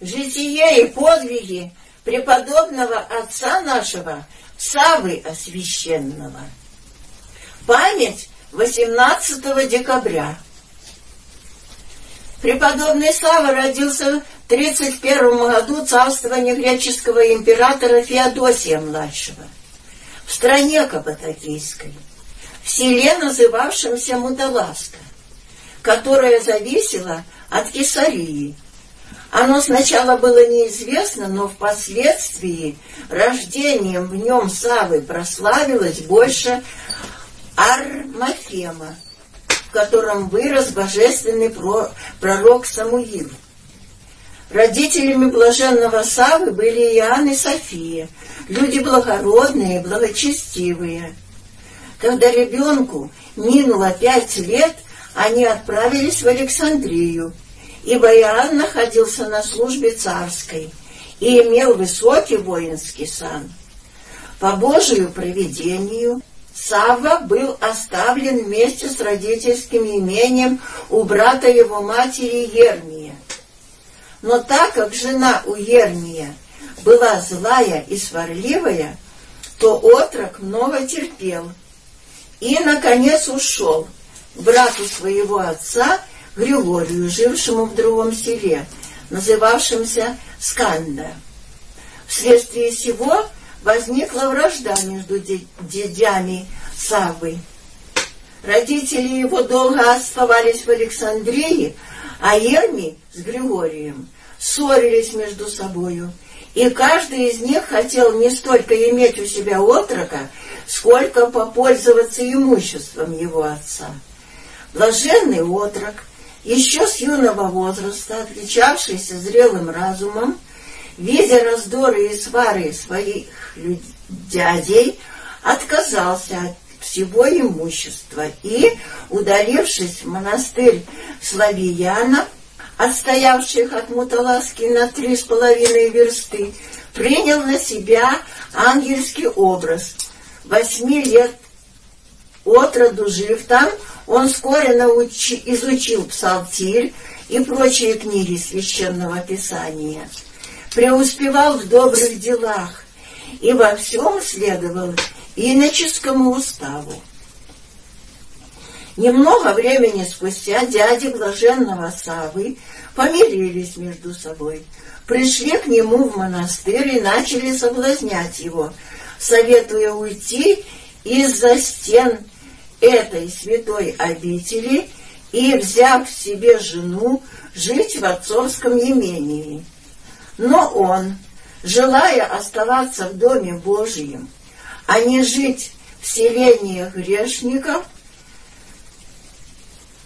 житие и подвиги преподобного отца нашего Савы Освященного. Память 18 декабря. Преподобный Сава родился в 31 году царствования греческого императора Феодосия-младшего в стране Каппадокийской, в селе, называвшемся Мудаласка, которая зависела от Кесарии. Оно сначала было неизвестно, но впоследствии рождением в нем Савы прославилось больше Армафема, в котором вырос божественный пророк Самуил. Родителями блаженного Савы были Иоанн и София, люди благородные, благочестивые. Когда ребенку минуло пять лет, они отправились в Александрию, ибо Иоанн находился на службе царской и имел высокий воинский сан. По Божию провидению Савва был оставлен вместе с родительским имением у брата его матери Ермия. Но так как жена у Ермия была злая и сварливая, то отрок много терпел и, наконец, ушел к брату своего отца Григорию, жившему в другом селе, называвшемся Сканда. Вследствие сего возникла вражда между дядями Савы. Родители его долго оставались в Александрии, а Ерми с Григорием ссорились между собою, и каждый из них хотел не столько иметь у себя отрока, сколько попользоваться имуществом его отца. Блаженный отрок, еще с юного возраста, отличавшийся зрелым разумом, видя раздоры и свары своих дядей, отказался от всего имущества и, удалившись в монастырь Славиянов, отстоявших от Муталаски на три с половиной версты, принял на себя ангельский образ. Восьми лет от роду жив там, он вскоре научи, изучил псалтирь и прочие книги священного писания, преуспевал в добрых делах и во всем следовал иноческому уставу. Немного времени спустя дяди блаженного Савы помирились между собой, пришли к нему в монастырь и начали соблазнять его, советуя уйти из-за стен этой святой обители и, взяв себе жену, жить в отцовском имении. Но он, желая оставаться в Доме Божьем, а не жить в селениях грешников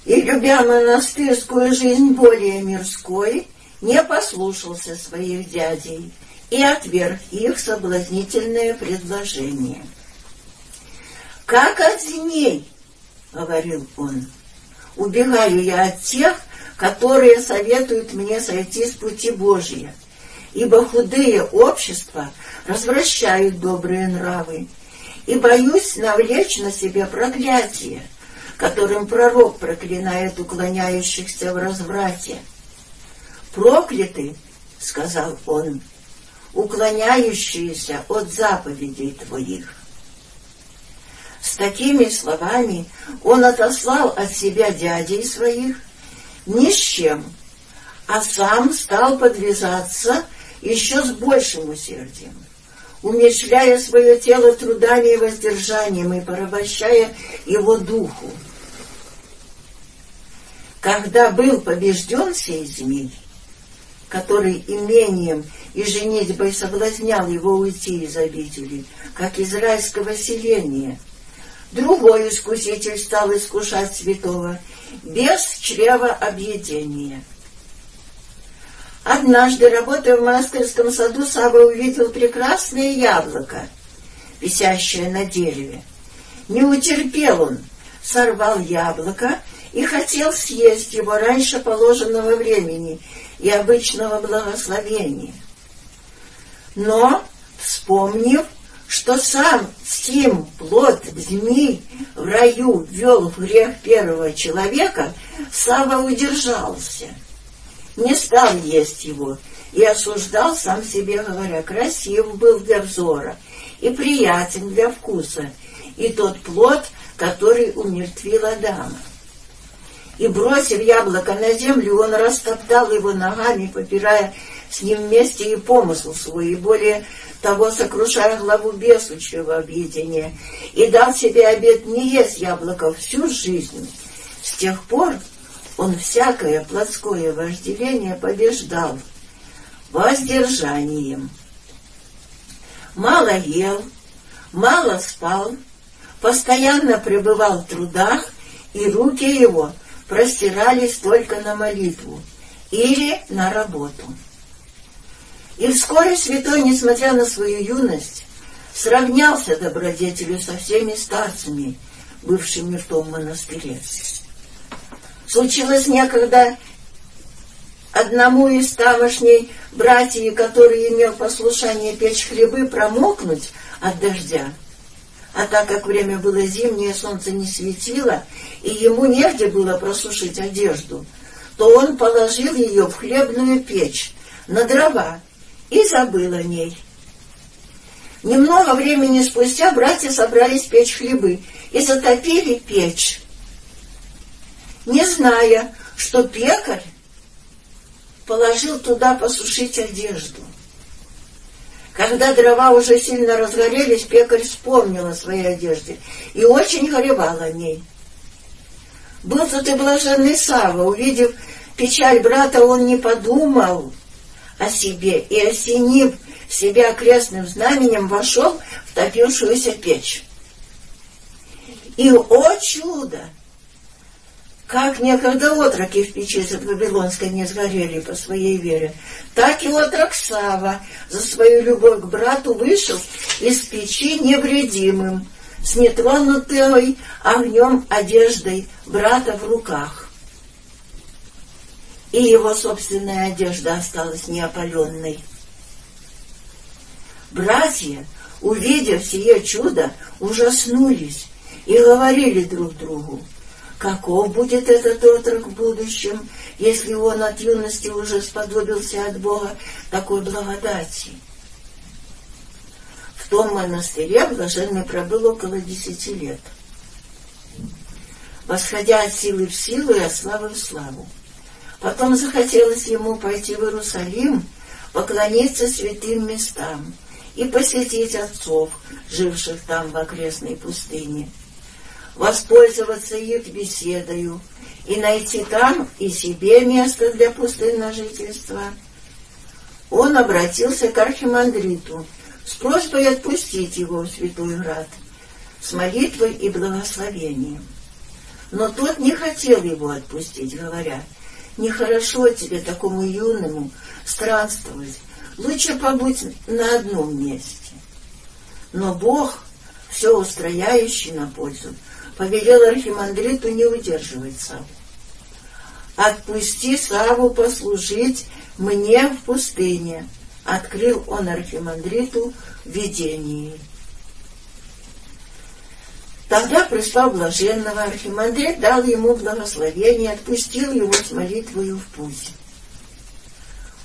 и, любя монастырскую жизнь более мирской, не послушался своих дядей и отверг их соблазнительное предложение. «Как от змей!» — говорил он. «Убегаю я от тех, которые советуют мне сойти с пути Божия, ибо худые общества развращают добрые нравы, и боюсь навлечь на себя проклятие, которым пророк проклинает уклоняющихся в разврате. «Прокляты, — сказал он, — уклоняющиеся от заповедей твоих». С такими словами он отослал от себя дядей своих ни с чем, а сам стал подвязаться еще с большим усердием, умерщвляя свое тело трудами и воздержанием и порабощая его духу. Когда был побежден сей змей, который имением и женитьбой соблазнял его уйти из обители, как из райского селения, другой искуситель стал искушать святого без чрева объедения — Однажды, работая в монастырском саду, Сава увидел прекрасное яблоко, висящее на дереве. Не утерпел он, сорвал яблоко и хотел съесть его раньше положенного времени и обычного благословения. Но, вспомнив, что сам Сим, плод змей, в раю ввел в грех первого человека, Сава удержался — не стал есть его и осуждал сам себе, говоря, красив был для взора и приятен для вкуса, и тот плод, который умертвил Адама. И, бросив яблоко на землю, он растоптал его ногами, попирая с ним вместе и помысл свой, и более того сокрушая главу бесучего объедения, и дал себе обет не есть яблоко всю жизнь. С тех пор он всякое плотское вожделение побеждал воздержанием. Мало ел, мало спал, постоянно пребывал в трудах, и руки его простирались только на молитву или на работу. И вскоре святой, несмотря на свою юность, сравнялся добродетелю со всеми старцами, бывшими в том монастыре. Случилось некогда одному из тамошней братьев, который имел послушание печь хлебы, промокнуть от дождя. А так как время было зимнее, солнце не светило, и ему негде было просушить одежду, то он положил ее в хлебную печь на дрова и забыл о ней. Немного времени спустя братья собрались печь хлебы и затопили печь, не зная, что пекарь положил туда посушить одежду. Когда дрова уже сильно разгорелись, пекарь вспомнил о своей одежде и очень горевал о ней. Был тут и блаженный Сава, увидев печаль брата, он не подумал о себе и, осенив себя крестным знаменем, вошел в топившуюся печь. И, о чудо! Как некогда отроки в печи Вавилонской не сгорели по своей вере, так и отрок Сава за свою любовь к брату вышел из печи невредимым, с нетронутой огнем одеждой брата в руках. И его собственная одежда осталась неопаленной. Братья, увидев сие чудо, ужаснулись и говорили друг другу, каков будет этот отрок в будущем, если он от юности уже сподобился от Бога такой благодати. В том монастыре блаженный пробыл около десяти лет, восходя от силы в силу и от славы в славу. Потом захотелось ему пойти в Иерусалим, поклониться святым местам и посетить отцов, живших там в окрестной пустыне — воспользоваться их беседою и найти там и себе место для пустынного жительства. Он обратился к архимандриту с просьбой отпустить его в Святой Град с молитвой и благословением. Но тот не хотел его отпустить, говоря, «Нехорошо тебе, такому юному, странствовать, лучше побудь на одном месте». Но Бог, все устрояющий на пользу, повелел архимандриту не удерживать Саву. «Отпусти Саву послужить мне в пустыне», — открыл он архимандриту видение. Тогда прислал блаженного, архимандрит дал ему благословение, отпустил его с молитвою в путь.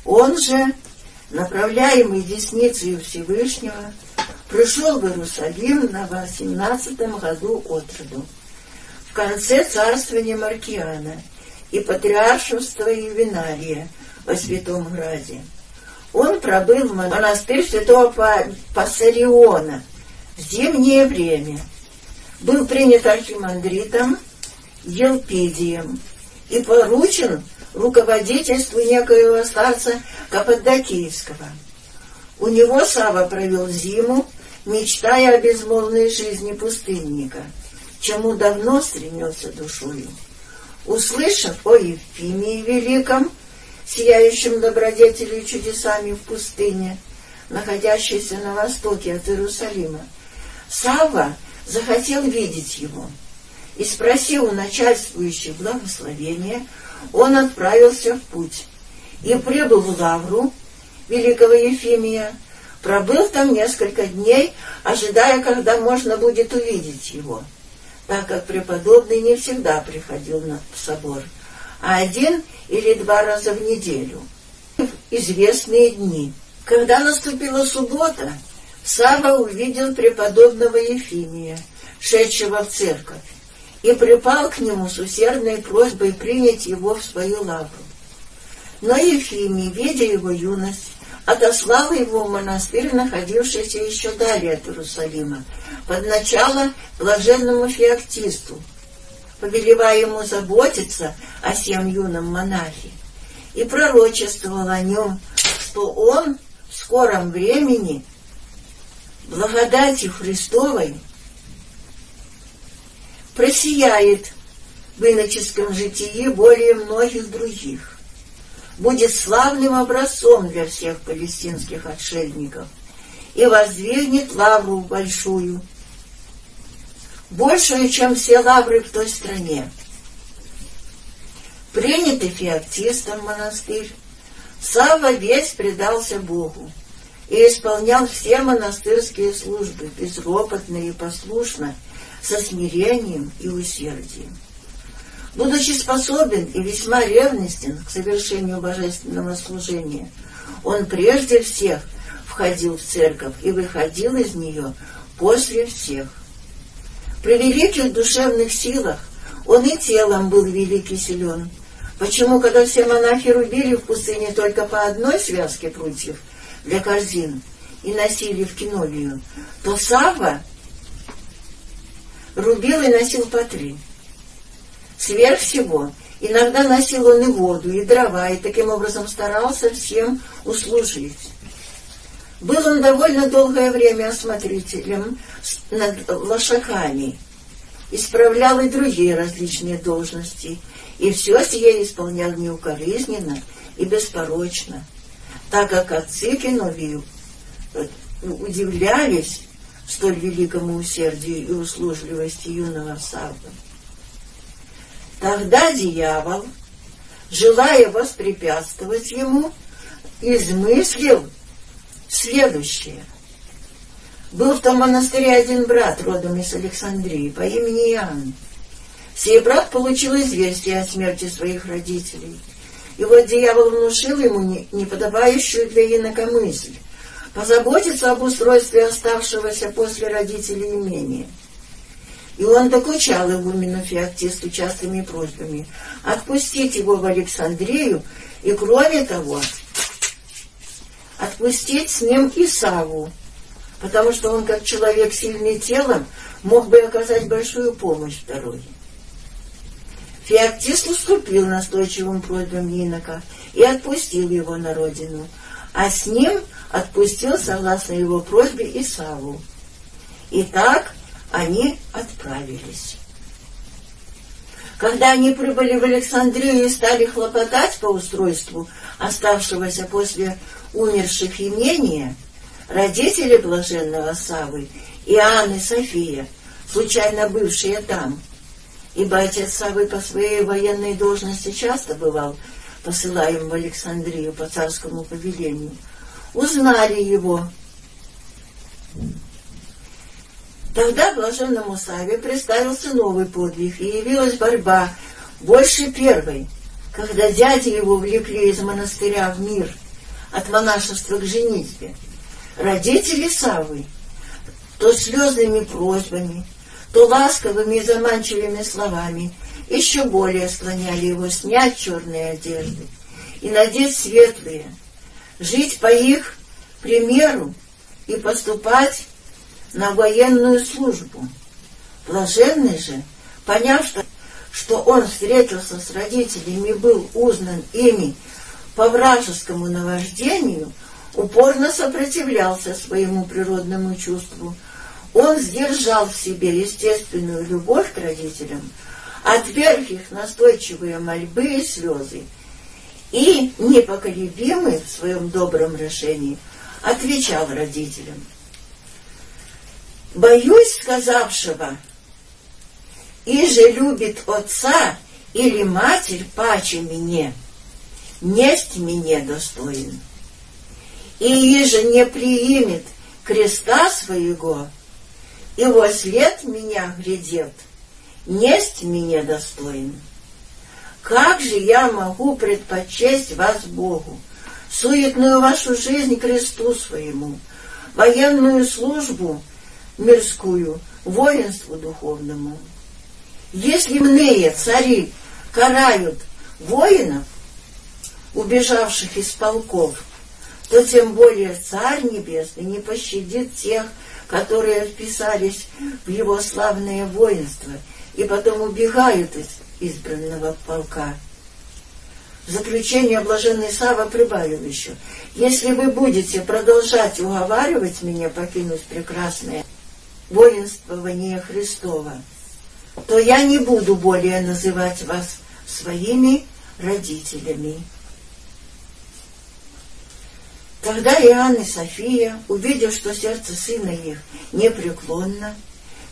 Он же, направляемый десницей Всевышнего, пришел в Иерусалим на восемнадцатом году от роду, в конце царствования Маркиана и патриаршества Ювенария во Святом Граде. Он пробыл в монастырь святого Пассариона в зимнее время, был принят архимандритом Елпидием и поручен руководительству некоего старца Каппадокийского. У него Сава провел зиму мечтая о безмолвной жизни пустынника, чему давно стремился душою. Услышав о Евфимии Великом, сияющем добродетелью чудесами в пустыне, находящейся на востоке от Иерусалима, Сава захотел видеть его и, спросил у начальствующих благословения, он отправился в путь и прибыл в Лавру великого Ефимия, Пробыл там несколько дней, ожидая, когда можно будет увидеть его, так как преподобный не всегда приходил на собор, а один или два раза в неделю. Известные дни. Когда наступила суббота, Сава увидел преподобного Ефимия, шедшего в церковь, и припал к нему с усердной просьбой принять его в свою лавру. Но Ефимий, видя его юность, отослал его в монастырь, находившийся еще далее от Иерусалима, под начало блаженному феоктисту, повелевая ему заботиться о сем юном монахе, и пророчествовал о нем, что он в скором времени благодатью Христовой просияет в иноческом житии более многих других, будет славным образцом для всех палестинских отшельников и воздвигнет лавру большую, большую, чем все лавры в той стране. Принятый феоктистом монастырь, Сава весь предался Богу и исполнял все монастырские службы безропотно и послушно, со смирением и усердием. Будучи способен и весьма ревностен к совершению божественного служения, он прежде всех входил в церковь и выходил из нее после всех. При великих душевных силах он и телом был великий силен. Почему, когда все монахи рубили в пустыне только по одной связке прутьев для корзин и носили в киновию, то Сава рубил и носил по три. Сверх всего, иногда носил он и воду, и дрова, и таким образом старался всем услужить. Был он довольно долгое время осмотрителем над лошаками, исправлял и другие различные должности, и все сие исполнял неукоризненно и беспорочно, так как отцы Кеновию э, удивлялись столь великому усердию и услужливости юного Савва. Тогда дьявол, желая воспрепятствовать ему, измыслил следующее. Был в том монастыре один брат, родом из Александрии, по имени Иоанн. Сей брат получил известие о смерти своих родителей. И вот дьявол внушил ему неподобающую для инока мысль позаботиться об устройстве оставшегося после родителей имения. И он докучал игумену Феоктисту частыми просьбами отпустить его в Александрию и, кроме того, отпустить с ним Исаву, потому что он, как человек сильный телом, мог бы оказать большую помощь дороге. Феоктист уступил настойчивым просьбам инока и отпустил его на родину, а с ним отпустил, согласно его просьбе, Исаву. И так они отправились. Когда они прибыли в Александрию и стали хлопотать по устройству оставшегося после умерших имения, родители блаженного Савы, Иоанн и София, случайно бывшие там, ибо отец Савы по своей военной должности часто бывал посылаем в Александрию по царскому повелению, узнали его. Тогда блаженному Саве представился новый подвиг, и явилась борьба, больше первой, когда дяди его влекли из монастыря в мир, от монашества к женитьбе. Родители Савы то слезными просьбами, то ласковыми и заманчивыми словами еще более склоняли его снять черные одежды и надеть светлые, жить по их примеру и поступать на военную службу. Блаженный же, поняв, что, что он встретился с родителями был узнан ими по вражескому наваждению, упорно сопротивлялся своему природному чувству. Он сдержал в себе естественную любовь к родителям, отверг их настойчивые мольбы и слезы, и, непоколебимый в своем добром решении, отвечал родителям. «Боюсь сказавшего, и же любит отца или матерь паче мне, несть мне достоин, и иже не приимет креста своего, и след меня глядет, несть мне достоин» как же я могу предпочесть вас Богу, суетную вашу жизнь кресту своему, военную службу мирскую, воинству духовному? Если мные цари карают воинов, убежавших из полков, то тем более Царь Небесный не пощадит тех, которые вписались в его славное воинство и потом убегают из избранного полка. В заключение блаженный Сава прибавил еще, «Если вы будете продолжать уговаривать меня покинуть прекрасное воинствование Христова, то я не буду более называть вас своими родителями». Тогда Иоанн и София, увидев, что сердце сына их непреклонно,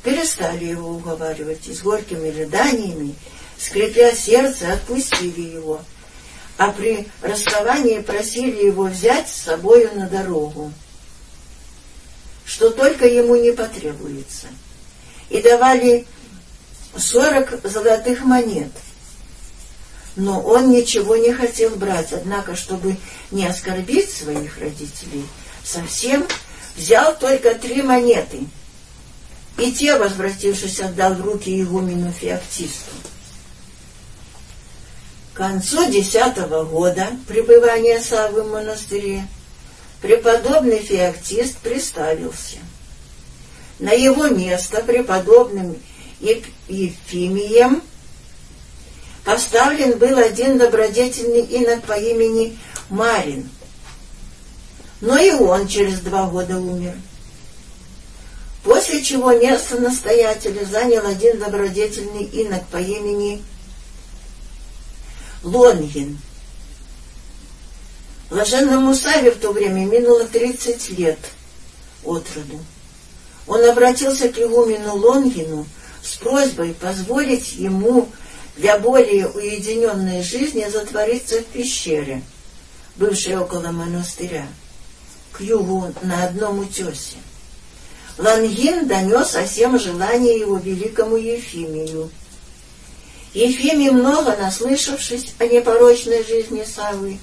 перестали его уговаривать и с горькими рыданиями, скрипя сердце, отпустили его, а при расставании просили его взять с собою на дорогу, что только ему не потребуется, и давали сорок золотых монет — но он ничего не хотел брать, однако, чтобы не оскорбить своих родителей, совсем взял только три монеты, и те, возвратившись, отдал в руки игумену Феоктисту. К концу десятого года пребывания Саввы в монастыре преподобный Феоктист приставился. На его место преподобным Ефимием поставлен был один добродетельный инок по имени Марин. Но и он через два года умер. После чего место настоятеля занял один добродетельный инок по имени Лонгин. Блаженному Саве в то время минуло тридцать лет от роду. Он обратился к игумену Лонгину с просьбой позволить ему для более уединенной жизни затвориться в пещере, бывшей около монастыря, к югу на одном утесе. Лангин донес о всем желании его великому Ефимию. Ефимий, много наслышавшись о непорочной жизни Савы,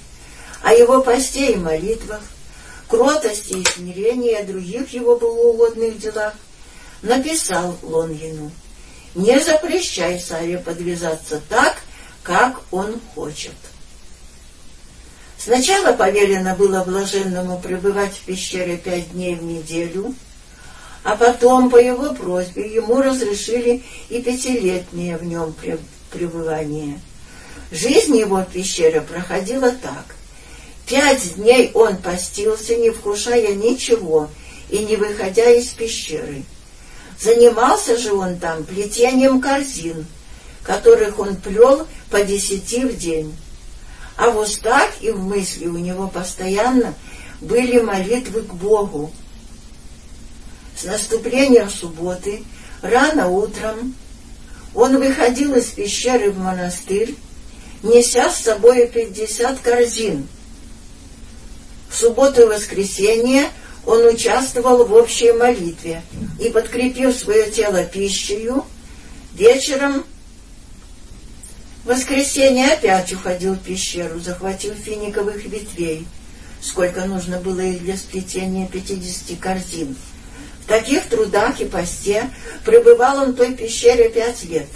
о его посте и молитвах, кротости и смирении о других его богоугодных делах, написал Лонгину — не запрещай Саве подвязаться так, как он хочет. Сначала повелено было блаженному пребывать в пещере пять дней в неделю, а потом по его просьбе ему разрешили и пятилетнее в нем пребывание. Жизнь его в пещере проходила так. Пять дней он постился, не вкушая ничего и не выходя из пещеры. Занимался же он там плетением корзин, которых он плел по десяти в день. А в устах и в мысли у него постоянно были молитвы к Богу. С наступлением субботы, рано утром, он выходил из пещеры в монастырь, неся с собой пятьдесят корзин. В субботу и воскресенье он участвовал в общей молитве и, подкрепив свое тело пищей, вечером в воскресенье опять уходил в пещеру, захватил финиковых ветвей, сколько нужно было их для сплетения пятидесяти корзин. В таких трудах и посте пребывал он в той пещере пять лет.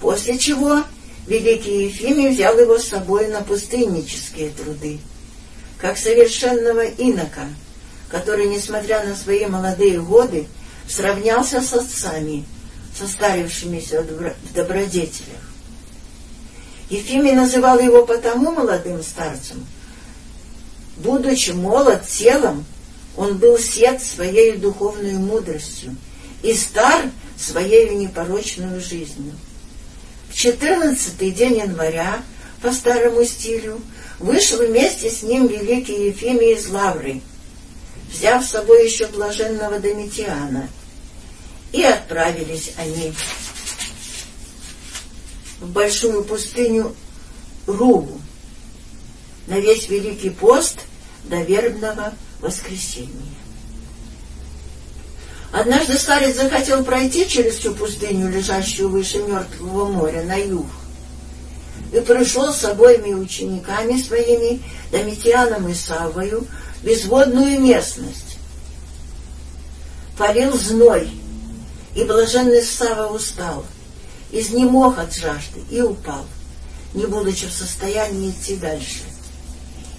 После чего великий Ефимий взял его с собой на пустыннические труды — как совершенного инока, который, несмотря на свои молодые годы, сравнялся с отцами, состарившимися в добродетелях. Ефимий называл его потому молодым старцем, будучи молод телом, он был сед своей духовной мудростью и стар своей непорочной жизнью. В четырнадцатый день января, по старому стилю, вышел вместе с ним великий Ефимий из Лавры, взяв с собой еще блаженного Домитиана, и отправились они в большую пустыню Ругу на весь Великий пост до вербного воскресенья. Однажды старец захотел пройти через всю пустыню, лежащую выше Мертвого моря, на юг, и пришел с обоими учениками своими, Домитианом и Саввою, безводную местность. Парил зной, и блаженный Сава устал, изнемог от жажды и упал, не будучи в состоянии идти дальше.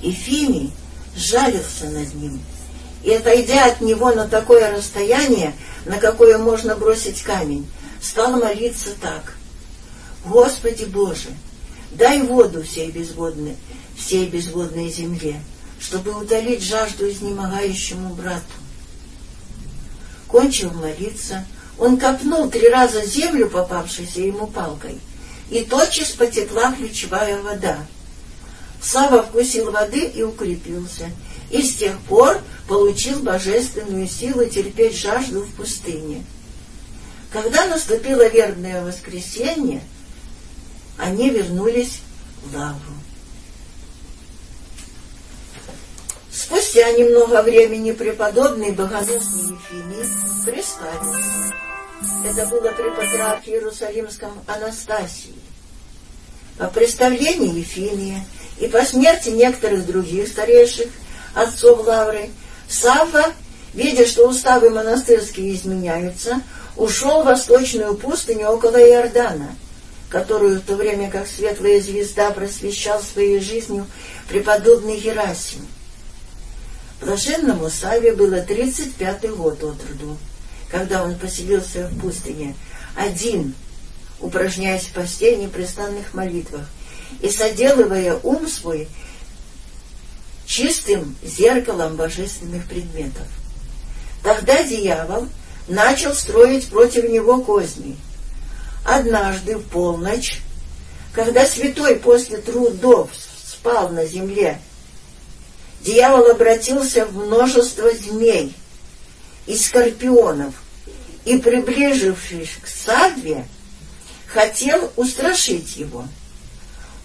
И Фимий жалился над ним, и, отойдя от него на такое расстояние, на какое можно бросить камень, стал молиться так. «Господи Боже, дай воду всей безводной, всей безводной земле, чтобы утолить жажду изнемогающему брату». Кончил молиться, он копнул три раза землю, попавшейся ему палкой, и тотчас потекла ключевая вода. Сава вкусил воды и укрепился, и с тех пор получил божественную силу терпеть жажду в пустыне. Когда наступило верное воскресенье, они вернулись в лавру. Спустя немного времени преподобный богоносный Ефимий представился. Это было при патриархе Иерусалимском Анастасии. По представлению Ефимия и по смерти некоторых других старейших отцов Лавры, Сафа, видя, что уставы монастырские изменяются, ушел в восточную пустыню около Иордана, которую в то время как светлая звезда просвещал своей жизнью преподобный Герасим. Блаженному Саве было тридцать пятый год от роду, когда он поселился в пустыне, один, упражняясь в посте непрестанных молитвах, и соделывая ум свой чистым зеркалом божественных предметов. Тогда дьявол начал строить против него козни. Однажды в полночь, когда святой после трудов спал на земле, дьявол обратился в множество змей и скорпионов и, приближившись к Савве, хотел устрашить его.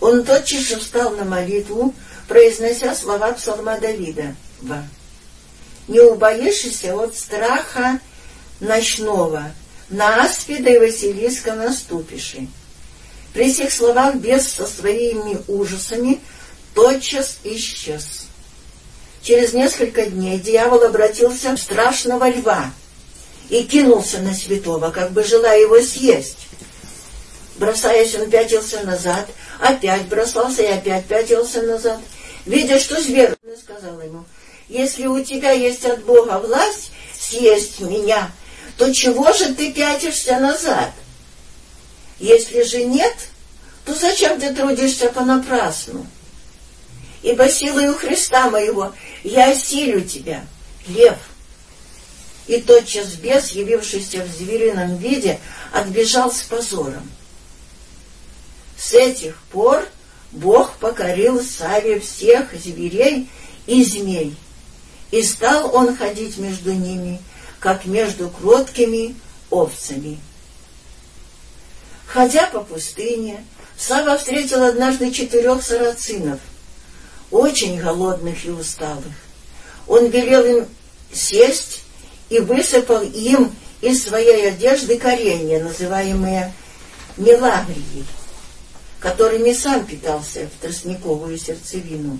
Он тотчас же встал на молитву, произнося слова псалма Давида. «Не убоишься от страха ночного, на аспида и Василиска наступиши». При сих словах бес со своими ужасами тотчас исчез. Через несколько дней дьявол обратился в страшного льва и кинулся на святого, как бы желая его съесть. Бросаясь, он пятился назад, опять бросался и опять пятился назад. Видя, что зверь, сказал ему, «Если у тебя есть от Бога власть съесть меня, то чего же ты пятишься назад? Если же нет, то зачем ты трудишься понапрасну? Ибо силою Христа моего я осилю тебя, лев». И тотчас бес, явившийся в зверином виде, отбежал с позором. С этих пор Бог покорил Саве всех зверей и змей, и стал он ходить между ними, как между кроткими овцами. Ходя по пустыне, Сава встретил однажды четырех сарацинов, очень голодных и усталых. Он велел им сесть и высыпал им из своей одежды коренья, называемые мелагрией которыми сам питался в тростниковую сердцевину.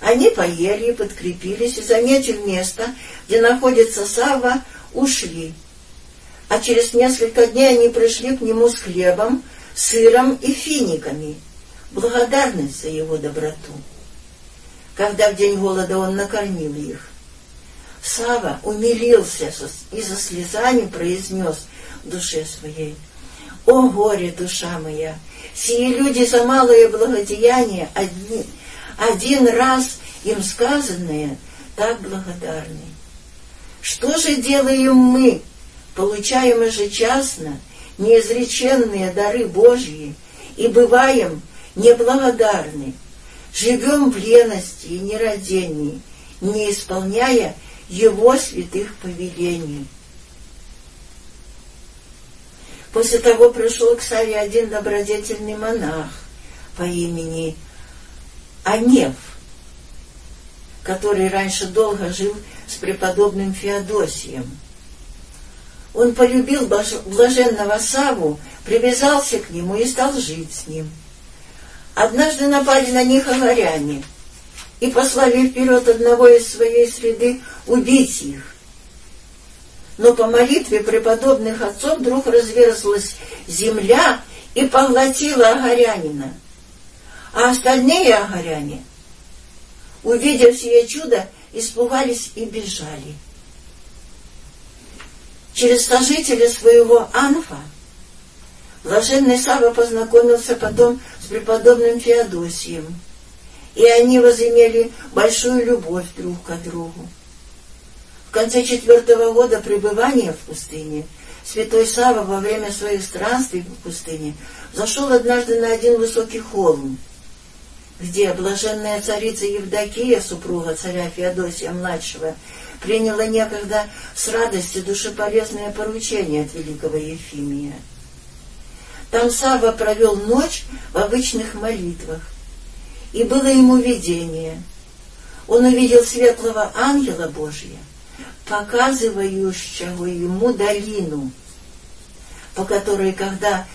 Они поели, подкрепились и, заметив место, где находится Савва, ушли. А через несколько дней они пришли к нему с хлебом, сыром и финиками, благодарность за его доброту. Когда в день голода он накормил их, Сава умилился и за слезами произнес душе своей, «О горе, душа моя! Сие люди за малое благодеяние одни, один раз им сказанное так благодарны. Что же делаем мы, получаем ежечасно неизреченные дары Божьи и бываем неблагодарны, живем в лености и нерадении, не исполняя Его святых повелений? После того пришел к Саве один добродетельный монах по имени Анев, который раньше долго жил с преподобным Феодосием. Он полюбил блаженного Саву, привязался к нему и стал жить с ним. Однажды напали на них агаряне и послали вперед одного из своей среды убить их. Но по молитве преподобных отцов вдруг разверзлась земля и поглотила агарянина. А остальные агаряне, увидев сие чудо, испугались и бежали. Через сожителя своего Анфа блаженный Сава познакомился потом с преподобным Феодосием, и они возымели большую любовь друг к другу. В конце четвертого года пребывания в пустыне святой Сава во время своих странствий по пустыне зашел однажды на один высокий холм, где блаженная царица Евдокия, супруга царя Феодосия-младшего, приняла некогда с радостью душеполезное поручение от великого Ефимия. Там Сава провел ночь в обычных молитвах, и было ему видение. Он увидел светлого ангела Божия, показывающего ему долину, по которой когда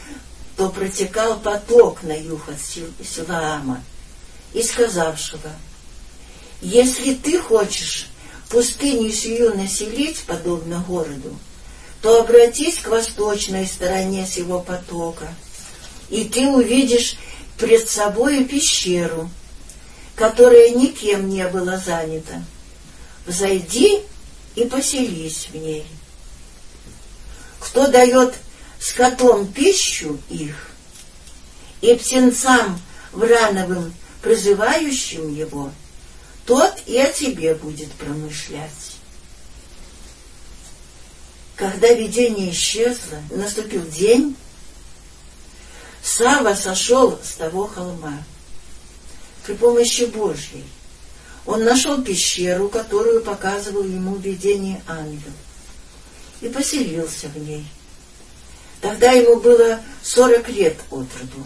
то протекал поток на юг от Силаама, и сказавшего, «Если ты хочешь пустыню сию населить, подобно городу, то обратись к восточной стороне сего потока, и ты увидишь пред собою пещеру, которая никем не была занята. Взойди и поселись в ней. Кто дает скотом пищу их, и птенцам врановым призывающим его, тот и о тебе будет промышлять. Когда видение исчезло, наступил день, Сава сошел с того холма при помощи Божьей. Он нашел пещеру, которую показывал ему видение ангел, и поселился в ней. Тогда ему было сорок лет от роду.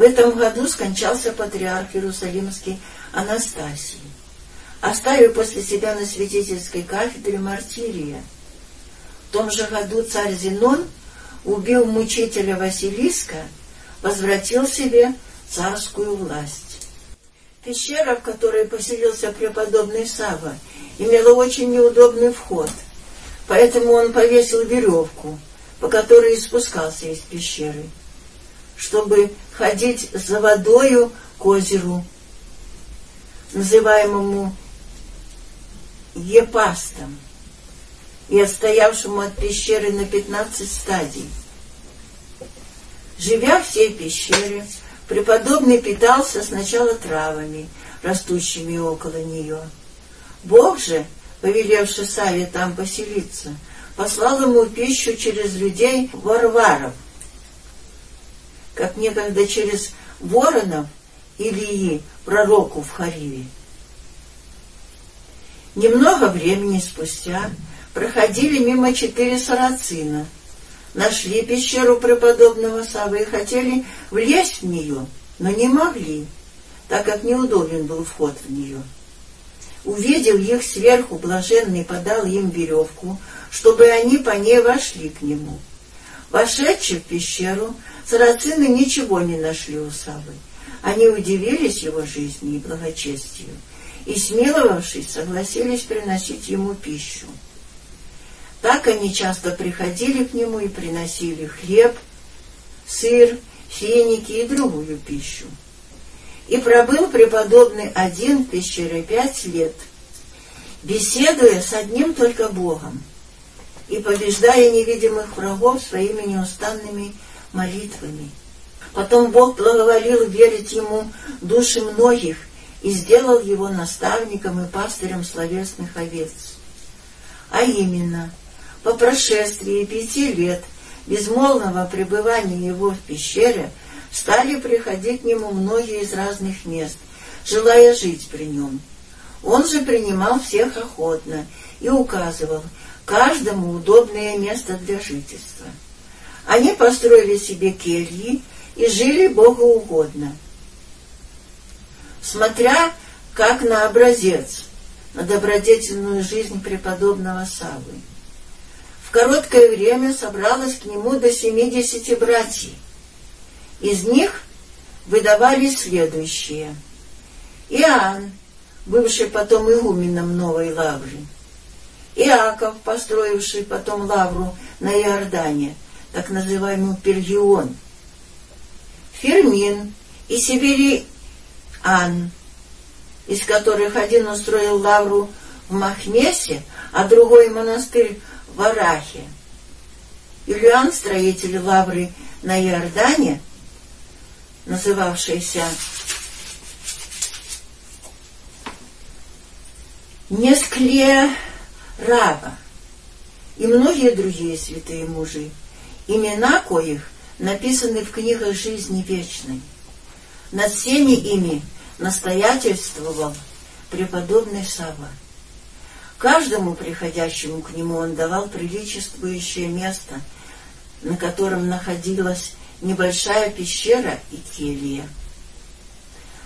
В этом году скончался патриарх Иерусалимский Анастасий, оставив после себя на святительской кафедре мартирия. В том же году царь Зенон убил мучителя Василиска, возвратил себе царскую власть. Пещера, в которой поселился преподобный Сава, имела очень неудобный вход, поэтому он повесил веревку, по которой спускался из пещеры чтобы ходить за водою к озеру, называемому Епастом, и отстоявшему от пещеры на пятнадцать стадий. Живя в всей пещере, преподобный питался сначала травами, растущими около нее. Бог же, повелевший Саве там поселиться, послал ему пищу через людей варваров — как некогда через воронов Илии, пророку в Хариве. Немного времени спустя проходили мимо четыре сарацина, нашли пещеру преподобного Савы и хотели влезть в нее, но не могли, так как неудобен был вход в нее. Увидел их сверху, блаженный подал им веревку, чтобы они по ней вошли к нему. Вошедшие в пещеру, Сарацины ничего не нашли у Савы. Они удивились его жизни и благочестию, и, смиловавшись, согласились приносить ему пищу. Так они часто приходили к нему и приносили хлеб, сыр, финики и другую пищу. И пробыл преподобный один в пещере пять лет, беседуя с одним только Богом и побеждая невидимых врагов своими неустанными молитвами. Потом Бог благоволил верить ему души многих и сделал его наставником и пастырем словесных овец. А именно, по прошествии пяти лет безмолвного пребывания его в пещере стали приходить к нему многие из разных мест, желая жить при нем. Он же принимал всех охотно и указывал каждому удобное место для жительства. Они построили себе кельи и жили богоугодно, смотря как на образец, на добродетельную жизнь преподобного Савы. В короткое время собралось к нему до семидесяти братьев. Из них выдавали следующее. Иоанн, бывший потом игуменом новой лавры, Иаков, построивший потом лавру на Иордане, так называемый Пергион, Фермин и Сибириан, из которых один устроил лавру в Махмесе, а другой монастырь в Арахе. Юлиан, строитель лавры на Иордане, называвшийся Нескле Рава и многие другие святые мужи, имена коих написаны в книгах жизни вечной. Над всеми ими настоятельствовал преподобный Сава. Каждому приходящему к нему он давал приличествующее место, на котором находилась небольшая пещера и келья.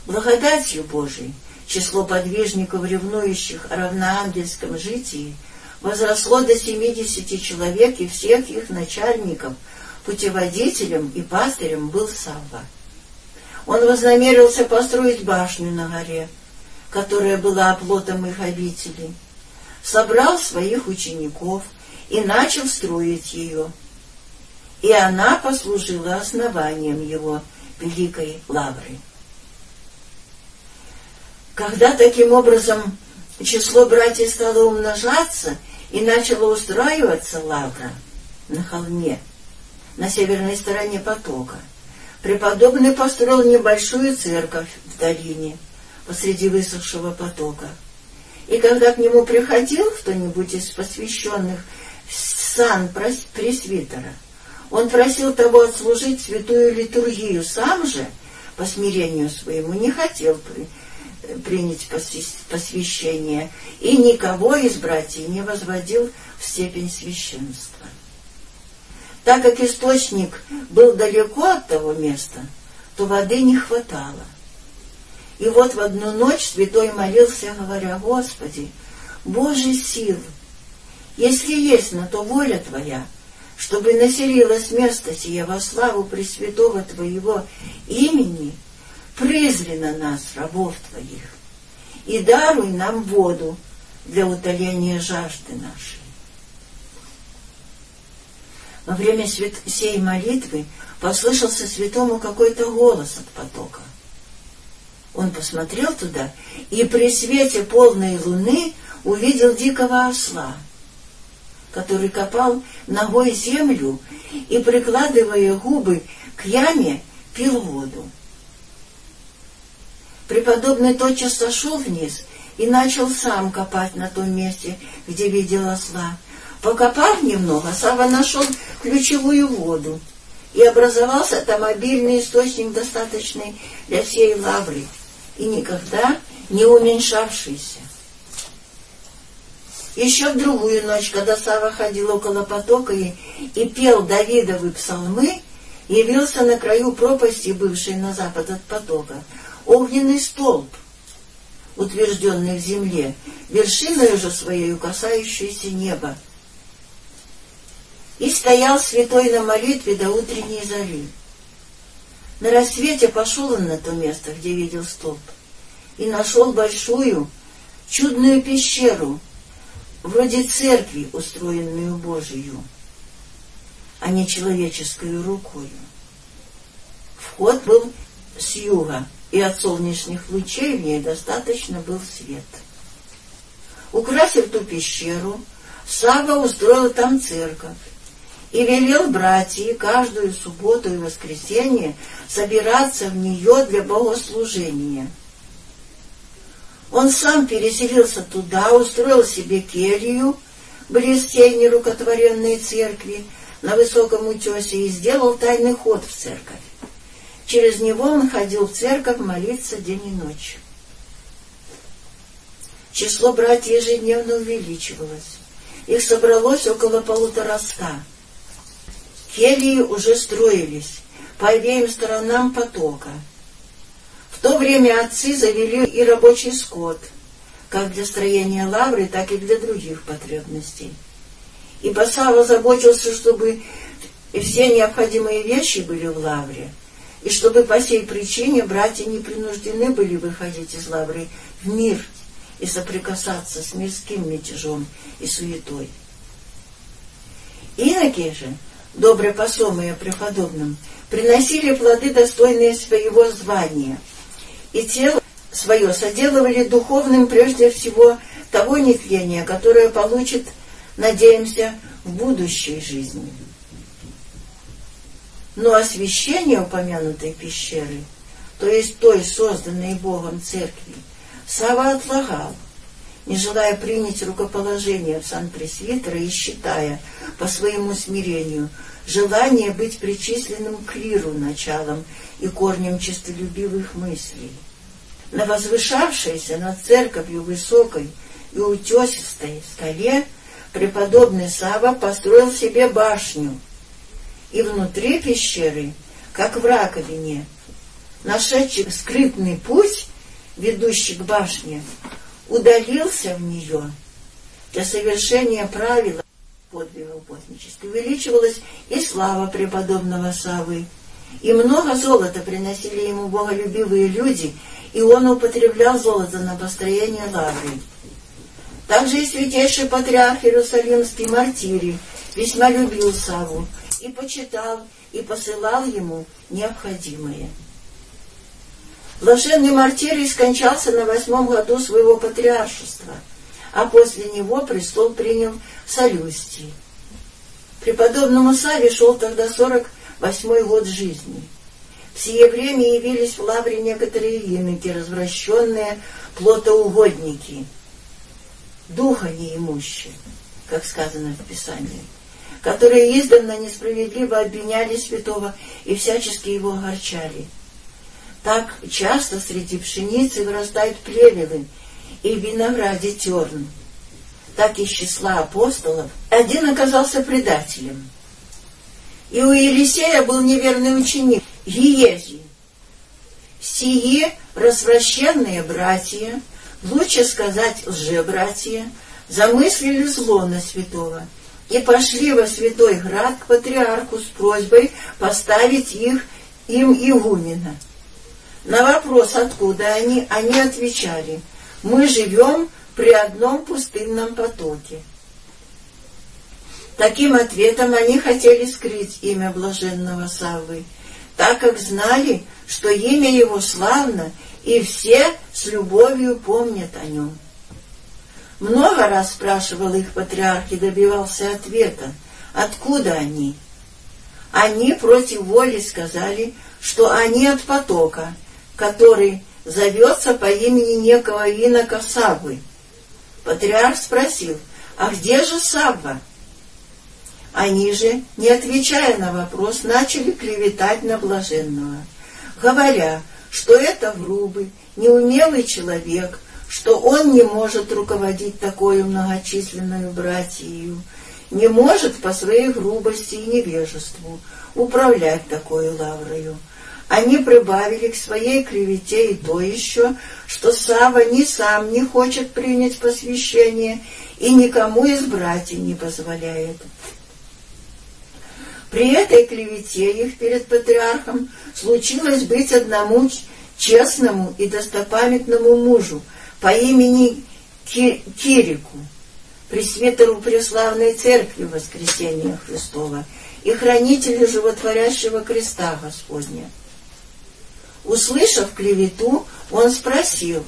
Благодатью Божией число подвижников, ревнующих о равноангельском житии, возросло до семидесяти человек, и всех их начальников, путеводителем и пастырем был Савва. Он вознамерился построить башню на горе, которая была оплотом их обители, собрал своих учеников и начал строить ее. И она послужила основанием его великой лавры. Когда таким образом число братьев стало умножаться и начала устраиваться лавра на холме, на северной стороне потока, преподобный построил небольшую церковь в долине посреди высохшего потока. И когда к нему приходил кто-нибудь из посвященных сан пресвитера, он просил того отслужить святую литургию, сам же, по смирению своему, не хотел принять посвящение, и никого из братьев не возводил в степень священства. Так как источник был далеко от того места, то воды не хватало. И вот в одну ночь святой молился, говоря, «Господи, Божий сил, если есть на то воля Твоя, чтобы населилось место сие во славу Пресвятого Твоего имени, призри на нас, рабов Твоих, и даруй нам воду для утоления жажды нашей. Во время сей молитвы послышался святому какой-то голос от потока. Он посмотрел туда и при свете полной луны увидел дикого осла, который копал ногой землю и, прикладывая губы к яме, пил воду. Преподобный тотчас сошел вниз и начал сам копать на том месте, где видел осла. Покопав немного, Сава нашел ключевую воду, и образовался там обильный источник, достаточный для всей лавры, и никогда не уменьшавшийся. Еще в другую ночь, когда Сава ходил около потока и, и пел Давидовы псалмы, явился на краю пропасти, бывшей на запад от потока, огненный столб, утвержденный в земле, вершиной же своей касающейся неба. И стоял святой на молитве до утренней зари. На рассвете пошел он на то место, где видел столб, и нашел большую, чудную пещеру, вроде церкви, устроенную Божию, а не человеческую рукою. Вход был с юга, и от солнечных лучей в ней достаточно был свет. Украсив ту пещеру, Сава устроил там церковь и велел братьям каждую субботу и воскресенье собираться в нее для богослужения. Он сам переселился туда, устроил себе келью, близ тени рукотворенной церкви, на высоком утесе и сделал тайный ход в церковь. Через него он ходил в церковь молиться день и ночь. Число братьев ежедневно увеличивалось. Их собралось около полутораста. Келии уже строились по обеим сторонам потока. В то время отцы завели и рабочий скот, как для строения лавры, так и для других потребностей. И Басава заботился, чтобы все необходимые вещи были в лавре — и чтобы по сей причине братья не принуждены были выходить из лавры в мир и соприкасаться с мирским мятежом и суетой. Иноки же, добре посомые преподобным, приносили плоды, достойные своего звания, и тело свое соделывали духовным прежде всего того нетления, которое получит, надеемся, в будущей жизни. Но освящение упомянутой пещеры, то есть той, созданной Богом церкви, Сава отлагал, не желая принять рукоположение в сан пресвитера и считая по своему смирению желание быть причисленным к лиру началом и корнем честолюбивых мыслей. На возвышавшейся над церковью высокой и утесистой скале преподобный Сава построил себе башню, и внутри пещеры, как в раковине, нашедший скрытный путь, ведущий к башне, удалился в нее для совершения правила подвига употничества. Увеличивалась и слава преподобного Савы, и много золота приносили ему боголюбивые люди, и он употреблял золото на построение лавры. Также и святейший патриарх Иерусалимский Мартирий весьма любил Саву и почитал, и посылал ему необходимое. Блаженный Мартирий скончался на восьмом году своего патриаршества, а после него престол принял Солюстий. Преподобному Саве шел тогда сорок восьмой год жизни. В сие время явились в лавре некоторые иноки, развращенные плотоугодники, духа неимущие, как сказано в Писании, которые издавна несправедливо обвиняли святого и всячески его огорчали. Так часто среди пшеницы вырастают плевелы и в винограде терн. Так из числа апостолов один оказался предателем. И у Елисея был неверный ученик Гиези. Сие развращенные братья, лучше сказать лжебратья, замыслили зло на святого и пошли во святой град к патриарху с просьбой поставить их им игумена. На вопрос, откуда они, они отвечали, мы живем при одном пустынном потоке. Таким ответом они хотели скрыть имя блаженного Саввы, так как знали, что имя его славно, и все с любовью помнят о нем. Много раз спрашивал их патриарх и добивался ответа, откуда они. Они против воли сказали, что они от потока, который зовется по имени некого инока Саввы. Патриарх спросил, а где же Савва? Они же, не отвечая на вопрос, начали клеветать на блаженного, говоря, что это грубый, неумелый человек, что он не может руководить такой многочисленной братьей, не может по своей грубости и невежеству управлять такой лаврою, они прибавили к своей клевете и то еще, что Сава ни сам не хочет принять посвящение и никому из братьев не позволяет. При этой клевете их перед патриархом случилось быть одному честному и достопамятному мужу по имени Кирику, пресвитеру Преславной Церкви Воскресения Христова и хранителю животворящего креста Господня. Услышав клевету, он спросил,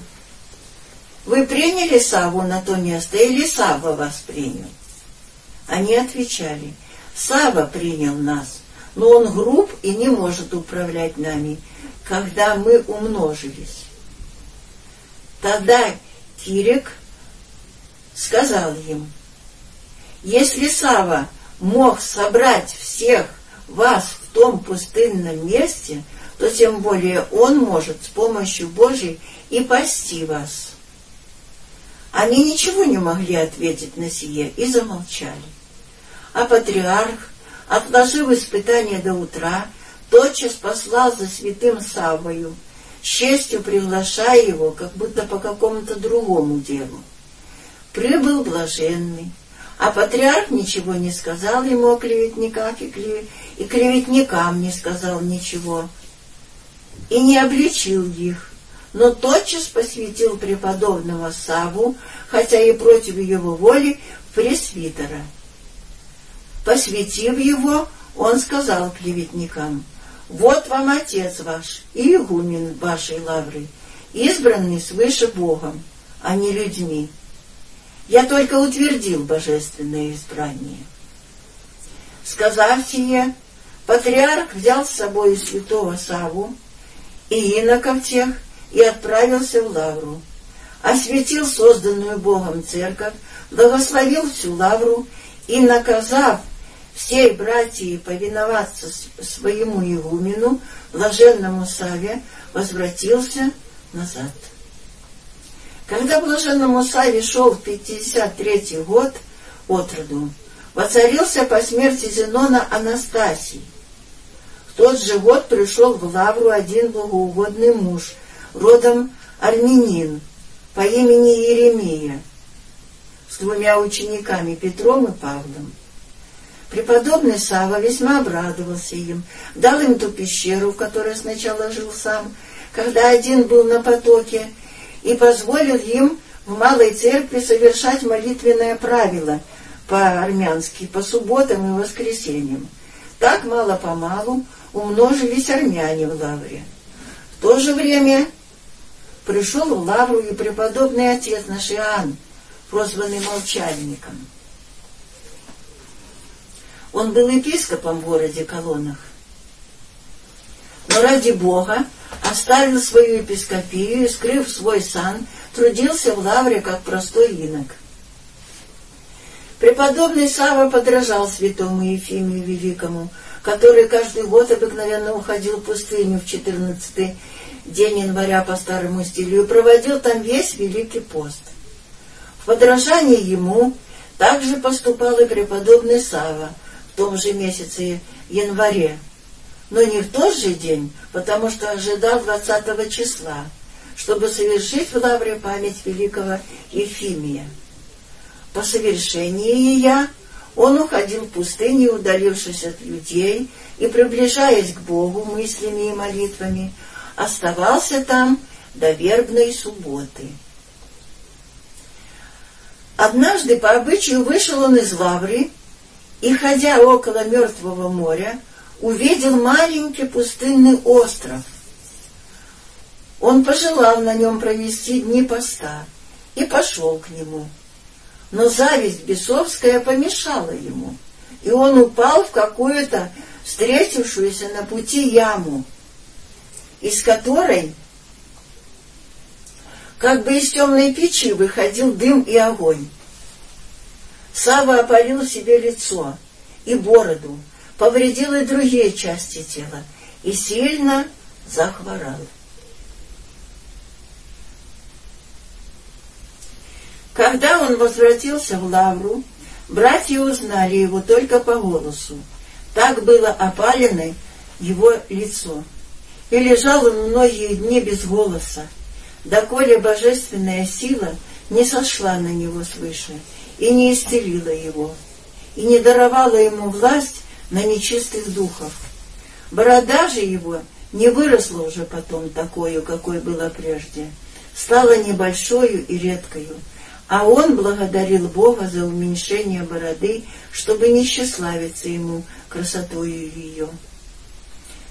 «Вы приняли Саву на то место или Сава вас принял?» Они отвечали, «Сава принял нас, но он груб и не может управлять нами, когда мы умножились». Тогда Кирик сказал им, «Если Сава мог собрать всех вас в том пустынном месте, — то тем более Он может с помощью Божьей и пасти вас. Они ничего не могли ответить на сие и замолчали. А патриарх, отложив испытание до утра, тотчас послал за святым Савою, честью приглашая его, как будто по какому-то другому делу. Прибыл блаженный, а патриарх ничего не сказал ему о клеветниках и, клев... и клеветникам не сказал ничего, и не обличил их, но тотчас посвятил преподобного Саву, хотя и против его воли, пресвитера. Посвятив его, он сказал клеветникам, «Вот вам отец ваш и игумен вашей лавры, избранный свыше Богом, а не людьми. Я только утвердил божественное избрание». Сказав сие, патриарх взял с собой святого Саву и иноков тех и отправился в Лавру. Осветил созданную Богом церковь, благословил всю Лавру и, наказав всей братьи повиноваться своему игумену, блаженному Саве, возвратился назад. Когда блаженному Саве шел в 53 год от роду, воцарился по смерти Зенона Анастасий. В тот же год пришел в Лавру один богоугодный муж, родом армянин, по имени Еремия, с двумя учениками Петром и Павлом. Преподобный Сава весьма обрадовался им, дал им ту пещеру, в которой сначала жил сам, когда один был на потоке, и позволил им в малой церкви совершать молитвенное правило — по-армянски по субботам и воскресеньям. Так мало-помалу умножились армяне в Лавре. В то же время пришел в Лавру и преподобный отец наш Иоанн, прозванный Молчальником. Он был епископом в городе Колонах. Но ради Бога оставил свою епископию и, скрыв свой сан, трудился в Лавре как простой инок – Преподобный Сава подражал святому Ефимию Великому, который каждый год обыкновенно уходил в пустыню в четырнадцатый день января по старому стилю и проводил там весь Великий пост. В подражании ему также поступал и преподобный Сава том же месяце январе, но не в тот же день, потому что ожидал двадцатого числа, чтобы совершить в лавре память великого Ефимия. По совершении ее он уходил в пустыню, удалившись от людей и, приближаясь к Богу мыслями и молитвами, оставался там до вербной субботы. Однажды по обычаю вышел он из лавры и, ходя около Мертвого моря, увидел маленький пустынный остров. Он пожелал на нем провести дни поста и пошел к нему но зависть бесовская помешала ему, и он упал в какую-то встретившуюся на пути яму, из которой как бы из темной печи выходил дым и огонь. Сава опалил себе лицо и бороду, повредил и другие части тела и сильно захворал. Когда он возвратился в Лавру, братья узнали его только по голосу. Так было опалено его лицо. И лежал он многие дни без голоса, доколе божественная сила не сошла на него свыше и не исцелила его, и не даровала ему власть на нечистых духов. Борода же его не выросла уже потом такую, какой была прежде, стала небольшою и редкою, а он благодарил Бога за уменьшение бороды, чтобы не тщеславиться ему красотою ее.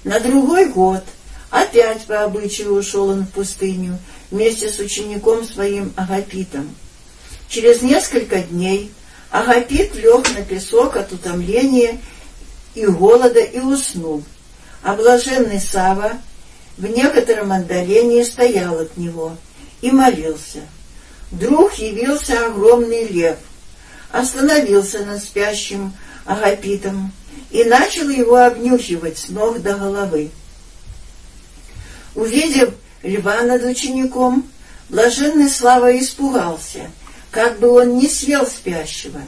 На другой год опять по обычаю ушел он в пустыню вместе с учеником своим Агапитом. Через несколько дней Агапит лег на песок от утомления и голода и уснул, а блаженный Сава в некотором отдалении стоял от него и молился — вдруг явился огромный лев, остановился над спящим Агапитом и начал его обнюхивать с ног до головы. Увидев льва над учеником, блаженный Слава испугался, как бы он не съел спящего,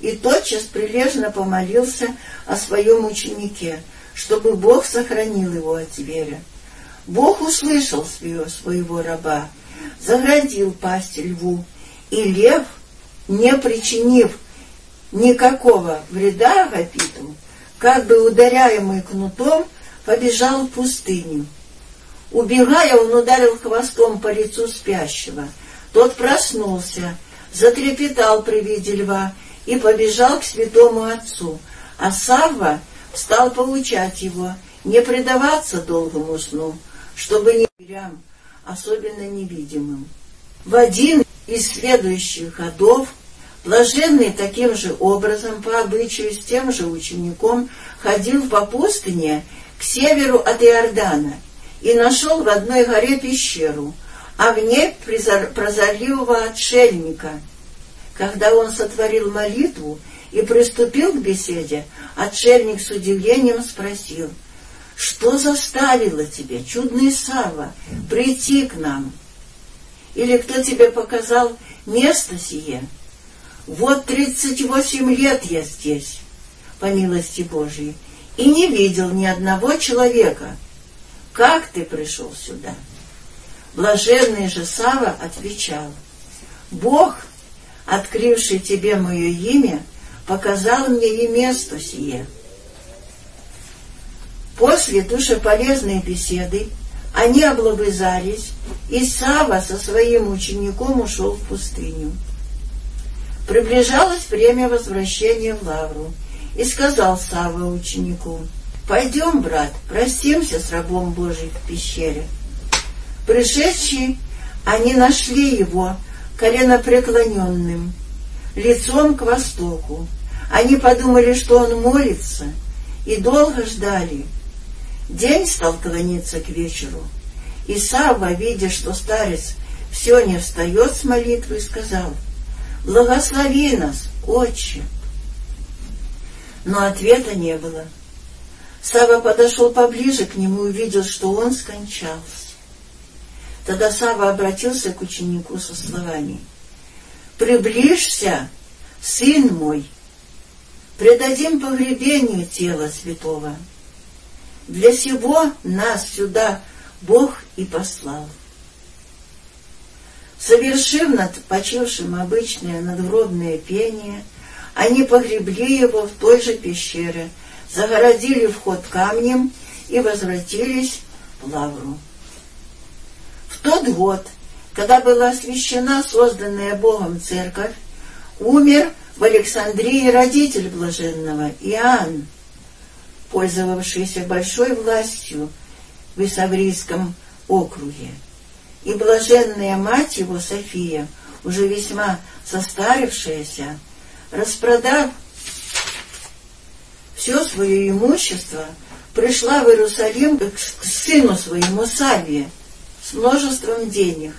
и тотчас прилежно помолился о своем ученике, чтобы Бог сохранил его от зверя. Бог услышал своего раба заградил пасть льву, и лев, не причинив никакого вреда Агапиту, как бы ударяемый кнутом, побежал в пустыню. Убегая, он ударил хвостом по лицу спящего. Тот проснулся, затрепетал при виде льва и побежал к святому отцу, а Савва стал получать его, не предаваться долгому сну, чтобы не дверям, особенно невидимым. В один из следующих годов Блаженный таким же образом, по обычаю, с тем же учеником, ходил по пустыне к северу от Иордана и нашел в одной горе пещеру, ней прозорливого отшельника. Когда он сотворил молитву и приступил к беседе, отшельник с удивлением спросил, «Что заставило тебя, чудный Сава, прийти к нам? Или кто тебе показал место сие?» Вот тридцать восемь лет я здесь, по милости Божьей, и не видел ни одного человека. Как ты пришел сюда? Блаженный же Сава отвечал, Бог, открывший тебе мое имя, показал мне и место сие. После душеполезной беседы они облобызались, и Сава со своим учеником ушел в пустыню. Приближалось время возвращения в Лавру, и сказал Савва ученику, «Пойдем, брат, простимся с рабом Божиим в пещере». Пришедшие, они нашли его коленопреклоненным, лицом к востоку. Они подумали, что он молится, и долго ждали. День стал клониться к вечеру, и Савва, видя, что старец все не встает с молитвы, сказал — Благослови нас, Отче. Но ответа не было. Сава подошел поближе к нему и увидел, что он скончался. Тогда Сава обратился к ученику со словами. «Приближься, сын мой, предадим погребению тела святого. Для сего нас сюда Бог и послал». Совершив над почившим обычное надгробное пение, они погребли его в той же пещере, загородили вход камнем и возвратились в Лавру. Тот год, когда была освящена созданная Богом церковь, умер в Александрии родитель блаженного Иоанн, пользовавшийся большой властью в Исаврийском округе. И блаженная мать его, София, уже весьма состарившаяся, распродав все свое имущество, пришла в Иерусалим к сыну своему Саве с множеством денег.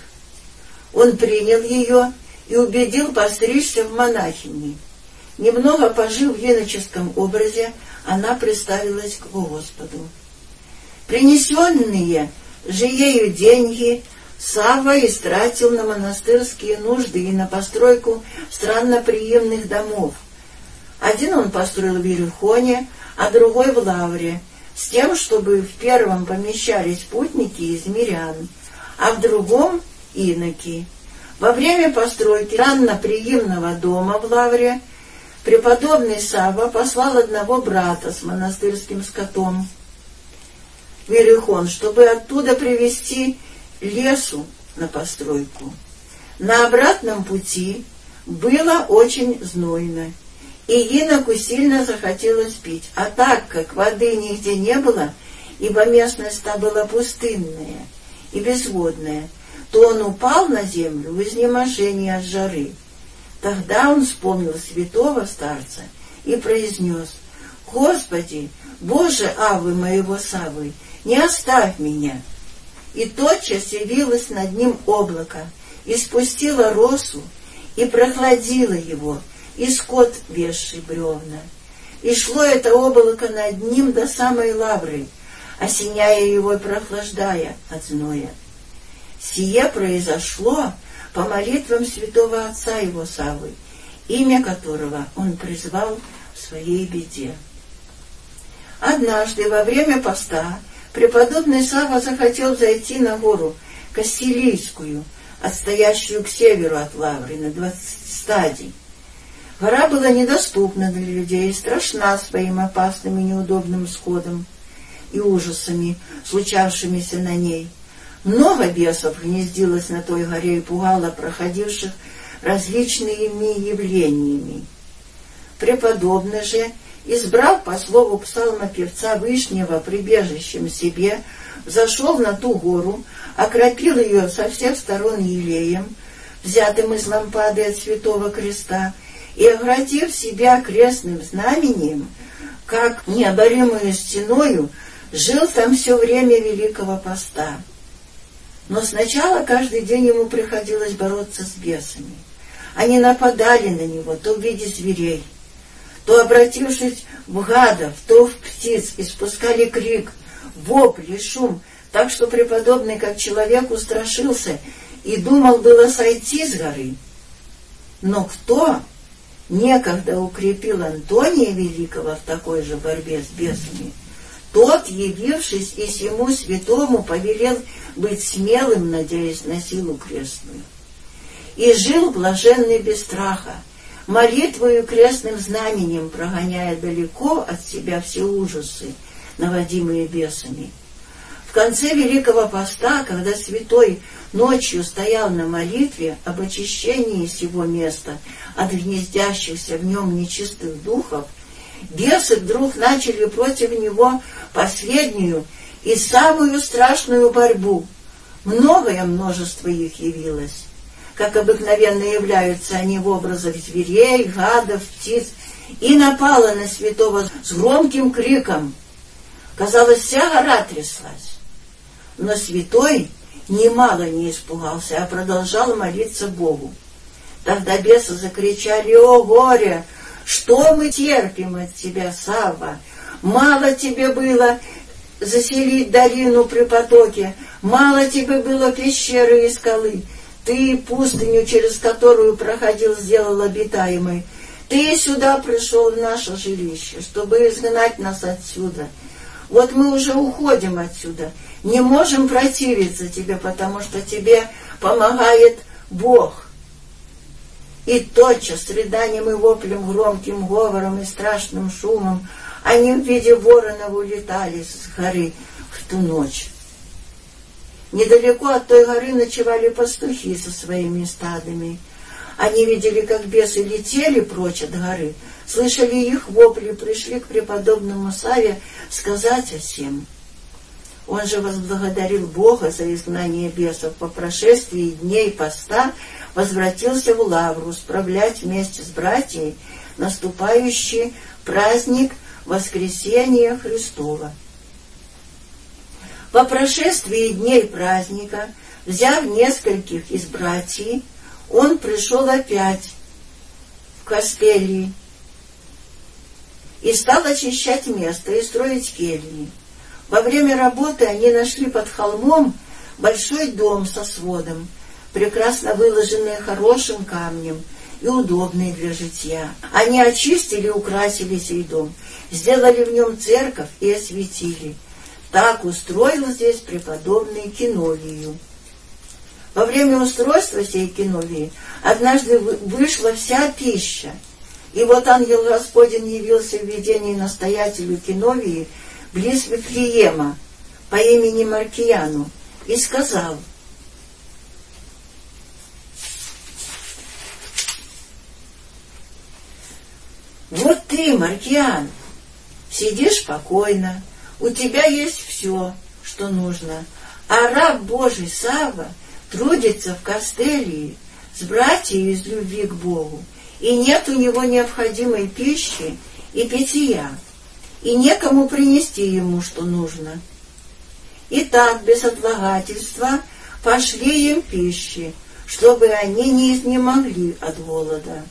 Он принял ее и убедил постричься в монахини. Немного пожив в иноческом образе, она представилась к Господу. Принесенные же ею деньги Савва истратил на монастырские нужды и на постройку странноприимных домов. Один он построил в Иерихоне, а другой в Лавре, с тем, чтобы в первом помещались путники из мирян, а в другом — иноки. Во время постройки странноприимного дома в Лавре преподобный Сава послал одного брата с монастырским скотом в Иерихон, чтобы оттуда привезти лесу на постройку. На обратном пути было очень знойно, и иноку сильно захотелось пить, а так как воды нигде не было, ибо местность та была пустынная и безводная, то он упал на землю в изнеможении от жары. Тогда он вспомнил святого старца и произнес, «Господи, Боже Авы моего Савы, не оставь меня!» и тотчас явилось над ним облако, и спустило росу, и прохладило его, и скот, вешший бревна. И шло это облако над ним до самой лавры, осеняя его и прохлаждая от зноя. Сие произошло по молитвам святого отца его Савы, имя которого он призвал в своей беде. Однажды во время поста преподобный Сава захотел зайти на гору Кассилийскую, отстоящую к северу от Лавры на двадцать стадий. Гора была недоступна для людей, страшна своим опасным и неудобным сходом и ужасами, случавшимися на ней — Много бесов гнездилось на той горе и пугало проходивших различными явлениями. Преподобный же, избрав по слову псалма певца Вышнего прибежищем себе, зашел на ту гору, окропил ее со всех сторон елеем, взятым из лампады от святого креста, и, оградив себя крестным знамением, как необоримую стеною, жил там все время Великого Поста. Но сначала каждый день ему приходилось бороться с бесами. Они нападали на него то в виде зверей, то, обратившись в гадов, то в птиц, испускали крик, вопль и шум, так что преподобный, как человек, устрашился и думал было сойти с горы. Но кто некогда укрепил Антония Великого в такой же борьбе с бесами, тот, явившись и сему святому, повелел быть смелым, надеясь на силу крестную. И жил блаженный без страха, молитвою крестным знаменем прогоняя далеко от себя все ужасы, наводимые бесами. В конце Великого Поста, когда святой ночью стоял на молитве об очищении сего места от гнездящихся в нем нечистых духов, бесы вдруг начали против него последнюю и самую страшную борьбу. Многое множество их явилось. Как обыкновенно являются они в образах зверей, гадов, птиц, и напала на святого с громким криком. Казалось, вся гора тряслась. Но святой немало не испугался, а продолжал молиться Богу. Тогда бесы закричали, «О, горе! Что мы терпим от тебя, Савва? Мало тебе было заселить долину при потоке, мало тебе было пещеры и скалы, ты пустыню, через которую проходил, сделал обитаемой. Ты сюда пришел в наше жилище, чтобы изгнать нас отсюда. Вот мы уже уходим отсюда, не можем противиться тебе, потому что тебе помогает Бог. И тотчас с рыданием и воплем, громким говором и страшным шумом они в виде воронов улетали с горы в ту ночь. Недалеко от той горы ночевали пастухи со своими стадами. Они видели, как бесы летели прочь от горы, слышали их вопли, пришли к преподобному Саве сказать о всем. Он же возблагодарил Бога за изгнание бесов. По прошествии дней поста возвратился в Лавру справлять вместе с братьями наступающий праздник Воскресения Христова. По прошествии дней праздника, взяв нескольких из братьев, он пришел опять в Каспелии и стал очищать место и строить кельи. Во время работы они нашли под холмом большой дом со сводом, прекрасно выложенный хорошим камнем и удобный для житья. Они очистили и украсили сей дом, сделали в нем церковь и осветили. Так устроил здесь преподобный Киновию. Во время устройства сей Киновии однажды вышла вся пища, и вот ангел Господень явился в видении настоятелю Киновии близ Вифлеема по имени Маркияну и сказал, «Вот ты, Маркиан, сидишь спокойно, у тебя есть все, что нужно, а раб Божий Сава трудится в Костелии с братьями из любви к Богу, и нет у него необходимой пищи и питья и некому принести ему, что нужно. И так, без отлагательства, пошли им пищи, чтобы они не изнемогли от голода.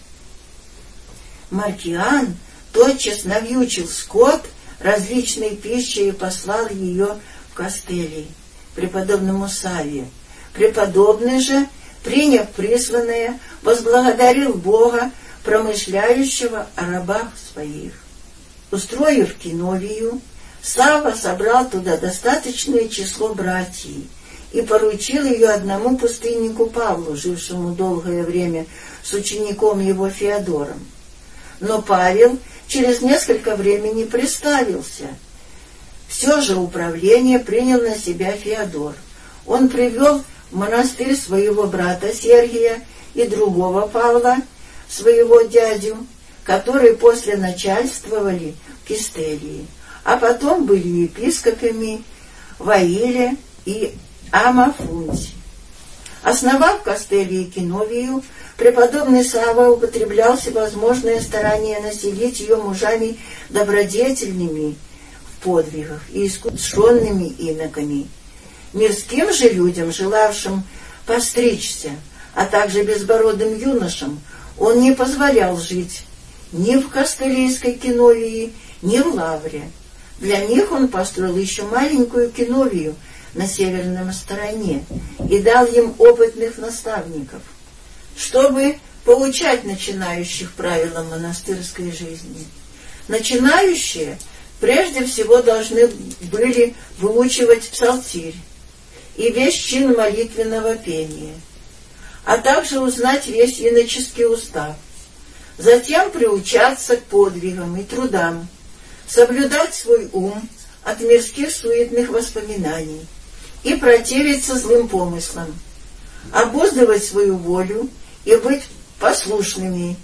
Маркиан тотчас навьючил скот различной пищей и послал ее в Костели, преподобному Саве. Преподобный же, приняв присланное, возблагодарил Бога, промышляющего о рабах своих. Устроив киновию, Сава собрал туда достаточное число братьев и поручил ее одному пустыннику Павлу, жившему долгое время с учеником его Феодором. Но Павел через несколько времени приставился. Все же управление принял на себя Феодор. он привел в монастырь своего брата Сергия и другого Павла, своего дядю, которые после начальствовали в Кистелии, а потом были епископами Ваиле и Амафунти. Основав Костелии Киновию, преподобный Сава употреблял всевозможные старания населить ее мужами добродетельными в подвигах и искушенными иноками. Мирским же людям, желавшим постричься, а также безбородым юношам, он не позволял жить ни в Костелийской киновии, ни в Лавре. Для них он построил еще маленькую киновию на северной стороне и дал им опытных наставников, чтобы получать начинающих правилам монастырской жизни. Начинающие прежде всего должны были выучивать псалтирь и весь чин молитвенного пения, а также узнать весь иноческий устав, затем приучаться к подвигам и трудам, соблюдать свой ум от мирских суетных воспоминаний и противиться злым помыслам, обуздывать свою волю и быть послушными,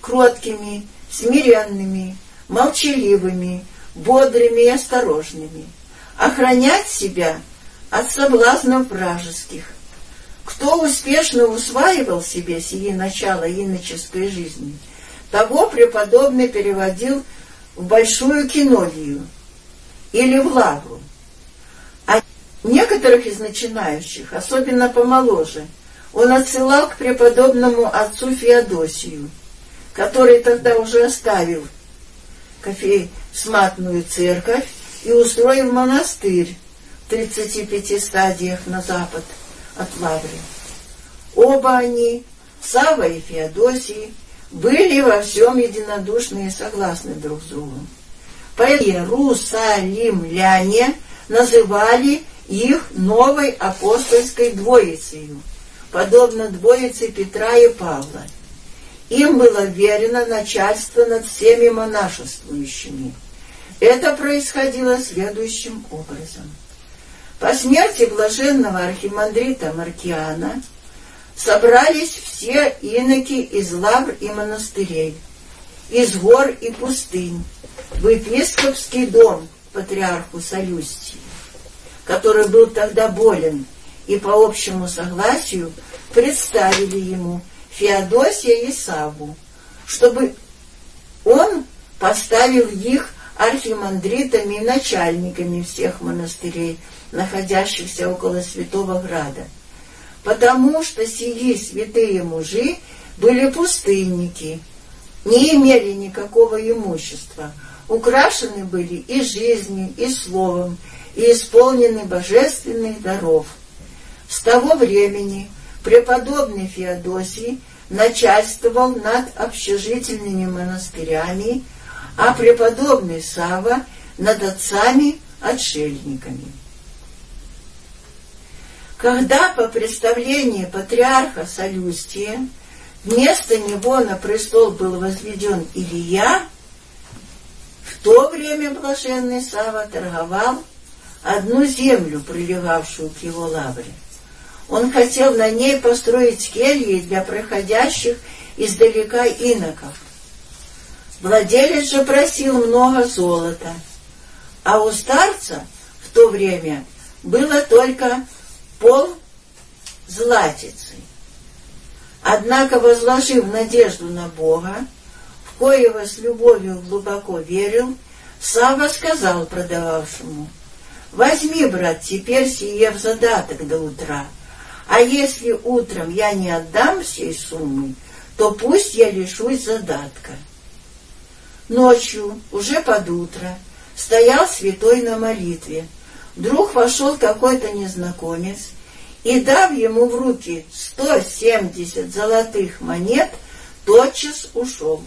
кроткими, смиренными, молчаливыми, бодрыми и осторожными, охранять себя от соблазнов вражеских. Кто успешно усваивал себе сие начало иноческой жизни, того преподобный переводил в большую киновию или в лавру. А некоторых из начинающих, особенно помоложе, он отсылал к преподобному отцу Феодосию, который тогда уже оставил кофейсматную церковь и устроил монастырь в 35 стадиях на запад от Лавры. Оба они, Сава и Феодосий, были во всем единодушны и согласны друг с другом. Иерусалимляне называли их новой апостольской двоицей, подобно двоице Петра и Павла. Им было верено начальство над всеми монашествующими. Это происходило следующим образом. По смерти блаженного архимандрита Маркиана – собрались все иноки из лавр и монастырей, из гор и пустынь, в епископский дом патриарху Солюстии, который был тогда болен, и по общему согласию представили ему Феодосия и Саву, чтобы он поставил их архимандритами и начальниками всех монастырей, находящихся около Святого Града – потому что сии святые мужи были пустынники, не имели никакого имущества, украшены были и жизнью, и словом, и исполнены божественных даров. С того времени преподобный Феодосий начальствовал над общежительными монастырями, а преподобный Сава над отцами-отшельниками. Когда по представлению патриарха Солюстия вместо него на престол был возведен Илья, в то время блаженный Сава торговал одну землю, прилегавшую к его лавре. Он хотел на ней построить кельи для проходящих издалека иноков. Владелец же просил много золота, а у старца в то время было только пол златицы. Однако, возложив надежду на Бога, в коего с любовью глубоко верил, Сава сказал продававшему, «Возьми, брат, теперь сие в задаток до утра, а если утром я не отдам всей суммы, то пусть я лишусь задатка». Ночью, уже под утро, стоял святой на молитве, Вдруг вошел какой-то незнакомец и, дав ему в руки сто семьдесят золотых монет, тотчас ушел,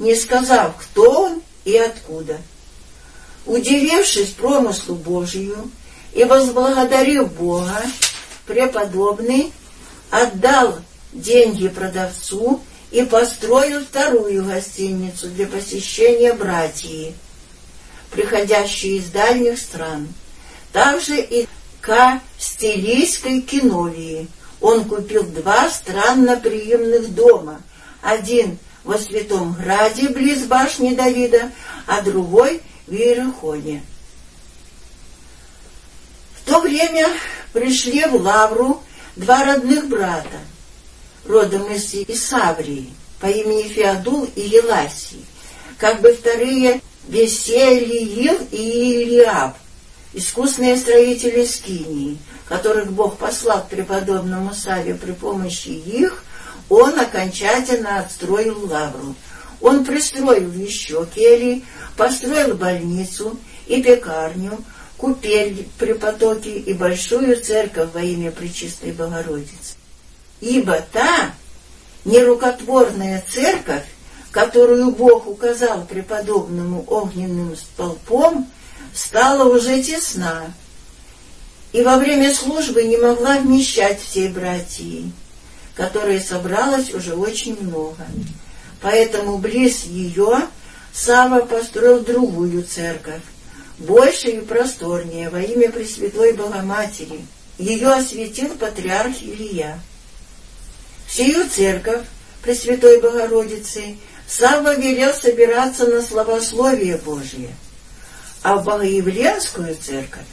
не сказав, кто он и откуда. Удивившись промыслу Божию и возблагодарив Бога, преподобный отдал деньги продавцу и построил вторую гостиницу для посещения братьев, приходящие из дальних стран. Также и к стилийской киновии. Он купил два странно приемных дома. Один во Святом Граде, близ башни Давида, а другой в Иерихоне. В то время пришли в Лавру два родных брата, родом из Исаврии, по имени Феодул и Еласий, как бы вторые Веселиил и Илиаб, искусные строители Скинии, которых Бог послал к преподобному Саве при помощи их, он окончательно отстроил лавру. Он пристроил еще кельи, построил больницу и пекарню, купель при потоке и большую церковь во имя Пречистой Богородицы. Ибо та нерукотворная церковь, которую Бог указал преподобному огненным столпом, стала уже тесна, и во время службы не могла вмещать всей братьи, которой собралось уже очень много. Поэтому близ ее Сава построил другую церковь, больше и просторнее, во имя Пресвятой Богоматери. Ее осветил патриарх Илья. Всею церковь Пресвятой Богородицы Савва велел собираться на славословие Божие, а в Богоявленскую церковь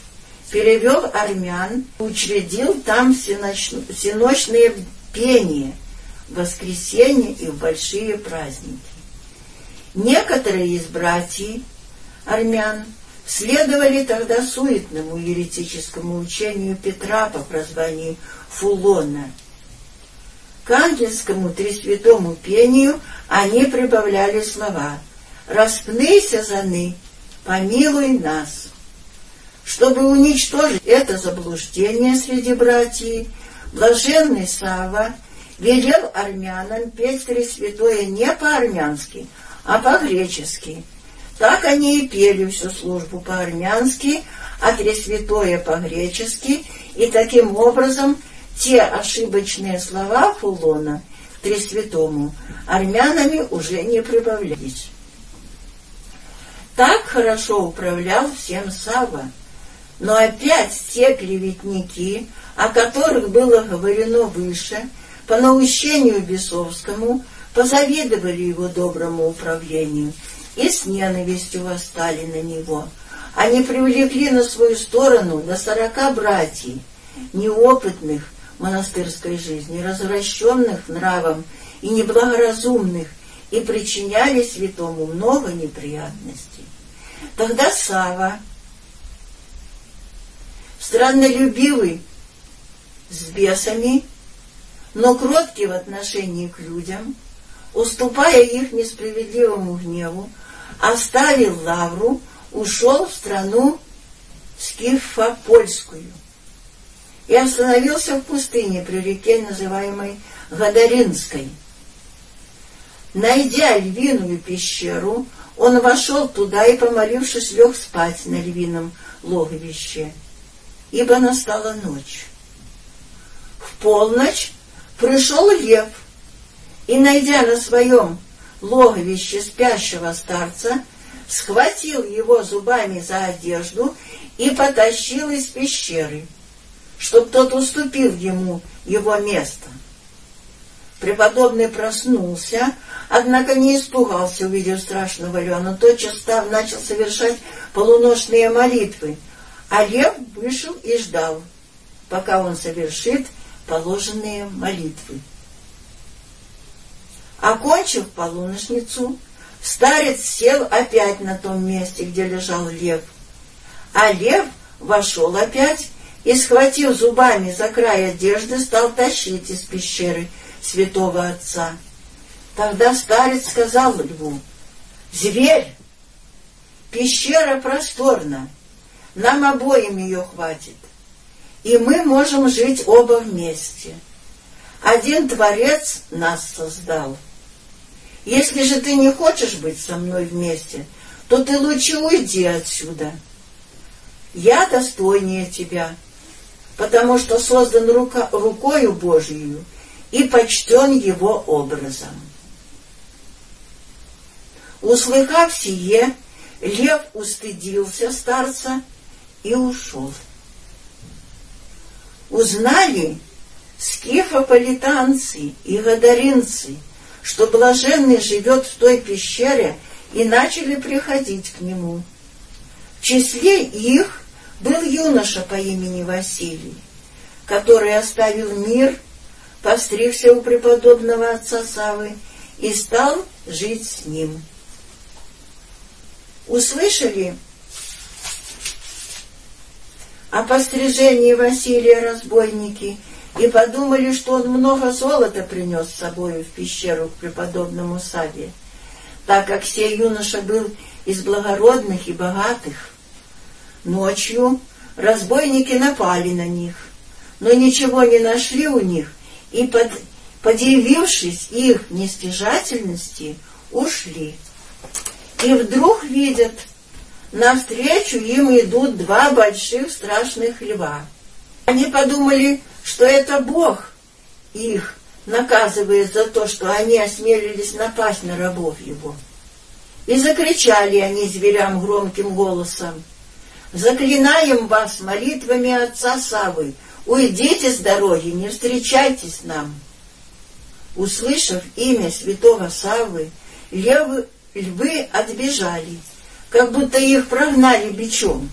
перевел армян, учредил там всеночные пения в воскресенье и в большие праздники. Некоторые из братьев армян следовали тогда суетному еретическому учению Петра по прозванию Фулона. К ангельскому тресвятому пению они прибавляли слова «Распнися, заны, помилуй нас». Чтобы уничтожить это заблуждение среди братьев, блаженный Сава велел армянам петь Пресвятое не по-армянски, а по-гречески. Так они и пели всю службу по-армянски, а Пресвятое по-гречески, и таким образом те ошибочные слова Фулона к Тресвятому армянами уже не прибавлялись. Так хорошо управлял всем Сава, но опять те клеветники, о которых было говорено выше, по наущению Бесовскому, позавидовали его доброму управлению и с ненавистью восстали на него. Они привлекли на свою сторону до сорока братьев, неопытных монастырской жизни, развращенных нравом и неблагоразумных, и причиняли святому много неприятностей. Тогда Сава, страннолюбивый, с бесами, но кроткий в отношении к людям, уступая их несправедливому гневу, оставил Лавру, ушел в страну Скифопольскую и остановился в пустыне при реке, называемой Гадаринской. Найдя львиную пещеру, он вошел туда и, помолившись, лег спать на львином логовище — ибо настала ночь. В полночь пришел лев и, найдя на своем логовище спящего старца, схватил его зубами за одежду и потащил из пещеры, чтоб тот уступил ему его место. Преподобный проснулся, однако не испугался, увидев страшного льва, тотчас став, начал совершать полуношные молитвы — а лев вышел и ждал, пока он совершит положенные молитвы. Окончив полуношницу, старец сел опять на том месте, где лежал лев, а лев вошел опять и, схватив зубами за край одежды, стал тащить из пещеры святого отца. Тогда старец сказал льву, «Зверь, пещера просторна, нам обоим ее хватит. И мы можем жить оба вместе. Один Творец нас создал. Если же ты не хочешь быть со мной вместе, то ты лучше уйди отсюда. Я достойнее тебя, потому что создан рука, рукою Божию и почтен его образом. Услыхав сие, лев устыдился старца и ушел. узнали скифополитанцы и гадаринцы, что блаженный живет в той пещере, и начали приходить к нему. В числе их был юноша по имени Василий, который оставил мир, постригся у преподобного отца Савы и стал жить с ним. Услышали о пострижении Василия разбойники и подумали, что он много золота принес с собой в пещеру к преподобному Саве, так как сей юноша был из благородных и богатых. Ночью разбойники напали на них, но ничего не нашли у них, и, под, подивившись их нестяжательности, ушли. И вдруг видят, навстречу им идут два больших страшных льва. Они подумали, что это Бог их наказывает за то, что они осмелились напасть на рабов его. И закричали они зверям громким голосом, «Заклинаем вас молитвами отца Савы, уйдите с дороги, не встречайтесь нам». Услышав имя святого Савы, левы, львы отбежали, как будто их прогнали бичом.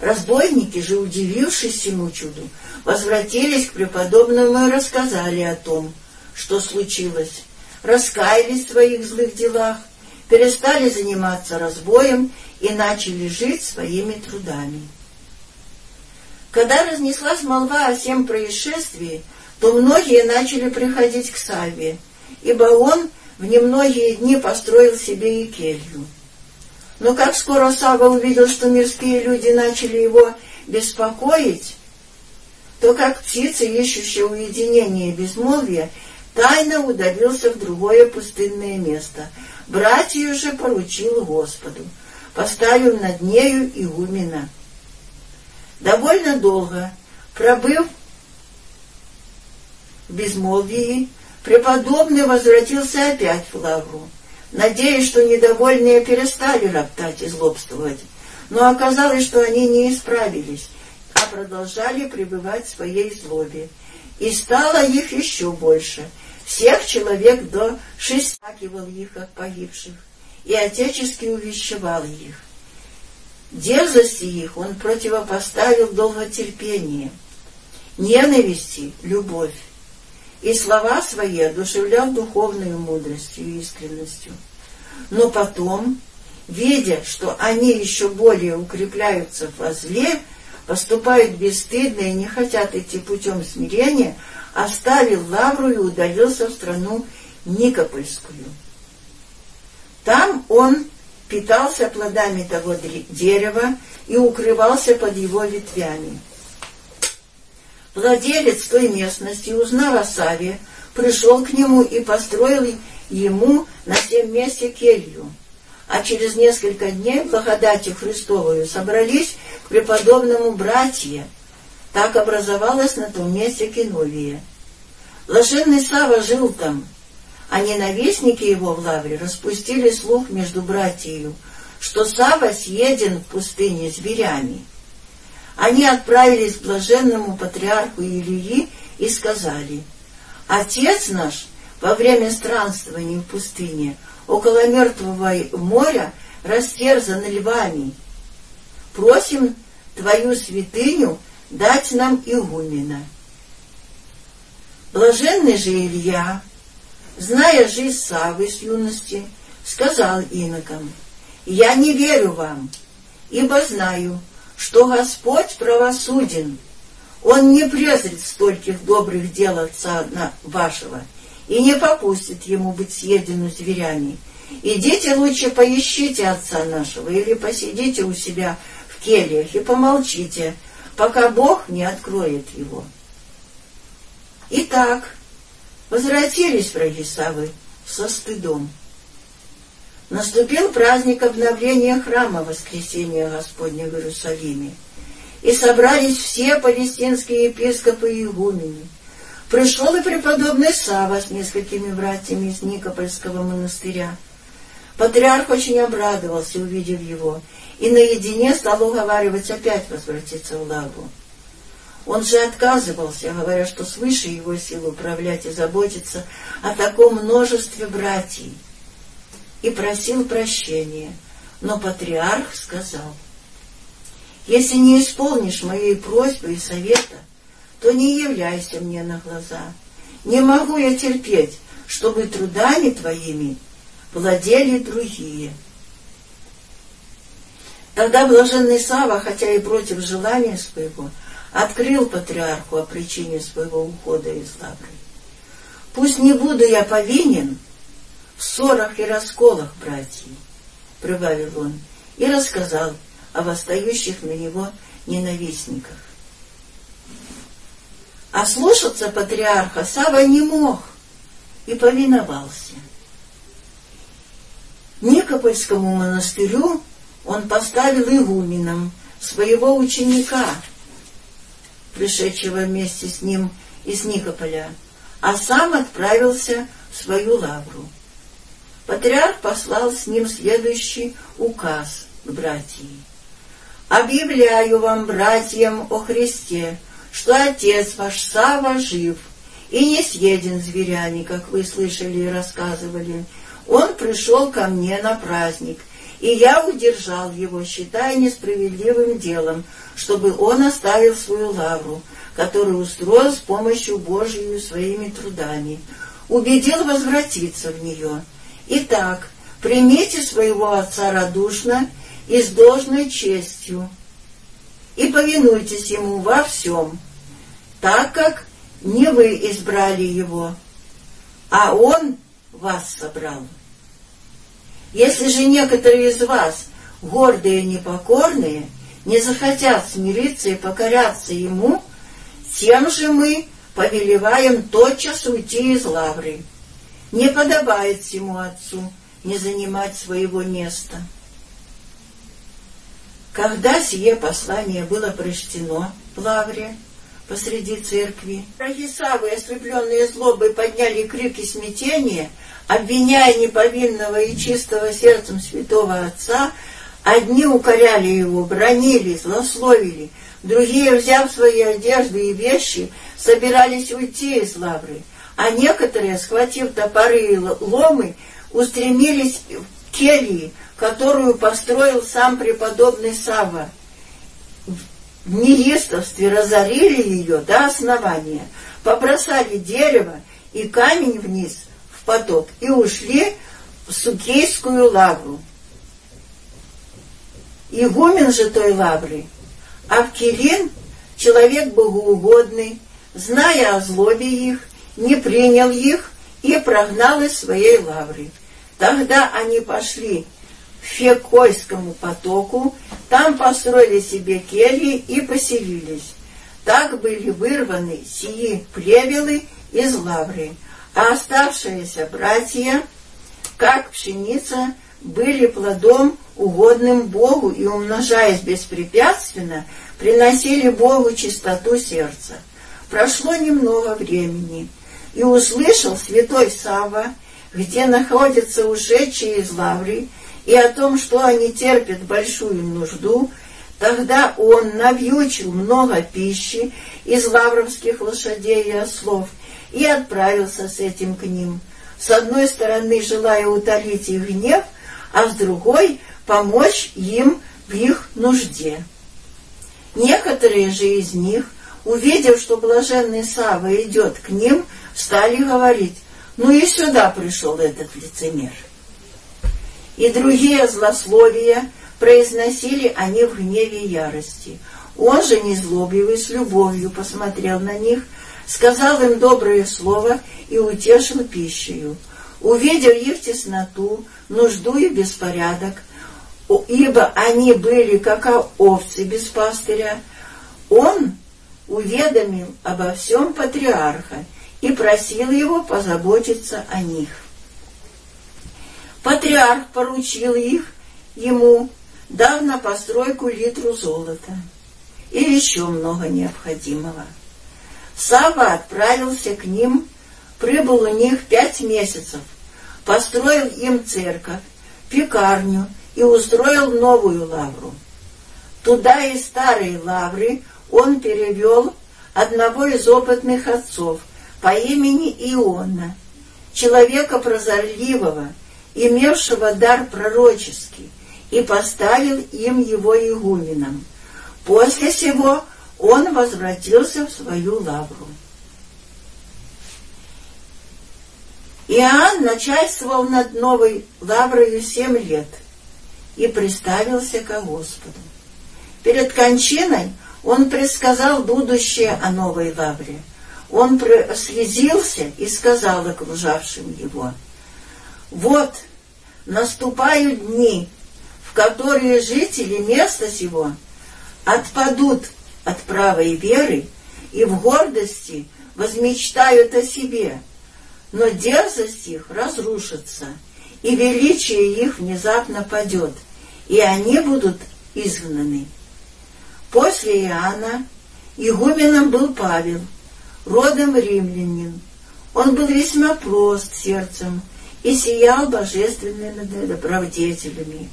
Разбойники же, удивившись всему чуду, возвратились к преподобному и рассказали о том, что случилось, раскаялись в своих злых делах, перестали заниматься разбоем и начали жить своими трудами. Когда разнеслась молва о всем происшествии, то многие начали приходить к Саве, ибо он в немногие дни построил себе и келью. Но как скоро Сава увидел, что мирские люди начали его беспокоить, то как птица, ищущая уединение и безмолвие, тайно удалился в другое пустынное место. Братью же поручил Господу, поставил над нею игумена. Довольно долго, пробыв в безмолвии, преподобный возвратился опять в лавру надеясь, что недовольные перестали роптать и злобствовать, но оказалось, что они не исправились, а продолжали пребывать в своей злобе. И стало их еще больше. Всех человек до шестакивал их, как погибших, и отечески увещевал их. Дерзости их он противопоставил долготерпение, ненависти — любовь, и слова свои одушевлял духовной мудростью и искренностью. Но потом, видя, что они еще более укрепляются во зле, поступают бесстыдно и не хотят идти путем смирения, оставил лавру и удалился в страну Никопольскую. Там он питался плодами того дерева и укрывался под его ветвями. Владелец той местности, узнав о Саве, пришел к нему и построил ему на тем месте келью. А через несколько дней благодати Христовую собрались к преподобному братья. Так образовалось на том месте Киновия. Блаженный Сава жил там, а ненавистники его в лавре распустили слух между братьями, что Сава съеден в пустыне зверями. Они отправились к блаженному патриарху Илии и сказали, «Отец наш во время странствования в пустыне около мертвого моря растерзан львами. Просим твою святыню дать нам игумена». Блаженный же Илья, зная жизнь Савы с юности, сказал инокам, «Я не верю вам, ибо знаю, что Господь правосуден. Он не презрит стольких добрых дел отца вашего и не попустит ему быть съедену зверями. Идите лучше поищите отца нашего или посидите у себя в кельях и помолчите, пока Бог не откроет его. Итак, возвратились враги Савы со стыдом. Наступил праздник обновления храма Воскресения Господня в Иерусалиме, и собрались все палестинские епископы и игумени. Пришел и преподобный Сава с несколькими братьями из Никопольского монастыря. Патриарх очень обрадовался, увидев его, и наедине стал уговаривать опять возвратиться в Лагу. Он же отказывался, говоря, что свыше его сил управлять и заботиться о таком множестве братьев, и просил прощения. Но патриарх сказал, «Если не исполнишь моей просьбы и совета, то не являйся мне на глаза. Не могу я терпеть, чтобы трудами твоими владели другие». Тогда блаженный Сава, хотя и против желания своего, открыл патриарху о причине своего ухода из лавры. Пусть не буду я повинен в ссорах и расколах братьев, прибавил он, и рассказал о восстающих на него ненавистниках. А слушаться патриарха Сава не мог и повиновался. Никопольскому монастырю он поставил игуменом своего ученика, пришедшего вместе с ним из Никополя, а сам отправился в свою лавру. Патриарх послал с ним следующий указ к братьям. «Объявляю вам, братьям, о Христе, что Отец ваш Сава жив и не съеден зверями, как вы слышали и рассказывали. Он пришел ко мне на праздник — и я удержал его, считая несправедливым делом, чтобы он оставил свою лавру, которую устроил с помощью Божьей своими трудами, убедил возвратиться в нее. Итак, примите своего отца радушно и с должной честью, и повинуйтесь ему во всем, так как не вы избрали его, а он вас собрал. Если же некоторые из вас, гордые и непокорные, не захотят смириться и покоряться Ему, тем же мы повелеваем тотчас уйти из лавры. Не подобает всему Отцу не занимать своего места. Когда сие послание было прочтено в лавре посреди церкви, Рахисавы, ослепленные злобой, подняли крики смятения — обвиняя неповинного и чистого сердцем святого Отца, одни укоряли его, бронили, злословили, другие, взяв свои одежды и вещи, собирались уйти из лавры, а некоторые, схватив топоры и ломы, устремились в келии, которую построил сам преподобный Савва. В неистовстве разорили ее до основания, побросали дерево и камень вниз, поток и ушли в Сукейскую лавру. Игумен же той лавры, Авкелин, человек богоугодный, зная о злобе их, не принял их и прогнал из своей лавры. Тогда они пошли к Фекойскому потоку, там построили себе кельи и поселились. Так были вырваны сии плевелы из лавры а оставшиеся братья, как пшеница, были плодом угодным Богу и, умножаясь беспрепятственно, приносили Богу чистоту сердца. Прошло немного времени, и услышал святой Сава, где находятся ушедшие из лавры, и о том, что они терпят большую нужду, тогда он навьючил много пищи из лавровских лошадей и ослов, и отправился с этим к ним. С одной стороны, желая утолить их гнев, а с другой — помочь им в их нужде. Некоторые же из них, увидев, что блаженный Сава идет к ним, стали говорить, ну и сюда пришел этот лицемер. И другие злословия произносили они в гневе и ярости. Он же, незлобливый, с любовью посмотрел на них сказал им доброе слово и утешил пищею. Увидел их тесноту, нужду и беспорядок, ибо они были как овцы без пастыря, он уведомил обо всем патриарха и просил его позаботиться о них. Патриарх поручил их ему, дав на постройку литру золота и еще много необходимого. Сава отправился к ним, прибыл у них пять месяцев, построил им церковь, пекарню и устроил новую лавру. Туда из старой лавры он перевел одного из опытных отцов по имени Иона, человека прозорливого, имевшего дар пророческий, и поставил им его игуменом. После сего он возвратился в свою лавру. Иоанн начальствовал над новой лаврою семь лет и приставился к Господу. Перед кончиной он предсказал будущее о новой лавре. Он слезился и сказал окружавшим его, «Вот, наступают дни, в которые жители места сего отпадут от правой веры и в гордости возмечтают о себе, но дерзость их разрушится, и величие их внезапно падет, и они будут изгнаны. После Иоанна игуменом был Павел, родом римлянин. Он был весьма прост сердцем и сиял божественными добродетелями,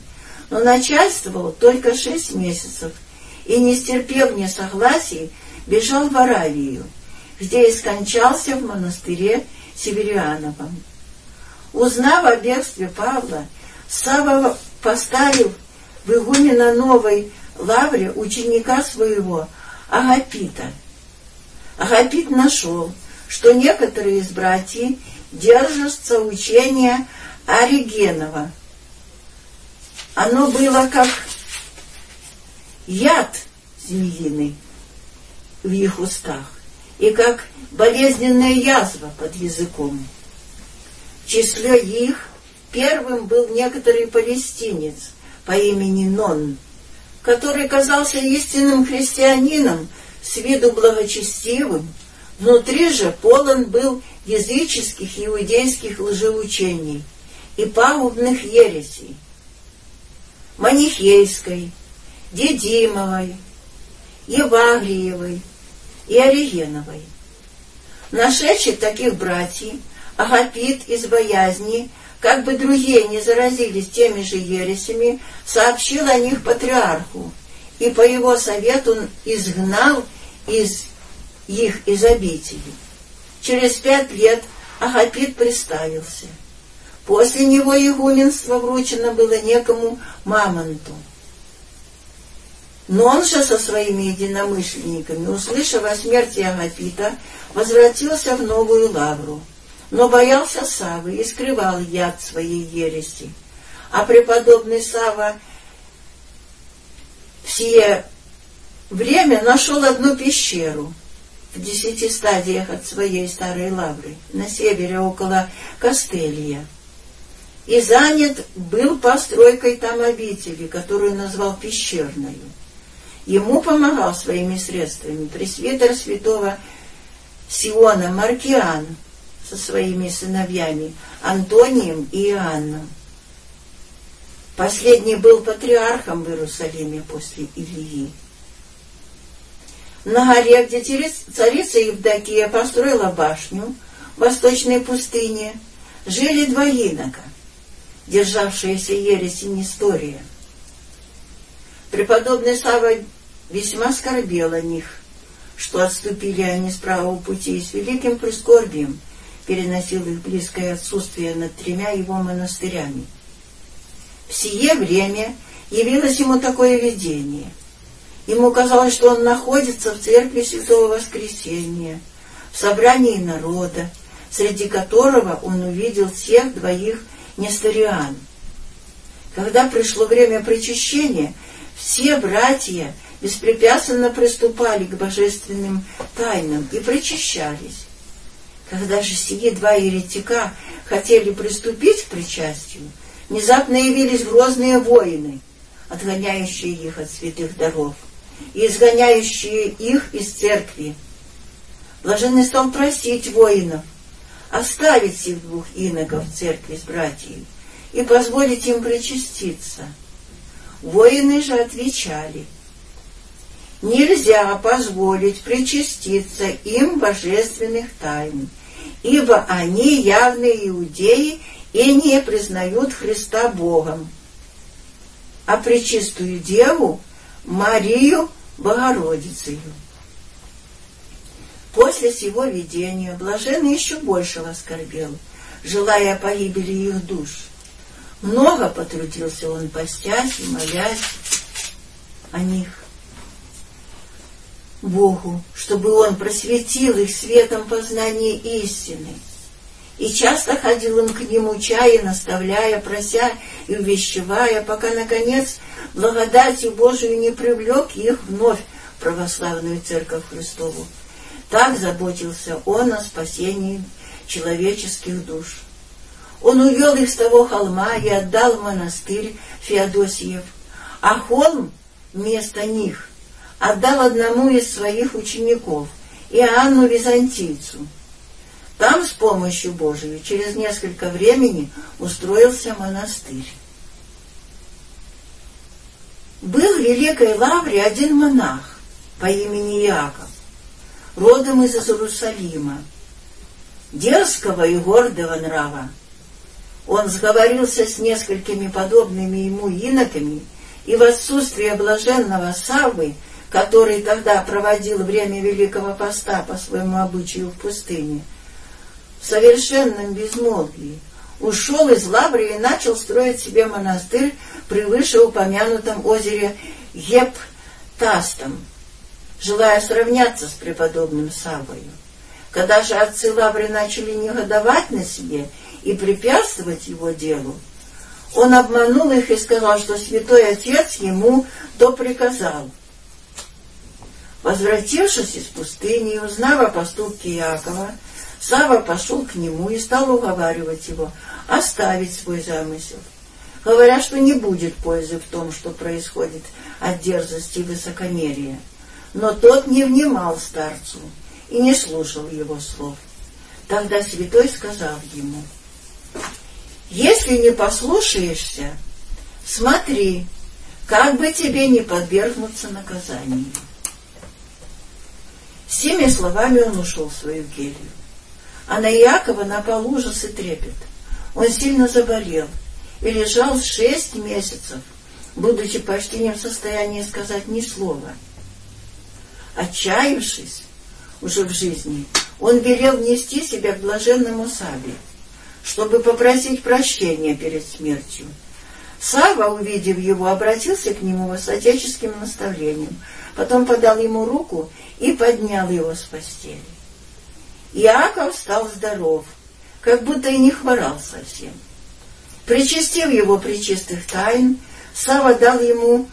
но начальствовал только шесть месяцев и, не стерпев несогласий, бежал в Аравию, где и скончался в монастыре Севериановом. Узнав о бегстве Павла, Сава поставил в игумена новой лавре ученика своего Агапита. Агапит нашел, что некоторые из братьев держатся учения Оригенова. Оно было как яд змеиный в их устах и как болезненная язва под языком. В числе их первым был некоторый палестинец по имени Нон, который казался истинным христианином, с виду благочестивым, внутри же полон был языческих иудейских лжеучений и пагубных ересей, манихейской, Дедимовой, Евагриевой и Оригеновой. Нашедший таких братьев, Агапит из боязни, как бы другие не заразились теми же ересями, сообщил о них патриарху, и по его совету изгнал из их из обители. Через пять лет Агапит представился. После него игуменство вручено было некому Мамонту. Но он же со своими единомышленниками, услышав о смерти Агапита, возвратился в новую лавру, но боялся Савы и скрывал яд своей ереси. А преподобный Сава в сие время нашел одну пещеру в десяти стадиях от своей старой лавры на севере около Кастелия и занят был постройкой там обители, которую назвал пещерною. Ему помогал своими средствами пресвитер святого Сиона Маркиан со своими сыновьями Антонием и Иоанном. Последний был патриархом в Иерусалиме после Илии. На горе, где царица Евдокия построила башню в восточной пустыне, жили два инока, державшиеся ереси Нестория. Преподобный Сава весьма скорбел о них, что отступили они с правого пути с великим прискорбием переносил их близкое отсутствие над тремя его монастырями. В сие время явилось ему такое видение — Ему казалось, что он находится в церкви Святого Воскресения, в собрании народа, среди которого он увидел всех двоих несториан. Когда пришло время причащения, все братья беспрепятственно приступали к божественным тайнам и причащались. Когда же сие два еретика хотели приступить к причастию, внезапно явились грозные воины, отгоняющие их от святых даров и изгоняющие их из церкви. Блаженный стал просить воинов оставить всех двух иноков в церкви с братьями и позволить им причаститься. Воины же отвечали, нельзя позволить причаститься им божественных тайн, ибо они явные иудеи и не признают Христа Богом. А пречистую Деву Марию Богородицею. После сего видения блаженный еще больше воскорбел, желая погибели их душ. Много потрудился он, постясь и молясь о них. Богу, чтобы Он просветил их светом познания истины. И часто ходил он к нему чая, наставляя, прося и увещевая, пока, наконец, благодатью Божию не привлек их вновь православную Церковь Христову. Так заботился он о спасении человеческих душ. Он увел их с того холма и отдал монастырь Феодосиев, а холм вместо них отдал одному из своих учеников, Иоанну Византийцу. Там с помощью Божией через несколько времени устроился монастырь. Был в Великой Лавре один монах по имени Иаков, родом из Иерусалима, дерзкого и гордого нрава. Он сговорился с несколькими подобными ему иноками, и в отсутствие блаженного Саввы который тогда проводил время Великого Поста по своему обычаю в пустыне, в совершенном безмолвии, ушел из Лаврии и начал строить себе монастырь при вышеупомянутом озере Гептастом, желая сравняться с преподобным Савою. Когда же отцы Лавры начали негодовать на себе и препятствовать его делу, он обманул их и сказал, что святой отец ему то приказал — Возвратившись из пустыни и узнав о поступке Иакова, Сава пошел к нему и стал уговаривать его оставить свой замысел, говоря, что не будет пользы в том, что происходит от дерзости и высокомерия. Но тот не внимал старцу и не слушал его слов. Тогда святой сказал ему, «Если не послушаешься, смотри, как бы тебе не подвергнуться наказанию». С теми словами он ушел в свою келью. А на Иакова напал ужас и трепет. Он сильно заболел и лежал шесть месяцев, будучи почти не в состоянии сказать ни слова. Отчаявшись уже в жизни, он велел нести себя к блаженному Саве, чтобы попросить прощения перед смертью. Сава, увидев его, обратился к нему с отеческим наставлением, потом подал ему руку и поднял его с постели. Иаков стал здоров, как будто и не хворал совсем. Причастив его причистых тайн, Сава дал ему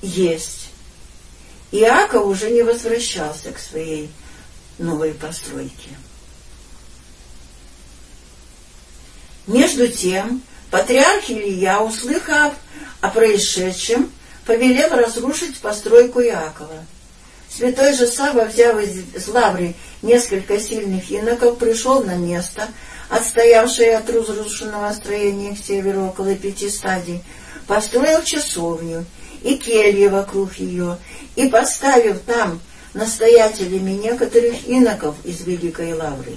есть. Иаков уже не возвращался к своей новой постройке. Между тем, патриарх Илья, услыхав о происшедшем, повелел разрушить постройку Иакова — Святой же Сава, взяв из лавры несколько сильных иноков, пришел на место, отстоявшее от разрушенного строения к северу около пяти стадий, построил часовню и кельи вокруг ее, и поставил там настоятелями некоторых иноков из Великой Лавры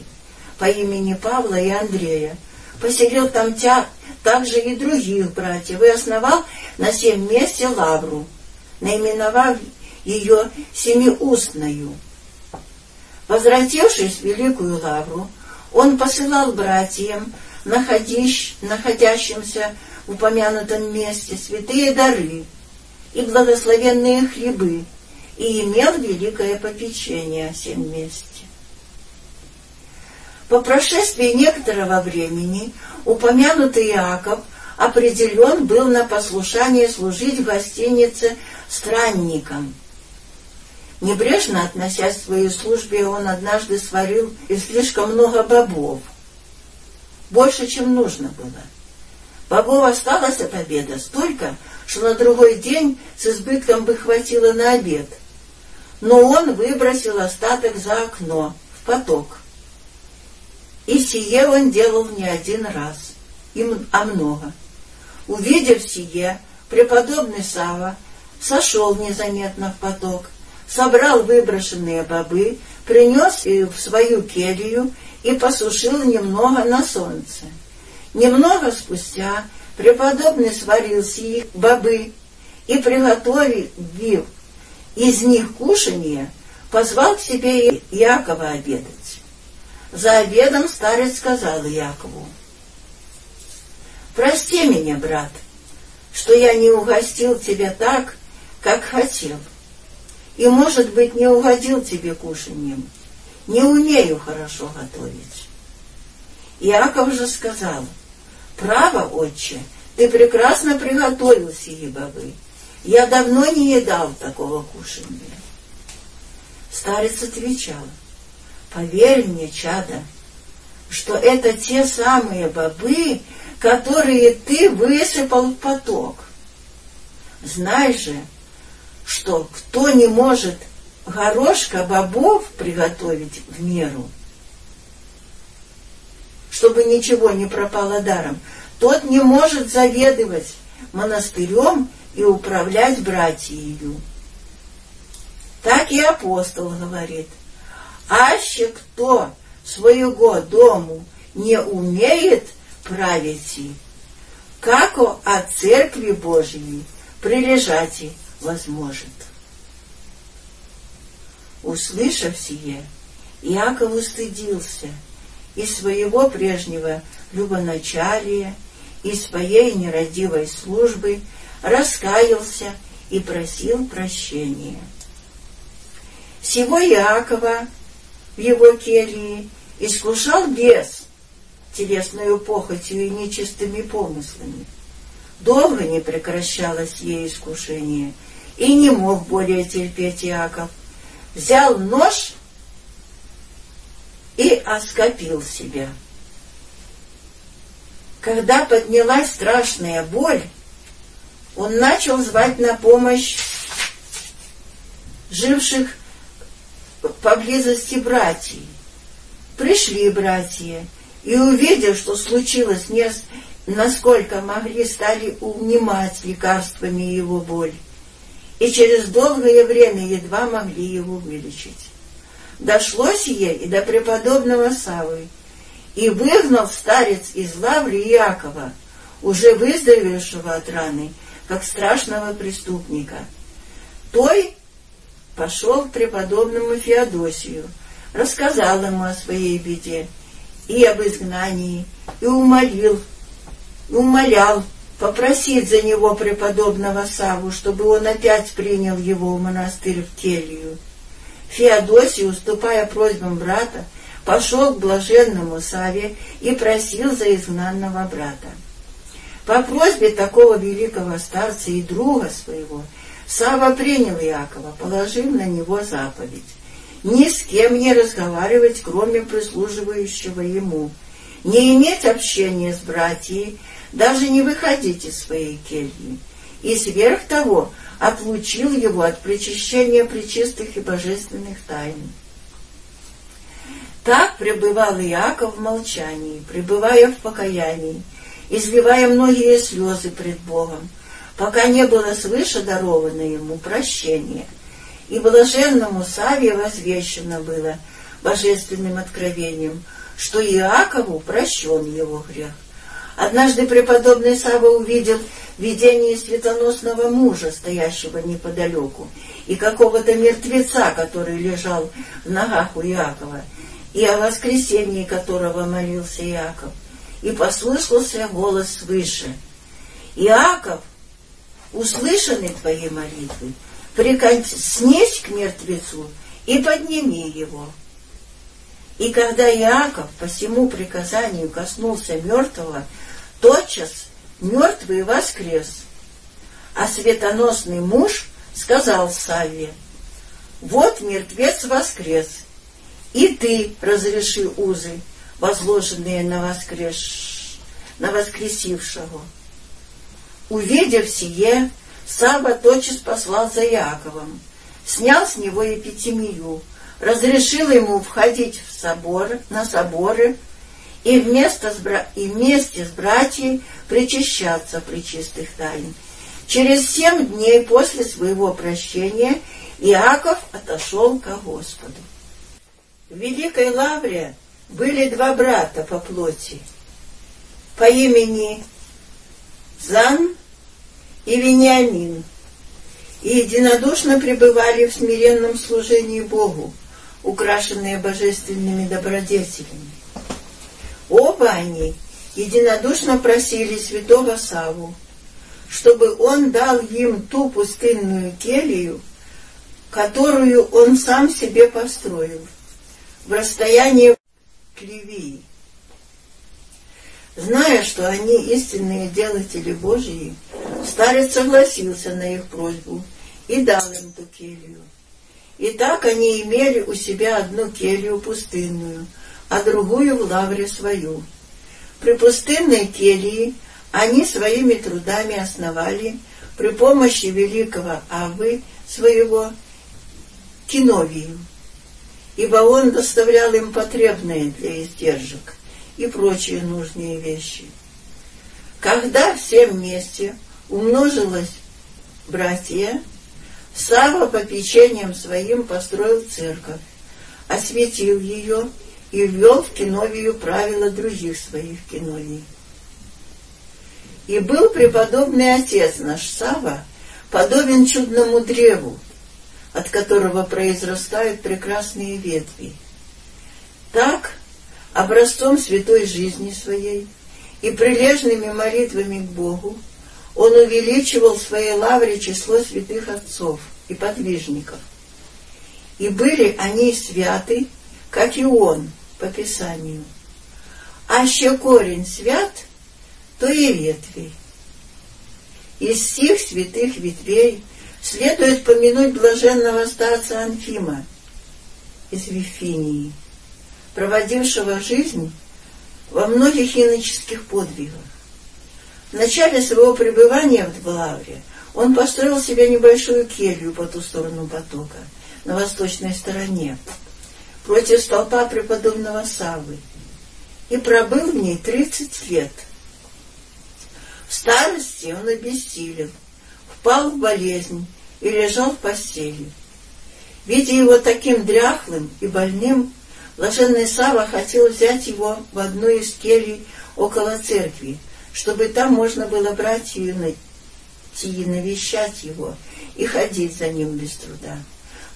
по имени Павла и Андрея, поселил там тя, также и других братьев и основал на семь месте Лавру, наименовав ее семиустною. Возвратившись в Великую Лавру, он посылал братьям, находящ, находящимся в упомянутом месте, святые дары и благословенные хлебы, и имел великое попечение о всем месте. По прошествии некоторого времени упомянутый Иаков определен был на послушание служить в гостинице странникам – Небрежно относясь к своей службе, он однажды сварил и слишком много бобов. Больше, чем нужно было. Бобов осталось от обеда столько, что на другой день с избытком бы хватило на обед. Но он выбросил остаток за окно, в поток. И сие он делал не один раз, им, а много. Увидев сие, преподобный Сава сошел незаметно в поток собрал выброшенные бобы, принес их в свою келью и посушил немного на солнце. Немного спустя преподобный сварил сии бобы и, приготовив из них кушанье, позвал к себе Якова обедать. За обедом старец сказал Якову, «Прости меня, брат, что я не угостил тебя так, как хотел, и, может быть, не угодил тебе кушаньем, не умею хорошо готовить». Иаков же сказал, «Право, отче, ты прекрасно приготовил сии бобы. Я давно не едал такого кушания». Старец отвечал, «Поверь мне, чада, что это те самые бобы, которые ты высыпал в поток. Знаешь же, что кто не может горошка бобов приготовить в меру, чтобы ничего не пропало даром, тот не может заведовать монастырем и управлять братьею. Так и апостол говорит. Аще кто своего дому не умеет править, как о церкви Божьей прилежать возможет. Услышав сие, Иаков устыдился и своего прежнего любоначалия, и своей нерадивой службы раскаялся и просил прощения. Всего Иакова в его келье искушал бес телесную похотью и нечистыми помыслами. Долго не прекращалось ей искушение, и не мог более терпеть Иаков. Взял нож и оскопил себя. Когда поднялась страшная боль, он начал звать на помощь живших поблизости братьев. Пришли братья, и, увидев, что случилось, не насколько могли, стали унимать лекарствами его боль, и через долгое время едва могли его вылечить. Дошло сие и до преподобного Савы, и выгнал старец из лаври Якова, уже выздоровевшего от раны, как страшного преступника. Той пошел к преподобному Феодосию, рассказал ему о своей беде и об изгнании, и умолил, умолял попросить за него преподобного Саву, чтобы он опять принял его в монастырь в келью. Феодосий, уступая просьбам брата, пошел к блаженному Саве и просил за изгнанного брата. По просьбе такого великого старца и друга своего – Сава принял Якова, положив на него заповедь. Ни с кем не разговаривать, кроме прислуживающего ему, не иметь общения с братьями, даже не выходить из своей кельи. И сверх того отлучил его от причащения причистых и божественных тайн. Так пребывал Иаков в молчании, пребывая в покаянии, изливая многие слезы пред Богом, пока не было свыше даровано ему прощение. И блаженному Саве возвещено было божественным откровением, что Иакову прощен его грех. Однажды преподобный Сава увидел видение светоносного мужа, стоящего неподалеку, и какого-то мертвеца, который лежал в ногах у Иакова, и о воскресении которого молился Иаков. И послышался голос свыше. «Иаков, услышаны твои молитвы, прикоснись к мертвецу и подними его. И когда Иаков по всему приказанию коснулся мертвого, тотчас мертвый воскрес. А светоносный муж сказал Савве, «Вот мертвец воскрес, и ты разреши узы, возложенные на, воскрес... на воскресившего». Увидев сие, Сава тотчас послал за Яковом, снял с него эпитемию, разрешил ему входить в собор, на соборы и, вместо с бра... и вместе с братьями причащаться при чистых тайн. Через семь дней после своего прощения Иаков отошел к Господу. В Великой Лавре были два брата по плоти по имени Зан и Вениамин. и единодушно пребывали в смиренном служении Богу, украшенные божественными добродетелями. Оба они единодушно просили святого Саву, чтобы он дал им ту пустынную келью, которую он сам себе построил, в расстоянии Кливии. Зная, что они истинные делатели Божьи, старец согласился на их просьбу и дал им ту келью. И так они имели у себя одну келью пустынную, а другую в лавре свою. При пустынной келье они своими трудами основали при помощи великого Авы своего Киновию, ибо он доставлял им потребные для издержек и прочие нужные вещи. Когда все вместе умножилось братья, Сава по печеньям своим построил церковь, осветил ее и ввел в Киновию правила других своих киновий. И был преподобный отец наш Сава подобен чудному древу, от которого произрастают прекрасные ветви. Так, образцом святой жизни своей и прилежными молитвами к Богу, он увеличивал в своей лавре число святых отцов и подвижников. И были они святы, как и он, по Писанию. А еще корень свят, то и ветви. Из всех святых ветвей следует помянуть блаженного старца Анфима из Вифинии, проводившего жизнь во многих иноческих подвигах. В начале своего пребывания в Лавре он построил себе небольшую келью по ту сторону потока, на восточной стороне, против столпа преподобного Савы, и пробыл в ней тридцать лет. В старости он обессилел, впал в болезнь и лежал в постели. Видя его таким дряхлым и больным, блаженный Сава хотел взять его в одну из келей около церкви, чтобы там можно было брать и навещать его и ходить за ним без труда.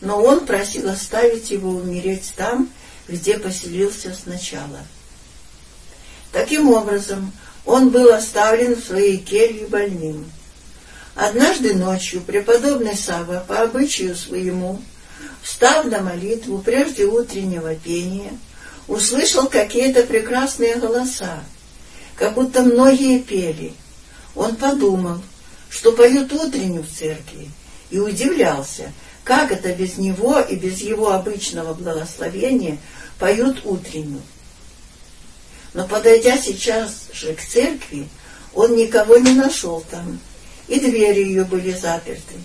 Но он просил оставить его умереть там, где поселился сначала. Таким образом, он был оставлен в своей келье больным. Однажды ночью преподобный Сава по обычаю своему, встав на молитву прежде утреннего пения, услышал какие-то прекрасные голоса, как будто многие пели. Он подумал, что поют утреннюю в церкви, и удивлялся, как это без него и без его обычного благословения поют утреннюю. Но подойдя сейчас же к церкви, он никого не нашел там, и двери ее были заперты.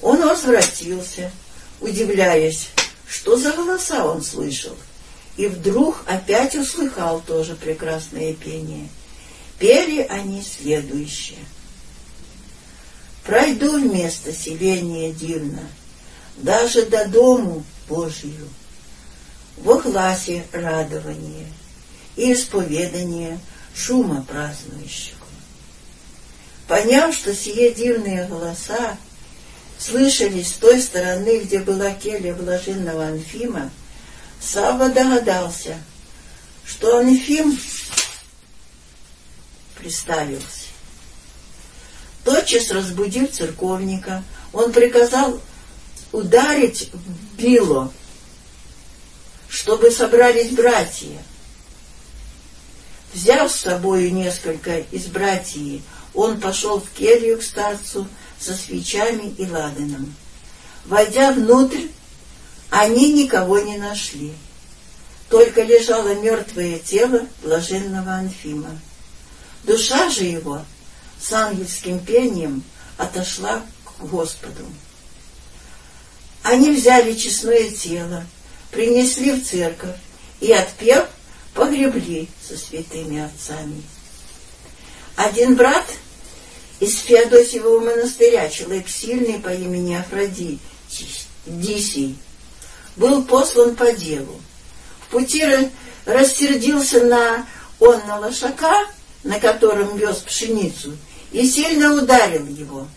Он возвратился, удивляясь, что за голоса он слышал, и вдруг опять услыхал тоже прекрасное пение. Пели они следующее. «Пройду вместо селения дивно, даже до дому Божию, во гласе радование и исповедание шума празднующего. Поняв, что сие дивные голоса слышались с той стороны, где была келья блаженного Анфима, Сава догадался, что Анфим представился. Тотчас разбудив церковника, он приказал ударить в било, чтобы собрались братья. Взяв с собою несколько из братьев, он пошел в келью к старцу со свечами и ладаном. Войдя внутрь, они никого не нашли. Только лежало мертвое тело блаженного Анфима. Душа же его с ангельским пением отошла к Господу. Они взяли честное тело, принесли в церковь и, отпев, погребли со святыми отцами. Один брат из Феодосиевого монастыря, человек сильный по имени Афродий, Дисий, был послан по делу. В пути рассердился на он на лошака, на котором вез пшеницу, и сильно ударил его.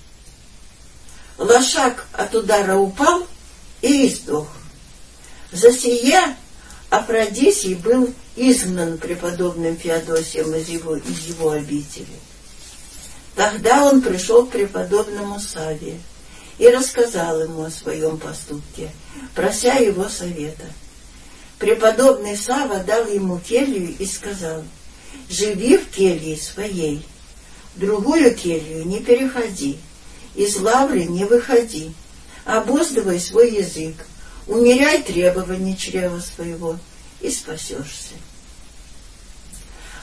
Лошак от удара упал и издох. За сие Афродисий был изгнан преподобным Феодосием из его, из его обители. Тогда он пришел к преподобному Саве и рассказал ему о своем поступке, прося его совета. Преподобный Сава дал ему келью и сказал, «Живи в келье своей, другую келью не переходи, из лавры не выходи, обуздывай свой язык, умеряй требования чрева своего и спасешься».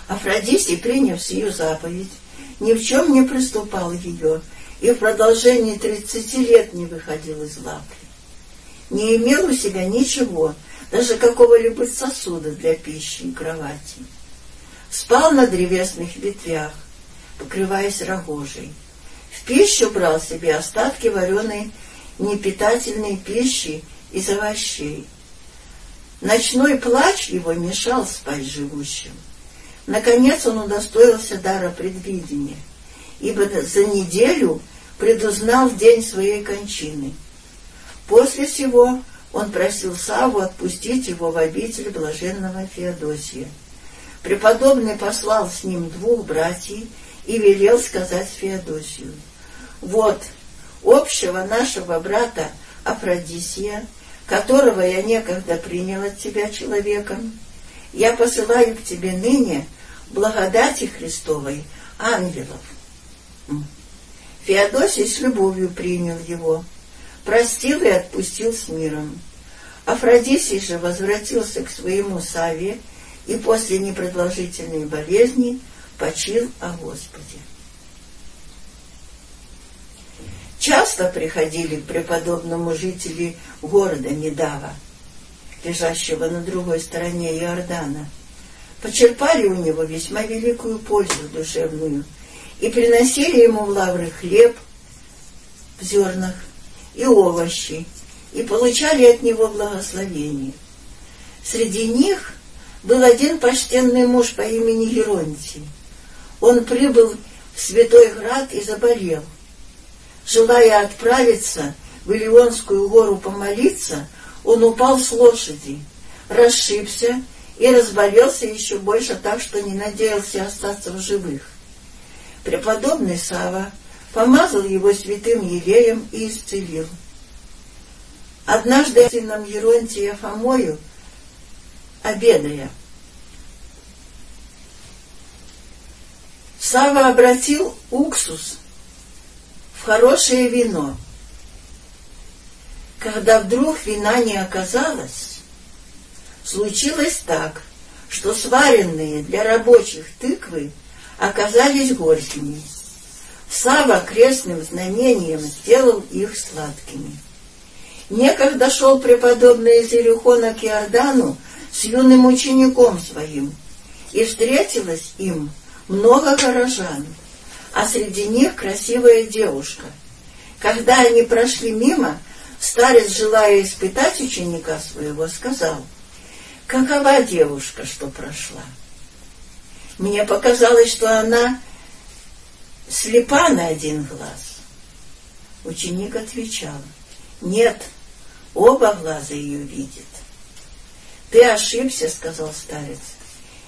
Афродисий, приняв сию заповедь, ни в чем не приступал ее и в продолжении тридцати лет не выходил из лавры. Не имел у себя ничего, даже какого-либо сосуда для пищи и кровати. Спал на древесных ветвях, покрываясь рогожей. Пищу брал себе остатки вареной непитательной пищи из овощей. Ночной плач его мешал спать живущим. Наконец он удостоился дара предвидения, ибо за неделю предузнал день своей кончины. После сего он просил Саву отпустить его в обитель блаженного Феодосия. Преподобный послал с ним двух братьев и велел сказать Феодосию, «Вот, общего нашего брата Афродисия, которого я некогда принял от тебя человеком, я посылаю к тебе ныне благодати Христовой ангелов». Феодосий с любовью принял его, простил и отпустил с миром. Афродисий же возвратился к своему Саве и после непродолжительной болезни почил о Господе. Часто приходили к преподобному жители города Недава, лежащего на другой стороне Иордана, почерпали у него весьма великую пользу душевную и приносили ему в лавры хлеб в зернах и овощи, и получали от него благословение. Среди них был один почтенный муж по имени Геронтий. Он прибыл в Святой Град и заболел. Желая отправиться в Илионскую гору помолиться, он упал с лошади, расшибся и разболелся еще больше так, что не надеялся остаться в живых. Преподобный Сава помазал его святым елеем и исцелил. Однажды сыном Еронтия Фомою, обедая, Сава обратил уксус в хорошее вино. Когда вдруг вина не оказалось, случилось так, что сваренные для рабочих тыквы оказались горькими. Сава крестным знамением сделал их сладкими. Некогда шел преподобный из Иерихона к Иордану с юным учеником своим, и встретилось им много горожан, а среди них красивая девушка. Когда они прошли мимо, старец, желая испытать ученика своего, сказал, «Какова девушка, что прошла?» Мне показалось, что она слепа на один глаз. Ученик отвечал, нет, оба глаза ее видят. Ты ошибся, сказал старец.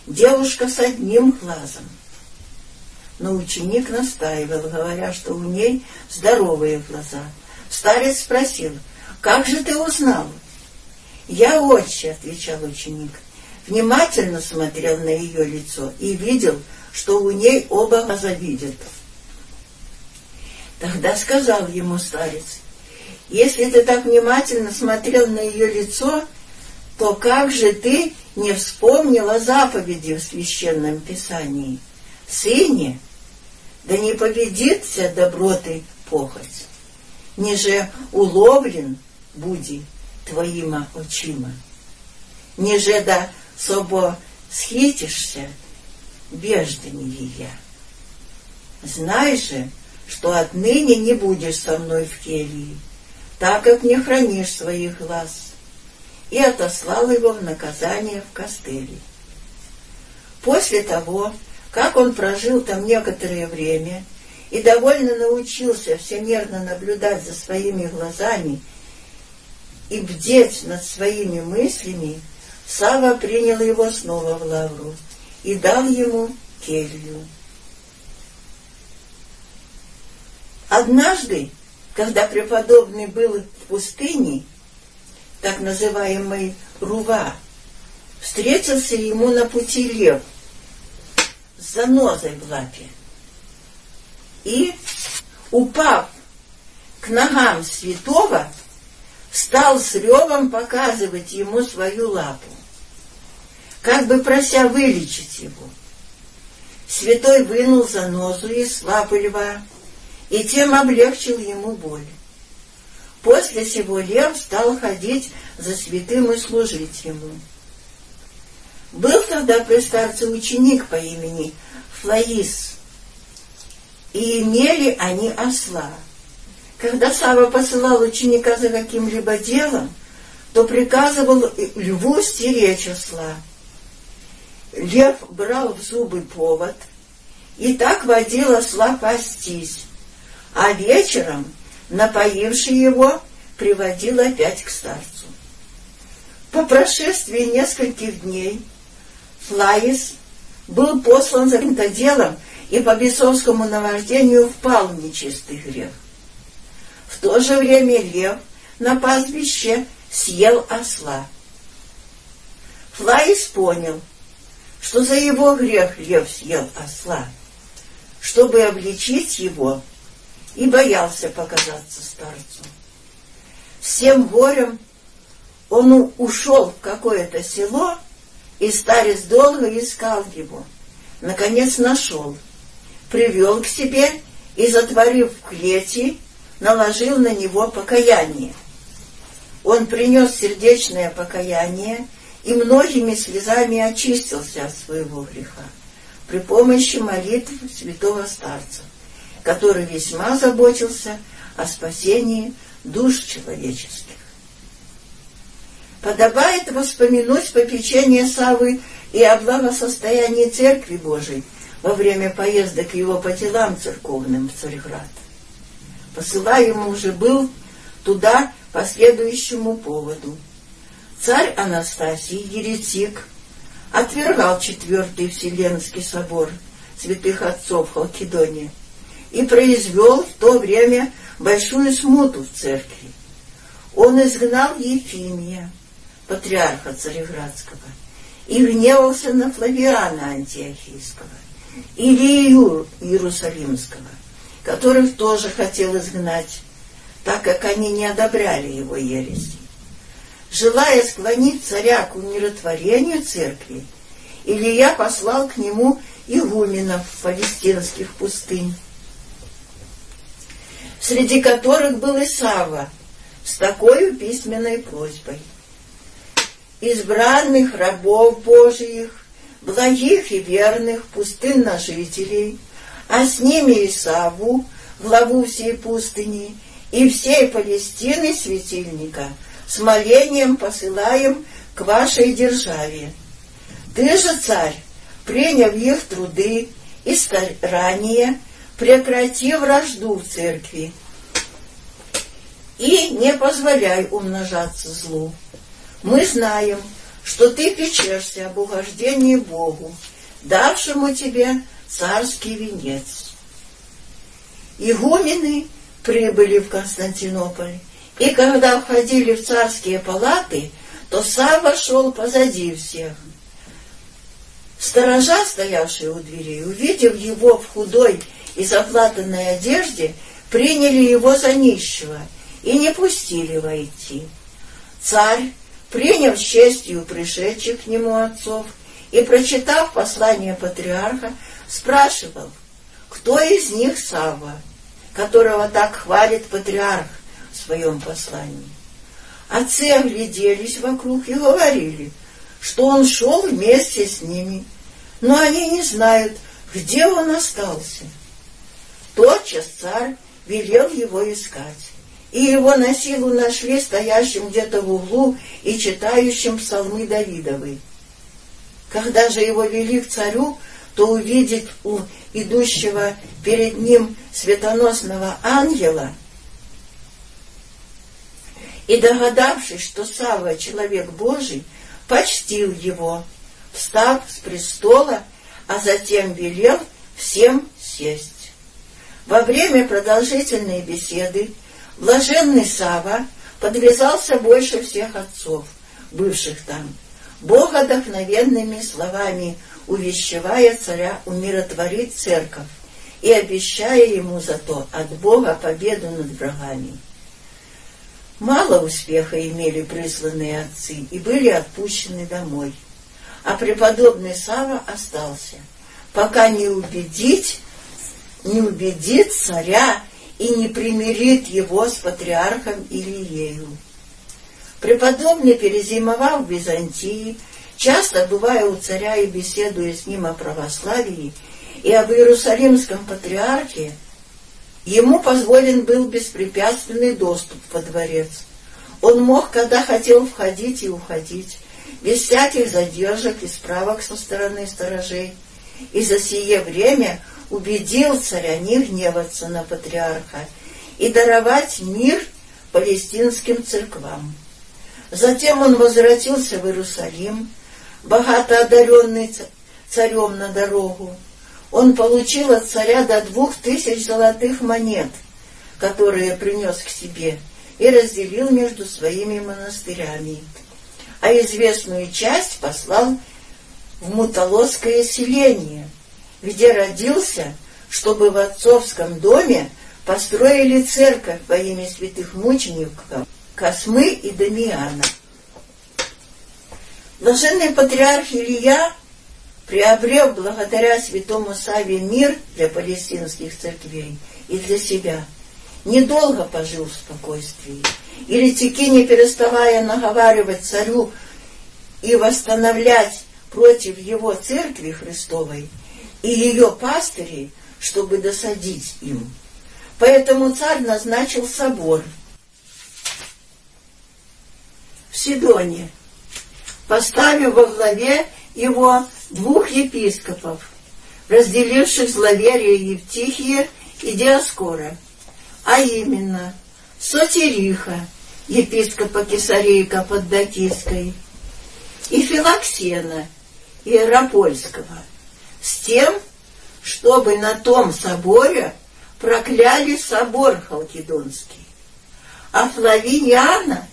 Девушка с одним глазом. Но ученик настаивал, говоря, что у ней здоровые глаза. Старец спросил, как же ты узнал? Я отче, отвечал ученик, внимательно смотрел на ее лицо и видел, что у ней оба глаза видят. Тогда сказал ему старец, если ты так внимательно смотрел на ее лицо, то как же ты не вспомнил о заповеди в Священном Писании? Сыне, да не победит вся доброты похоть, ниже уловлен буди твоима очима, ниже да собо схитишься, беждами ее. Знай же, что отныне не будешь со мной в келье, так как не хранишь своих глаз. И отослал его в наказание в костыли. После того, как он прожил там некоторое время и довольно научился всемерно наблюдать за своими глазами и бдеть над своими мыслями, Сава принял его снова в лавру и дал ему келью. Однажды, когда преподобный был в пустыне, так называемый Рува, встретился ему на пути лев с занозой в лапе. И, упав к ногам святого, стал с ревом показывать ему свою лапу, как бы прося вылечить его. Святой вынул занозу из лапы льва и тем облегчил ему боль. После сего лев стал ходить за святым и служить ему. Был тогда при старце ученик по имени Флаис, и имели они осла. Когда Сава посылал ученика за каким-либо делом, то приказывал льву стеречь осла. Лев брал в зубы повод и так водил осла пастись, а вечером, напоивший его, приводил опять к старцу. По прошествии нескольких дней Флаис был послан за каким-то делом и по бесовскому наваждению впал в нечистый грех. В то же время лев на пастбище съел осла. Флаис понял, что за его грех лев съел осла. Чтобы обличить его, и боялся показаться старцу. Всем горем он ушел в какое-то село, и старец долго искал его. Наконец нашел, привел к себе и, затворив в клети, наложил на него покаяние. Он принес сердечное покаяние и многими слезами очистился от своего греха при помощи молитв святого старца который весьма заботился о спасении душ человеческих. Подобает воспомянуть попечение Савы и о благосостоянии Церкви Божией во время поездок его по делам церковным в Царьград. Посылаемый уже был туда по следующему поводу. Царь Анастасий, еретик, отвергал Четвертый Вселенский собор святых отцов Халкидония и произвел в то время большую смуту в церкви. Он изгнал Ефимия, патриарха Цареградского, и гневался на Флавиана Антиохийского, Илию Иерусалимского, которых тоже хотел изгнать, так как они не одобряли его ереси. Желая склонить царя к умиротворению церкви, Илья послал к нему игуменов палестинских пустынь, среди которых был Исава, с такой письменной просьбой. Избранных рабов Божиих, благих и верных пустынножителей, а с ними Исаву, главу всей пустыни, и всей Палестины светильника, с молением посылаем к вашей державе. Ты же, царь, приняв их труды и старания, прекрати вражду в церкви и не позволяй умножаться злу. Мы знаем, что ты печешься об угождении Богу, давшему тебе царский венец. Игумены прибыли в Константинополь, и когда входили в царские палаты, то Сава шел позади всех. Сторожа, стоявшие у дверей, увидев его в худой и заплатанной одежде, приняли его за нищего и не пустили войти. Царь, приняв честью пришедших к нему отцов и прочитав послание патриарха, спрашивал, кто из них Савва, которого так хвалит патриарх в своем послании. Отцы огляделись вокруг и говорили, что он шел вместе с ними, но они не знают, где он остался. Тотчас царь велел его искать, и его на силу нашли стоящим где-то в углу и читающим псалмы Давидовы. Когда же его вели к царю, то увидев идущего перед ним светоносного ангела, и, догадавшись, что Савва — человек Божий, почтил его, встав с престола, а затем велел всем сесть. Во время продолжительной беседы блаженный Сава подвязался больше всех отцов, бывших там, богодохновенными словами увещевая царя умиротворить церковь и обещая ему зато от Бога победу над врагами. Мало успеха имели присланные отцы и были отпущены домой, а преподобный Сава остался, пока не убедить, не убедит царя и не примирит его с патриархом Илиею. Преподобный перезимовал в Византии, часто бывая у царя и беседуя с ним о православии и об Иерусалимском патриархе, ему позволен был беспрепятственный доступ во дворец. Он мог, когда хотел, входить и уходить, без всяких задержек и справок со стороны сторожей, и за сие время убедил царя не гневаться на патриарха и даровать мир палестинским церквам. Затем он возвратился в Иерусалим, богато одаренный царем на дорогу. Он получил от царя до двух тысяч золотых монет, которые принес к себе, и разделил между своими монастырями. А известную часть послал в Муталосское селение, где родился, чтобы в отцовском доме построили церковь во имя святых мучеников Космы и Дамиана. Блаженный патриарх Илья приобрел благодаря святому Саве мир для палестинских церквей и для себя. Недолго пожил в спокойствии. Еретики, не переставая наговаривать царю и восстановлять против его церкви Христовой и ее пастырей, чтобы досадить им. Поэтому царь назначил собор – в Сидоне, поставив во главе его двух епископов, разделивших зловерие Евтихия и Диаскора, а именно Сотериха, епископа Кесарии Каппадокийской, и Филоксена, Иеропольского, с тем, чтобы на том соборе прокляли собор Халкидонский. А Флавиниана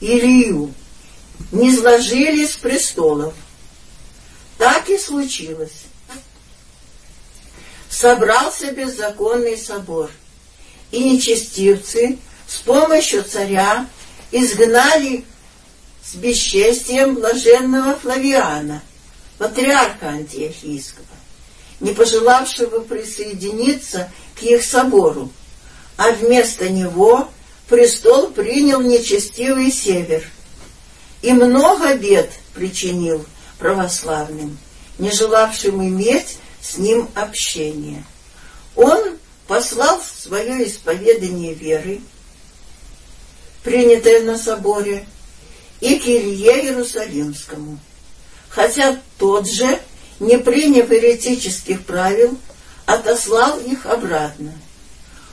Илью не сложили с престолов. Так и случилось. Собрался беззаконный собор, и нечестивцы с помощью царя изгнали с бесчестием блаженного Флавиана, патриарха антиохийского, не пожелавшего присоединиться к их собору, а вместо него – престол принял нечестивый север и много бед причинил православным, не желавшим иметь с ним общение. Он послал свое исповедание веры, принятое на соборе, и к Илье Иерусалимскому, хотя тот же, не приняв еретических правил, отослал их обратно.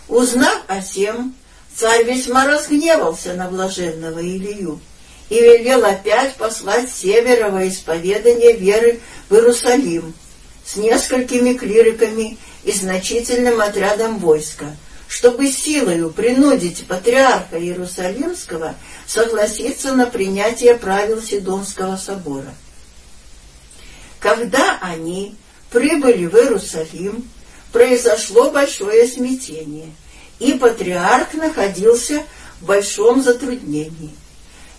Узнав о сем, Царь весьма разгневался на блаженного Илью и велел опять послать северово исповедание веры в Иерусалим с несколькими клириками и значительным отрядом войска, чтобы силою принудить патриарха Иерусалимского согласиться на принятие правил Сидонского собора. Когда они прибыли в Иерусалим, произошло большое смятение – и патриарх находился в большом затруднении.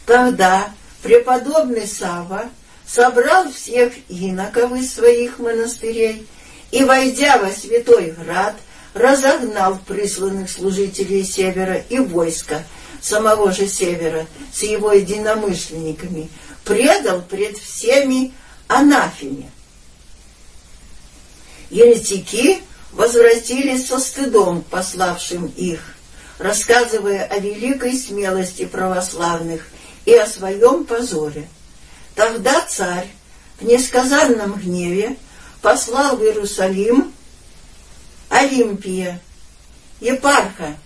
Тогда преподобный Сава собрал всех иноков из своих монастырей и, войдя во святой град, разогнал присланных служителей севера и войска самого же севера с его единомышленниками, предал пред всеми анафеме. Еретики возвратились со стыдом пославшим их, рассказывая о великой смелости православных и о своем позоре. Тогда царь в несказанном гневе послал в Иерусалим Олимпия, епарха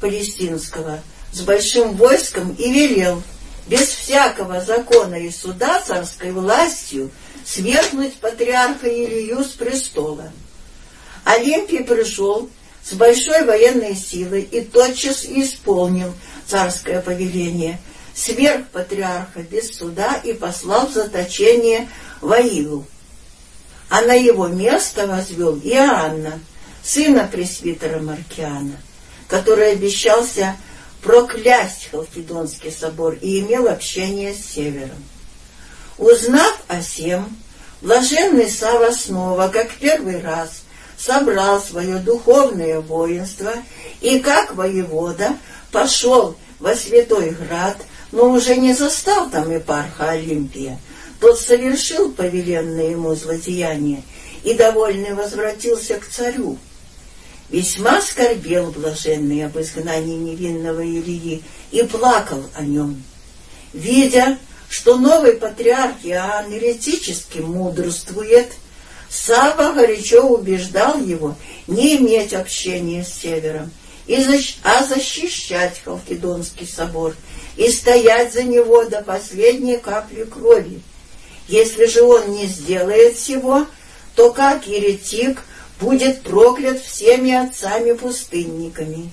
палестинского, с большим войском и велел без всякого закона и суда царской властью свергнуть патриарха Илью с престола. Олимпий пришел с большой военной силой и тотчас исполнил царское повеление, сверх патриарха без суда и послал в заточение Ваилу. А на его место возвел Иоанна, сына пресвитера Маркиана, который обещался проклясть Халкидонский собор и имел общение с севером. Узнав о сем, блаженный Сава снова, как первый раз, собрал свое духовное воинство и, как воевода, пошел во Святой Град, но уже не застал там епарха Олимпия. Тот совершил повеленное ему злодеяние и, довольный, возвратился к царю. Весьма скорбел блаженный об изгнании невинного Илии и плакал о нем. Видя, что новый патриарх Иоанн еретически мудрствует, Сава горячо убеждал его не иметь общения с севером, а защищать Халкидонский собор и стоять за него до последней капли крови. Если же он не сделает всего, то как еретик будет проклят всеми отцами-пустынниками.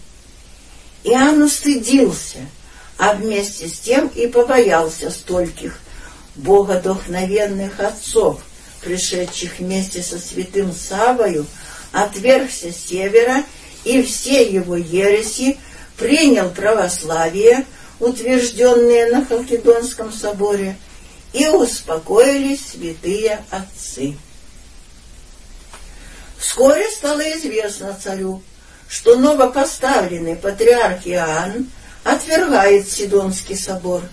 Иоанн устыдился, а вместе с тем и побоялся стольких богодохновенных отцов, пришедших вместе со святым Савою, отвергся севера и все его ереси, принял православие, утвержденное на Халкидонском соборе, и успокоились святые отцы. Вскоре стало известно царю, что новопоставленный патриарх Иоанн отвергает Сидонский собор,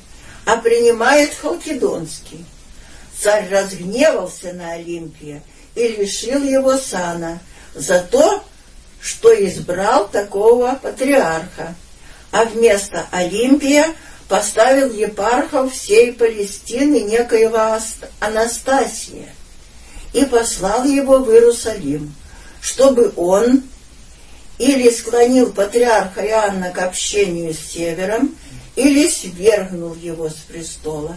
а принимает Халкидонский. Царь разгневался на Олимпия и лишил его сана за то, что избрал такого патриарха, а вместо Олимпия поставил епархов всей Палестины некоего Анастасия и послал его в Иерусалим, чтобы он или склонил патриарха Иоанна к общению с севером, или свергнул его с престола.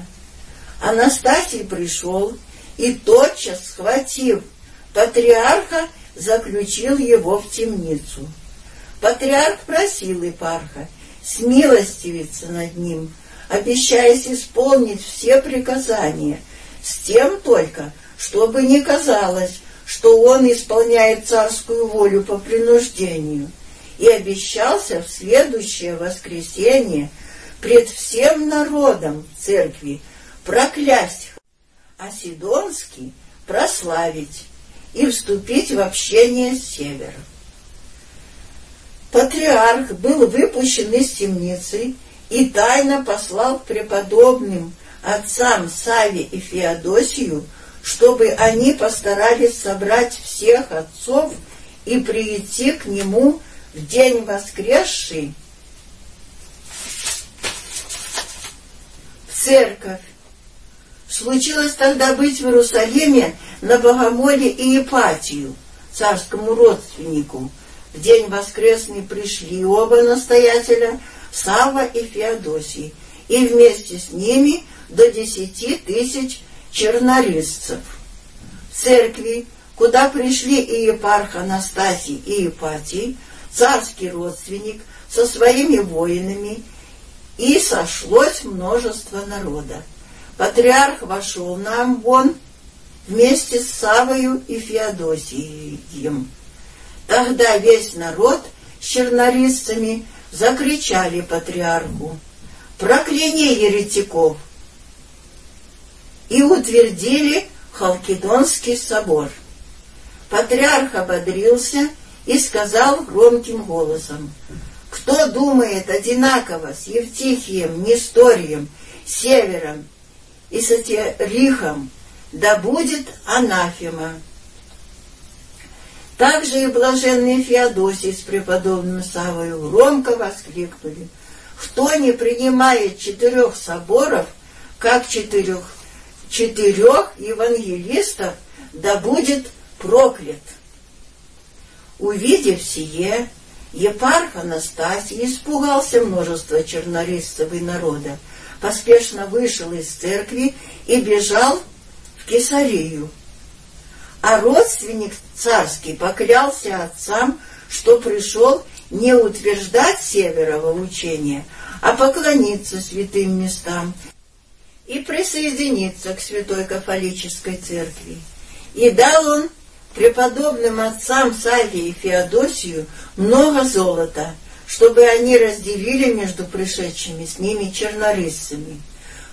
Анастасий пришел и, тотчас схватив патриарха, заключил его в темницу. Патриарх просил епарха смилостивиться над ним, обещаясь исполнить все приказания, с тем только, чтобы не казалось, что он исполняет царскую волю по принуждению, и обещался в следующее воскресенье пред всем народом церкви проклясть, а Сидонский прославить и вступить в общение с севером. Патриарх был выпущен из темницы и тайно послал преподобным отцам Саве и Феодосию, чтобы они постарались собрать всех отцов и прийти к нему в день воскресший в церковь. Случилось тогда быть в Иерусалиме на Богомоле и Епатию, царскому родственнику. В день воскресный пришли оба настоятеля, Сава и Феодосий, и вместе с ними до десяти тысяч чернорисцев. В церкви, куда пришли и епарх Анастасий и Епатий, царский родственник со своими воинами, и сошлось множество народа. Патриарх вошел на Амбон вместе с Савою и Феодосием. Тогда весь народ с чернорисцами закричали патриарху «Прокляни еретиков!» И утвердили Халкидонский собор. Патриарх ободрился и сказал громким голосом, «Кто думает одинаково с Евтихием, Несторием, Севером и Сатирихом, да будет анафема». Также и блаженный Феодосий с преподобным Савою громко воскликнули, «Кто не принимает четырех соборов, как четырех четырех евангелистов, да будет проклят. Увидев сие, епарх Анастасий испугался множества чернорисцев и народа, поспешно вышел из церкви и бежал в Кесарию. А родственник царский поклялся отцам, что пришел не утверждать северого учения, а поклониться святым местам и присоединиться к Святой Кафолической Церкви. И дал он преподобным отцам Саве и Феодосию много золота, чтобы они разделили между пришедшими с ними чернорысцами.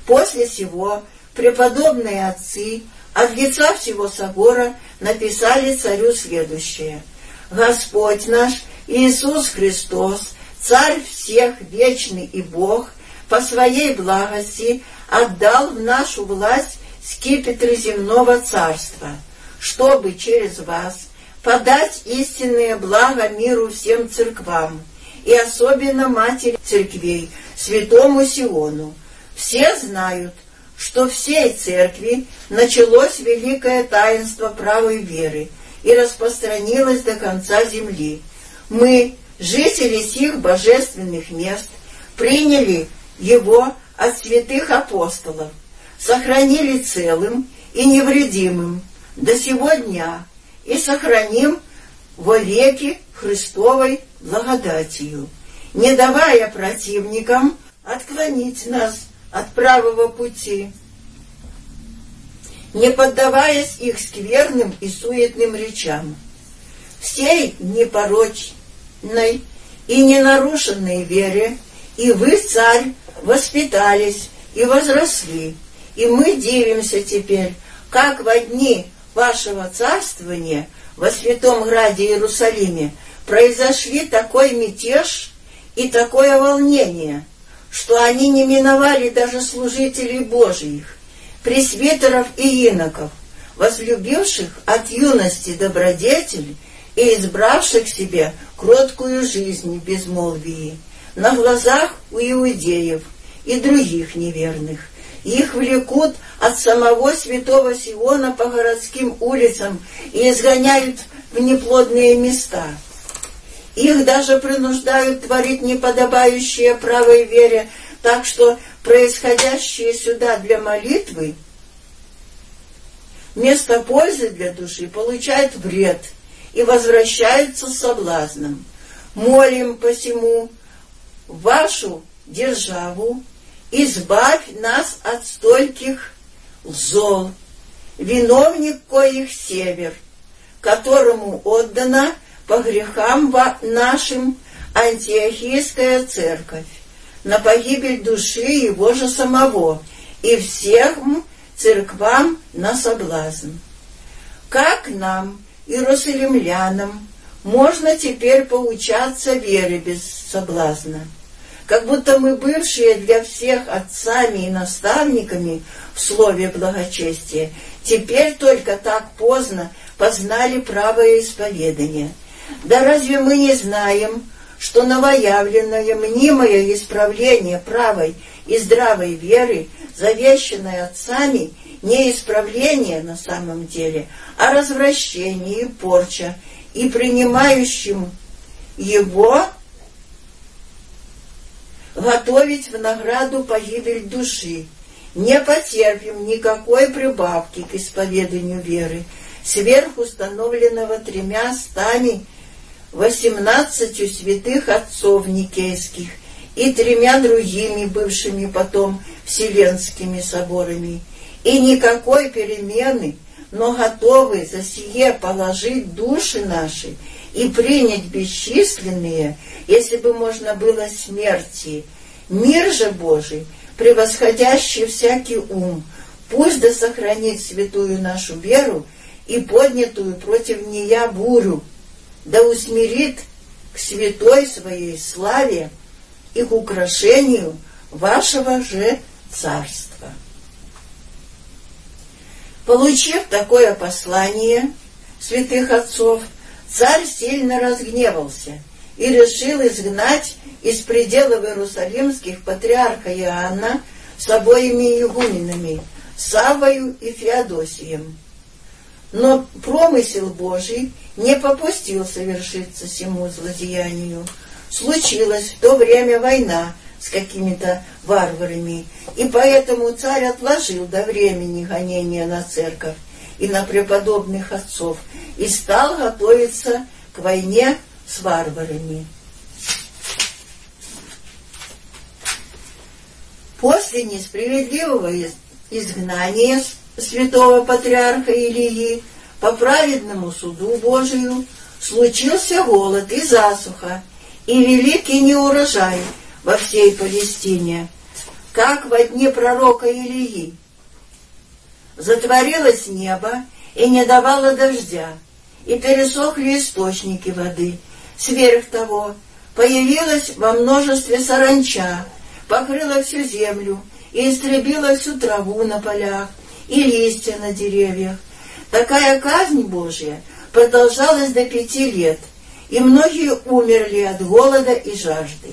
После сего преподобные отцы от лица всего собора написали царю следующее. «Господь наш Иисус Христос, Царь всех, вечный и Бог, по своей благости отдал в нашу власть скипетры земного царства, чтобы через вас подать истинное благо миру всем церквам, и особенно матери церквей, святому Сиону. Все знают, что всей церкви началось великое таинство правой веры и распространилось до конца земли. Мы, жители сих божественных мест, приняли его от святых апостолов, сохранили целым и невредимым до сего дня и сохраним во веки Христовой благодатью, не давая противникам отклонить нас от правого пути, не поддаваясь их скверным и суетным речам. Всей непорочной и ненарушенной вере и вы, царь, воспитались и возросли, и мы дивимся теперь, как во дни вашего царствования во Святом Граде Иерусалиме произошли такой мятеж и такое волнение, что они не миновали даже служителей Божьих, пресвитеров и иноков, возлюбивших от юности добродетель и избравших себе кроткую жизнь в безмолвии, на глазах у иудеев и других неверных. Их влекут от самого святого Сиона по городским улицам и изгоняют в неплодные места. Их даже принуждают творить неподобающее правой вере, так что происходящее сюда для молитвы вместо пользы для души получает вред и возвращаются с соблазном. Молим посему вашу державу, избавь нас от стольких зол, виновник коих север, которому отдана по грехам нашим антиохийская церковь, на погибель души его же самого и всем церквам на соблазн. Как нам, иерусалимлянам, можно теперь поучаться вере без соблазна? как будто мы, бывшие для всех отцами и наставниками в слове благочестия, теперь только так поздно познали правое исповедание. Да разве мы не знаем, что новоявленное мнимое исправление правой и здравой веры, завещанное отцами, не исправление на самом деле, а развращение и порча, и принимающим его готовить в награду погибель души. Не потерпим никакой прибавки к исповеданию веры, сверх установленного тремя стами восемнадцатью святых отцов никейских и тремя другими бывшими потом вселенскими соборами, и никакой перемены, но готовы за сие положить души наши и принять бесчисленные, если бы можно было, смерти. Мир же Божий, превосходящий всякий ум, пусть да сохранит святую нашу веру и поднятую против нея бурю, да усмирит к святой своей славе и к украшению вашего же царства. Получив такое послание святых отцов, Царь сильно разгневался и решил изгнать из пределов Иерусалимских патриарха Иоанна с обоими игуменами, Савою и Феодосием. Но промысел Божий не попустил совершиться всему злодеянию. Случилась в то время война с какими-то варварами, и поэтому царь отложил до времени гонения на церковь и на преподобных отцов и стал готовиться к войне с варварами. После несправедливого изгнания святого патриарха Илии по праведному суду Божию случился голод и засуха, и великий неурожай во всей Палестине, как во дне пророка Илии. Затворилось небо и не давало дождя, и пересохли источники воды. Сверх того, появилась во множестве саранча, покрыла всю землю и истребила всю траву на полях и листья на деревьях. Такая казнь Божья продолжалась до пяти лет, и многие умерли от голода и жажды.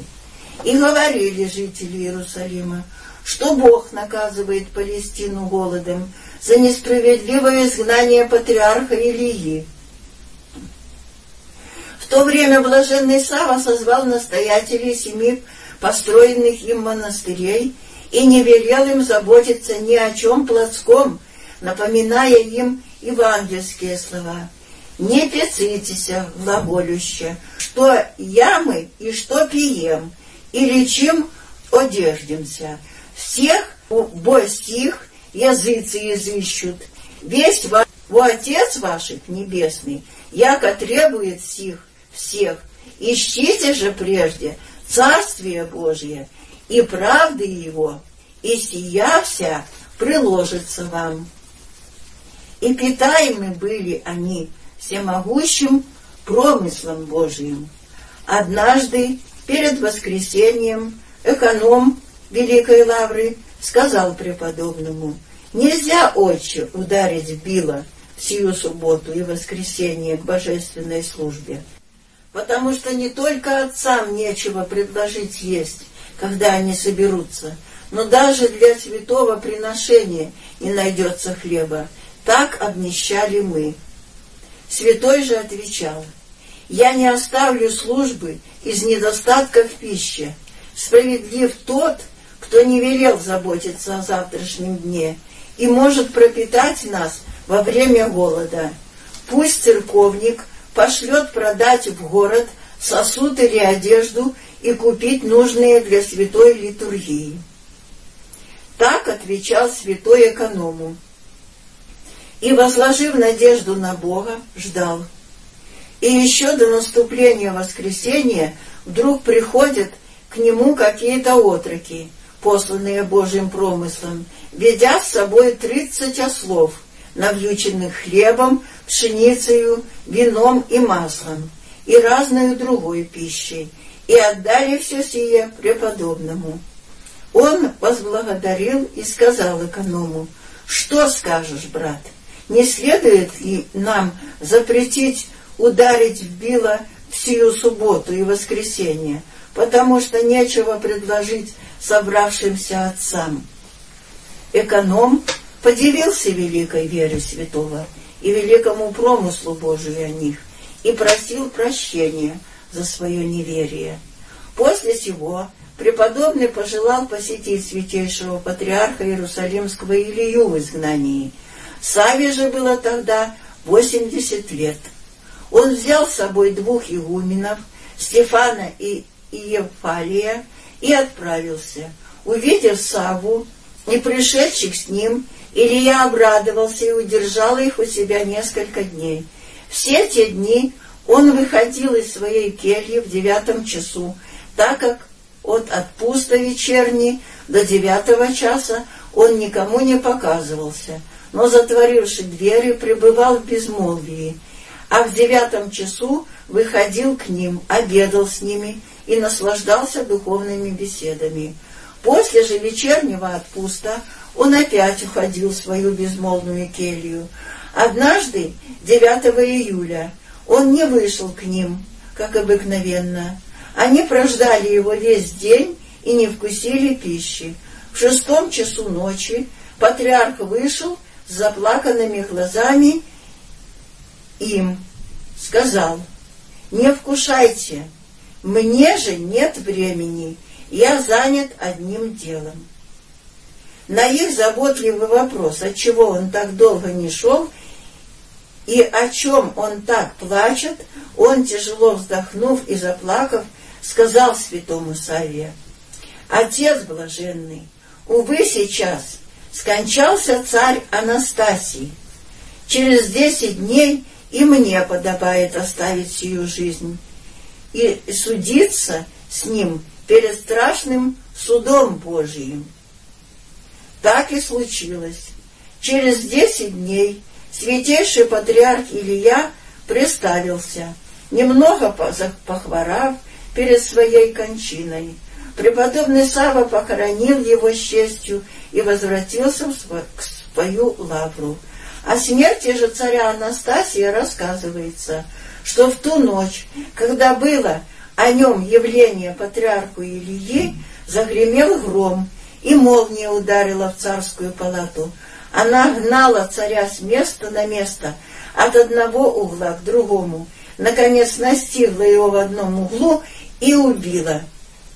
И говорили жители Иерусалима, что Бог наказывает Палестину голодом за несправедливое изгнание патриарха Илии. В то время блаженный Сава созвал настоятелей семи построенных им монастырей и не велел им заботиться ни о чем плотском, напоминая им евангельские слова. «Не пецитесь, глаголюще, что ямы и что пием, и лечим одеждемся. Всех бостих языцы изыщут, весь ваш, Отец ваших небесный, яко требует сих всех, ищите же прежде Царствие Божие и правды Его, и сия вся приложится вам. И питаемы были они всемогущим промыслом Божиим. Однажды перед воскресением эконом Великой Лавры сказал преподобному, «Нельзя, отче, ударить в било в сию субботу и воскресенье к божественной службе, потому что не только отцам нечего предложить есть, когда они соберутся, но даже для святого приношения не найдется хлеба. Так обнищали мы. Святой же отвечал, «Я не оставлю службы из недостатка в пище. Справедлив тот, кто не велел заботиться о завтрашнем дне и может пропитать нас во время голода. Пусть церковник пошлет продать в город сосуд или одежду и купить нужные для святой литургии. Так отвечал святой эконому. И, возложив надежду на Бога, ждал. И еще до наступления воскресения вдруг приходят к нему какие-то отроки, посланные Божьим промыслом, ведя с собой тридцать ослов, навьюченных хлебом, пшеницею, вином и маслом, и разной другой пищей, и отдали все сие преподобному. Он возблагодарил и сказал эконому, «Что скажешь, брат, не следует ли нам запретить ударить в било в сию субботу и воскресенье, потому что нечего предложить собравшимся отцам?» Эконом подивился великой вере святого и великому промыслу Божию о них, и просил прощения за свое неверие. После сего преподобный пожелал посетить святейшего патриарха Иерусалимского Илью в изгнании. Саве же было тогда восемьдесят лет. Он взял с собой двух игуменов, Стефана и Евфалия, и отправился. Увидев Саву и пришедших с ним, Илья обрадовался и удержал их у себя несколько дней. Все те дни он выходил из своей кельи в девятом часу, так как от отпуста вечерней до девятого часа он никому не показывался, но, затворивши двери, пребывал в безмолвии, а в девятом часу выходил к ним, обедал с ними и наслаждался духовными беседами. После же вечернего отпуста он опять уходил в свою безмолвную келью. Однажды, 9 июля, он не вышел к ним, как обыкновенно. Они прождали его весь день и не вкусили пищи. В шестом часу ночи патриарх вышел с заплаканными глазами им сказал, «Не вкушайте, мне же нет времени, я занят одним делом». На их заботливый вопрос, отчего он так долго не шел и о чем он так плачет, он, тяжело вздохнув и заплакав, сказал святому Саве, «Отец блаженный, увы, сейчас скончался царь Анастасий. Через десять дней и мне подобает оставить сию жизнь и судиться с ним перед страшным судом Божиим. Так и случилось. Через десять дней святейший патриарх Илья представился, немного похворав перед своей кончиной. Преподобный Сава похоронил его с честью и возвратился в свою лавру. О смерти же царя Анастасия рассказывается, что в ту ночь, когда было о нем явление патриарху Ильи, загремел гром, и молния ударила в царскую палату. Она гнала царя с места на место, от одного угла к другому, наконец настигла его в одном углу и убила.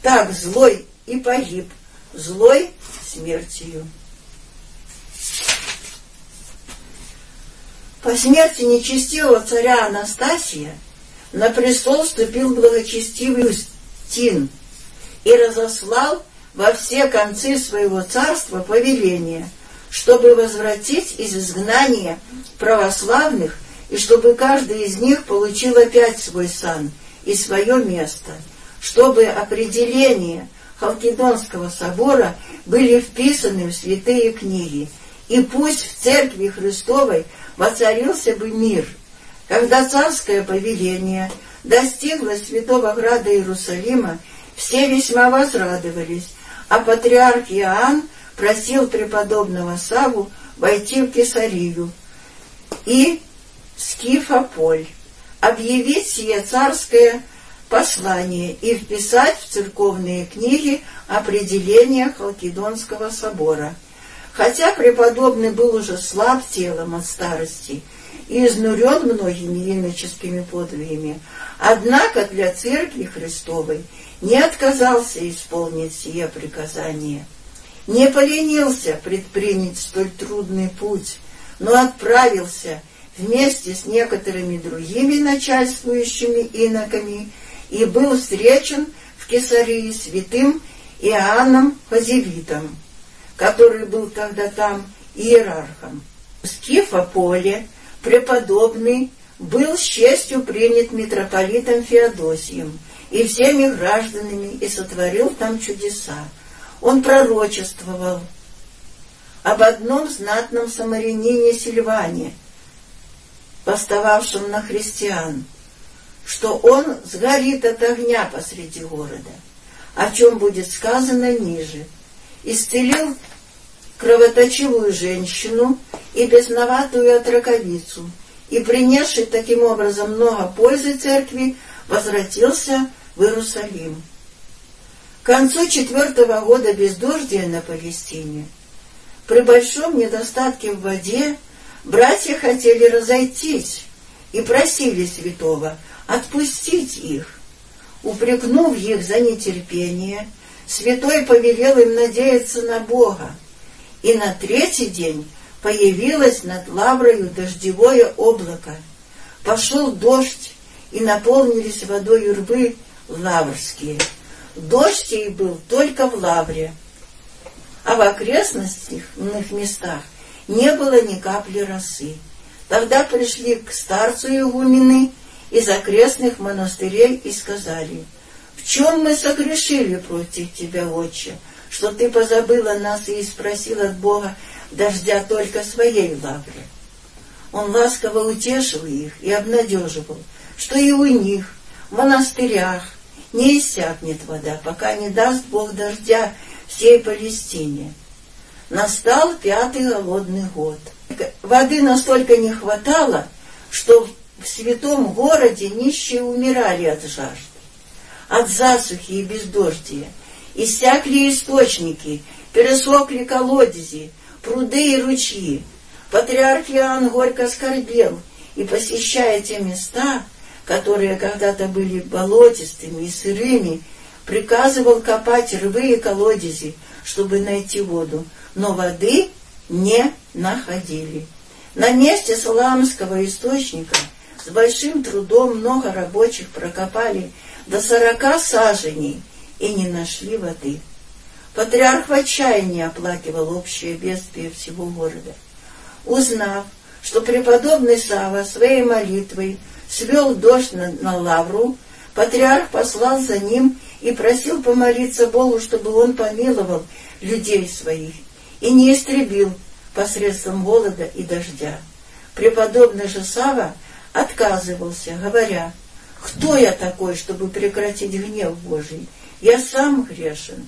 Так злой и погиб, злой смертью. По смерти нечестивого царя Анастасия на престол вступил благочестивый Устин и разослал во все концы своего царства повеление, чтобы возвратить из изгнания православных и чтобы каждый из них получил опять свой сан и свое место, чтобы определения Халкидонского собора были вписаны в святые книги, и пусть в Церкви Христовой воцарился бы мир, когда царское повеление достигло святого града Иерусалима, все весьма возрадовались, а патриарх Иоанн просил преподобного Саву войти в Кесарию и Скифополь, объявить сие царское послание и вписать в церковные книги определение Халкидонского собора. Хотя преподобный был уже слаб телом от старости и изнурен многими иноческими подвигами, однако для Церкви Христовой не отказался исполнить сие приказание, не поленился предпринять столь трудный путь, но отправился вместе с некоторыми другими начальствующими иноками и был встречен в Кесарии святым Иоанном Хазевитом, который был тогда там иерархом. Скифополе преподобный был с честью принят митрополитом Феодосием и всеми гражданами и сотворил там чудеса. Он пророчествовал об одном знатном самарянине Сильване, восстававшем на христиан, что он сгорит от огня посреди города, о чем будет сказано ниже. Исцелил кровоточивую женщину и бесноватую отраковицу, и, принесший таким образом много пользы церкви, возвратился в Иерусалим. К концу четвертого года бездождия на Палестине, при большом недостатке в воде, братья хотели разойтись и просили святого отпустить их. Упрекнув их за нетерпение, святой повелел им надеяться на Бога, и на третий день появилось над лаврою дождевое облако. Пошел дождь, и наполнились водой рвы лаврские. Дождь ей был только в лавре, а в окрестностях, в местах, не было ни капли росы. Тогда пришли к старцу игумены из окрестных монастырей и сказали, «В чем мы согрешили против тебя, отче, что ты позабыла нас и спросил от Бога дождя только своей лавре?» Он ласково утешил их и обнадеживал, что и у них, в монастырях, не иссякнет вода, пока не даст Бог дождя всей Палестине. Настал пятый голодный год. Воды настолько не хватало, что в святом городе нищие умирали от жажды, от засухи и бездождия. Иссякли источники, пересохли колодези, пруды и ручьи. Патриарх Иоанн горько скорбел и, посещая те места, которые когда-то были болотистыми и сырыми, приказывал копать рвы и колодези, чтобы найти воду, но воды не находили. На месте Саламского источника с большим трудом много рабочих прокопали до сорока саженей и не нашли воды. Патриарх в отчаянии оплакивал общее бедствие всего города. Узнав, что преподобный Сава своей молитвой свел дождь на, на лавру, патриарх послал за ним и просил помолиться Богу, чтобы он помиловал людей своих и не истребил посредством голода и дождя. Преподобный же Сава отказывался, говоря, «Кто я такой, чтобы прекратить гнев Божий? Я сам грешен».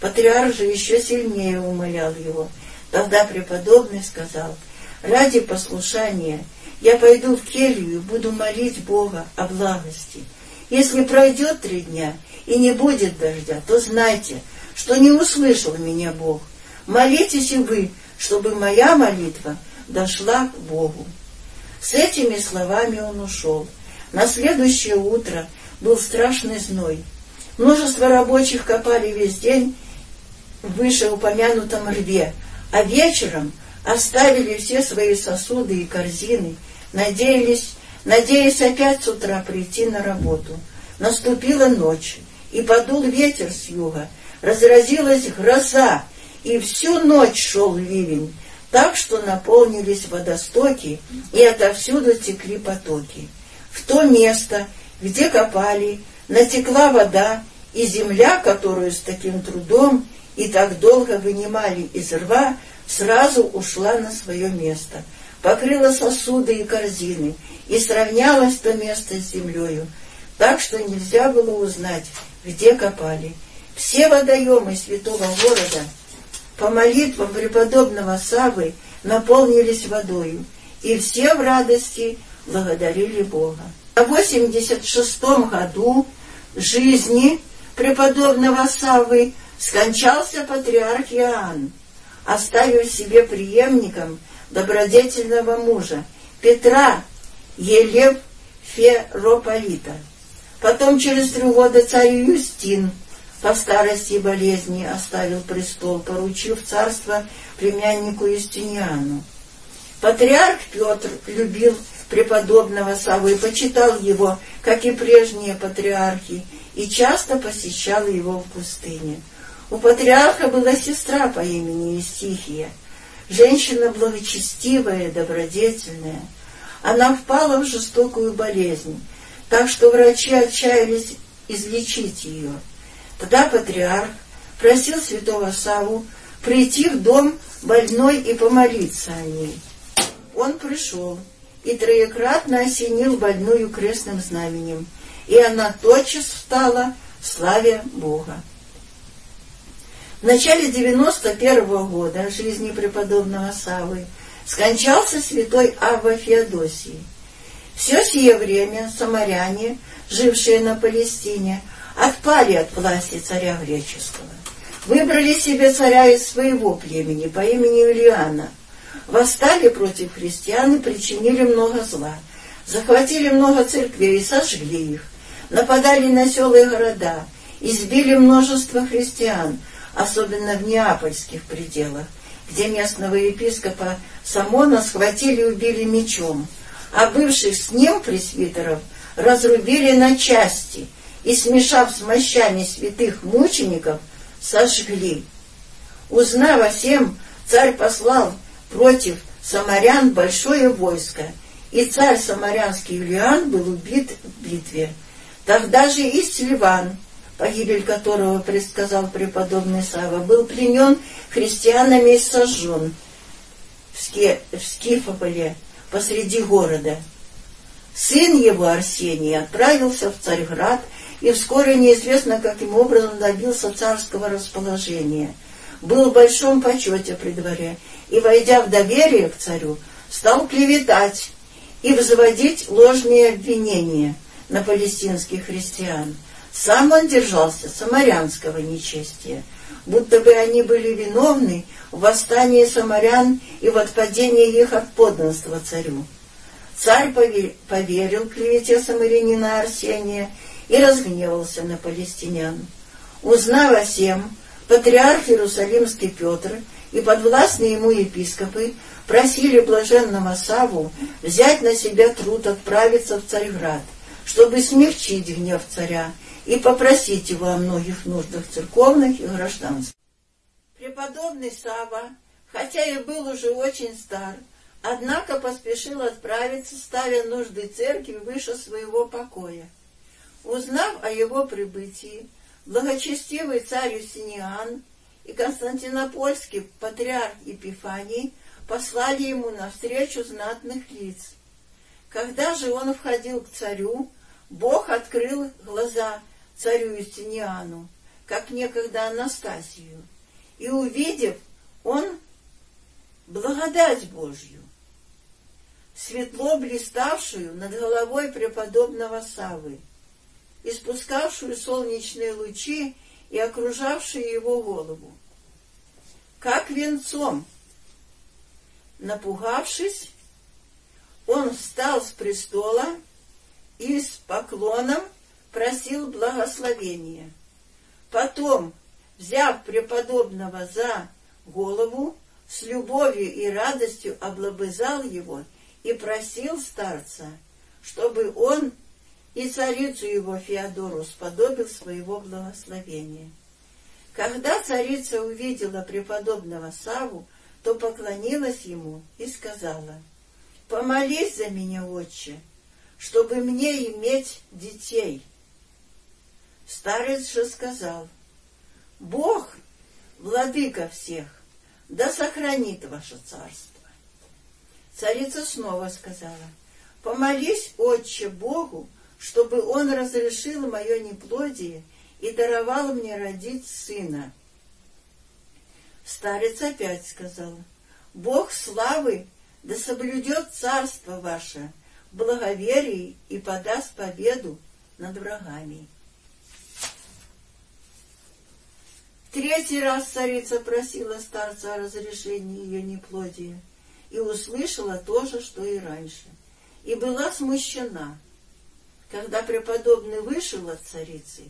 Патриарх же еще сильнее умолял его. Тогда преподобный сказал, «Ради послушания я пойду в келью и буду молить Бога о благости. Если пройдет три дня и не будет дождя, то знайте, что не услышал меня Бог. Молитесь и вы, чтобы моя молитва дошла к Богу. С этими словами он ушел. На следующее утро был страшный зной. Множество рабочих копали весь день в вышеупомянутом рве, а вечером оставили все свои сосуды и корзины, надеялись, надеясь опять с утра прийти на работу. Наступила ночь, и подул ветер с юга, разразилась гроза, и всю ночь шел ливень, так что наполнились водостоки, и отовсюду текли потоки. В то место, где копали, натекла вода, и земля, которую с таким трудом и так долго вынимали из рва, сразу ушла на свое место, покрыла сосуды и корзины, и сравнялось то место с землею, так что нельзя было узнать, где копали. Все водоемы святого города по молитвам преподобного Савы наполнились водою, и все в радости благодарили Бога. На 86-м году жизни преподобного Савы скончался патриарх Иоанн, оставив себе преемником добродетельного мужа Петра Елеферополита. Потом через три года царь Юстин по старости и болезни оставил престол, поручив царство племяннику Юстиниану. Патриарх Петр любил преподобного Саввы и почитал его, как и прежние патриархи, и часто посещал его в пустыне. У патриарха была сестра по имени Естихия, женщина благочестивая, добродетельная. Она впала в жестокую болезнь, так что врачи отчаялись излечить ее. Тогда патриарх просил святого Саву прийти в дом больной и помолиться о ней. Он пришел и троекратно осенил больную крестным знаменем, и она тотчас встала в славе Бога. В начале девяносто первого года жизни преподобного Савы скончался святой Авва Феодосий. Все сие время самаряне, жившие на Палестине, отпали от власти царя греческого. Выбрали себе царя из своего племени по имени Юлиана. Восстали против христиан и причинили много зла. Захватили много церквей и сожгли их. Нападали на села и города. Избили множество христиан, особенно в неапольских пределах, где местного епископа Самона схватили и убили мечом, а бывших с ним пресвитеров разрубили на части – и, смешав с мощами святых мучеников, сожгли. Узнав о всем, царь послал против самарян большое войско, и царь самарянский Юлиан был убит в битве. Тогда же и Сильван, погибель которого предсказал преподобный Сава, был пленен христианами и сожжен в, Ски, в Скифополе посреди города. Сын его, Арсений, отправился в Царьград и вскоре неизвестно каким образом добился царского расположения. Был в большом почете при дворе и, войдя в доверие к царю, стал клеветать и взводить ложные обвинения на палестинских христиан. Сам он держался самарянского нечестия, будто бы они были виновны в восстании самарян и в отпадении их от подданства царю. Царь поверил клевете самарянина Арсения и разгневался на палестинян. Узнав о сем, патриарх Иерусалимский Петр и подвластные ему епископы просили блаженного Саву взять на себя труд отправиться в Царьград, чтобы смягчить гнев царя и попросить его о многих нуждах церковных и гражданских. Преподобный Сава, хотя и был уже очень стар, однако поспешил отправиться, ставя нужды церкви выше своего покоя. Узнав о его прибытии, благочестивый царь Юсиниан и Константинопольский патриарх Епифаний послали ему навстречу знатных лиц. Когда же он входил к царю, Бог открыл глаза царю Юстиниану, как некогда Анастасию, и, увидев, он благодать Божью, светло блиставшую над головой преподобного Савы, испускавшую солнечные лучи и окружавшие его голову. Как венцом, напугавшись, он встал с престола и с поклоном просил благословения. Потом, взяв преподобного за голову, с любовью и радостью облобызал его и просил старца, чтобы он и царицу его Феодору сподобил своего благословения. Когда царица увидела преподобного Саву, то поклонилась ему и сказала, «Помолись за меня, отче, чтобы мне иметь детей». Старец же сказал, «Бог, владыка всех, да сохранит ваше царство». Царица снова сказала, «Помолись, отче, Богу, чтобы он разрешил мое неплодие и даровал мне родить сына. Старец опять сказал, Бог славы да соблюдет царство ваше в благоверии и подаст победу над врагами. Третий раз царица просила старца о разрешении ее неплодия и услышала то же, что и раньше, и была смущена — когда преподобный вышел от царицы,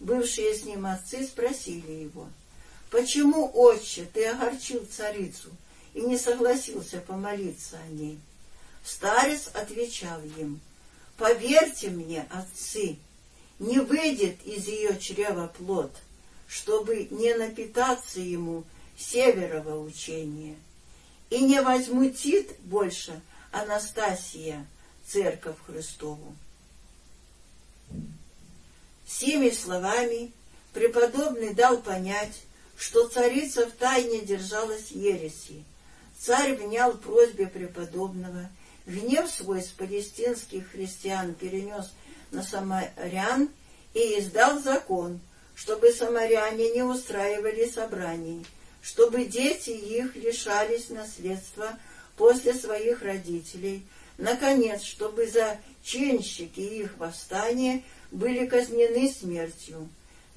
бывшие с ним отцы спросили его, «Почему, отче, ты огорчил царицу и не согласился помолиться о ней?» Старец отвечал им, «Поверьте мне, отцы, не выйдет из ее чрева плод, чтобы не напитаться ему северого учения, и не возмутит больше Анастасия, церковь Христову. Сими словами преподобный дал понять, что царица в тайне держалась ереси. Царь внял просьбе преподобного, гнев свой с палестинских христиан перенес на самарян и издал закон, чтобы самаряне не устраивали собраний, чтобы дети их лишались наследства после своих родителей, наконец, чтобы за зачинщики их восстания были казнены смертью.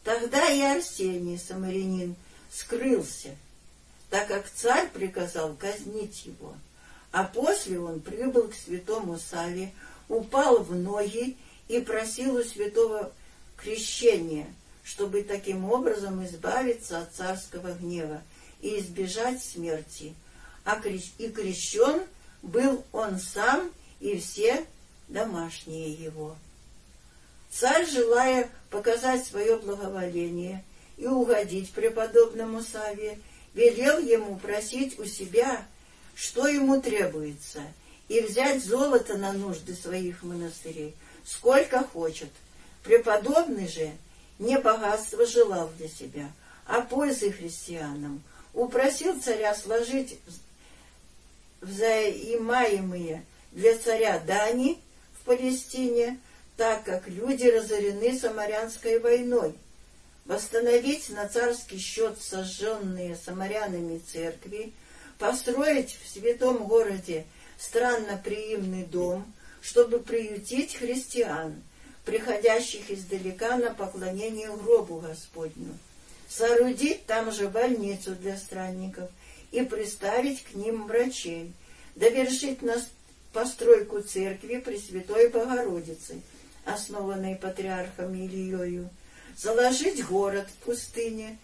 Тогда и Арсений, самарянин, скрылся, так как царь приказал казнить его. А после он прибыл к святому Саве, упал в ноги и просил у святого крещения, чтобы таким образом избавиться от царского гнева и избежать смерти. А и крещен был он сам и все домашние его. Царь, желая показать свое благоволение и угодить преподобному Саве, велел ему просить у себя, что ему требуется, и взять золото на нужды своих монастырей, сколько хочет. Преподобный же не богатство желал для себя, а пользы христианам. Упросил царя сложить взаимаемые для царя дани в Палестине, так как люди разорены самарянской войной, восстановить на царский счет сожженные самарянами церкви, построить в святом городе странноприимный дом, чтобы приютить христиан, приходящих издалека на поклонение гробу Господню, соорудить там же больницу для странников и приставить к ним врачей, довершить постройку церкви Пресвятой Богородицы, основанной патриархом Ильею, заложить город в пустыне,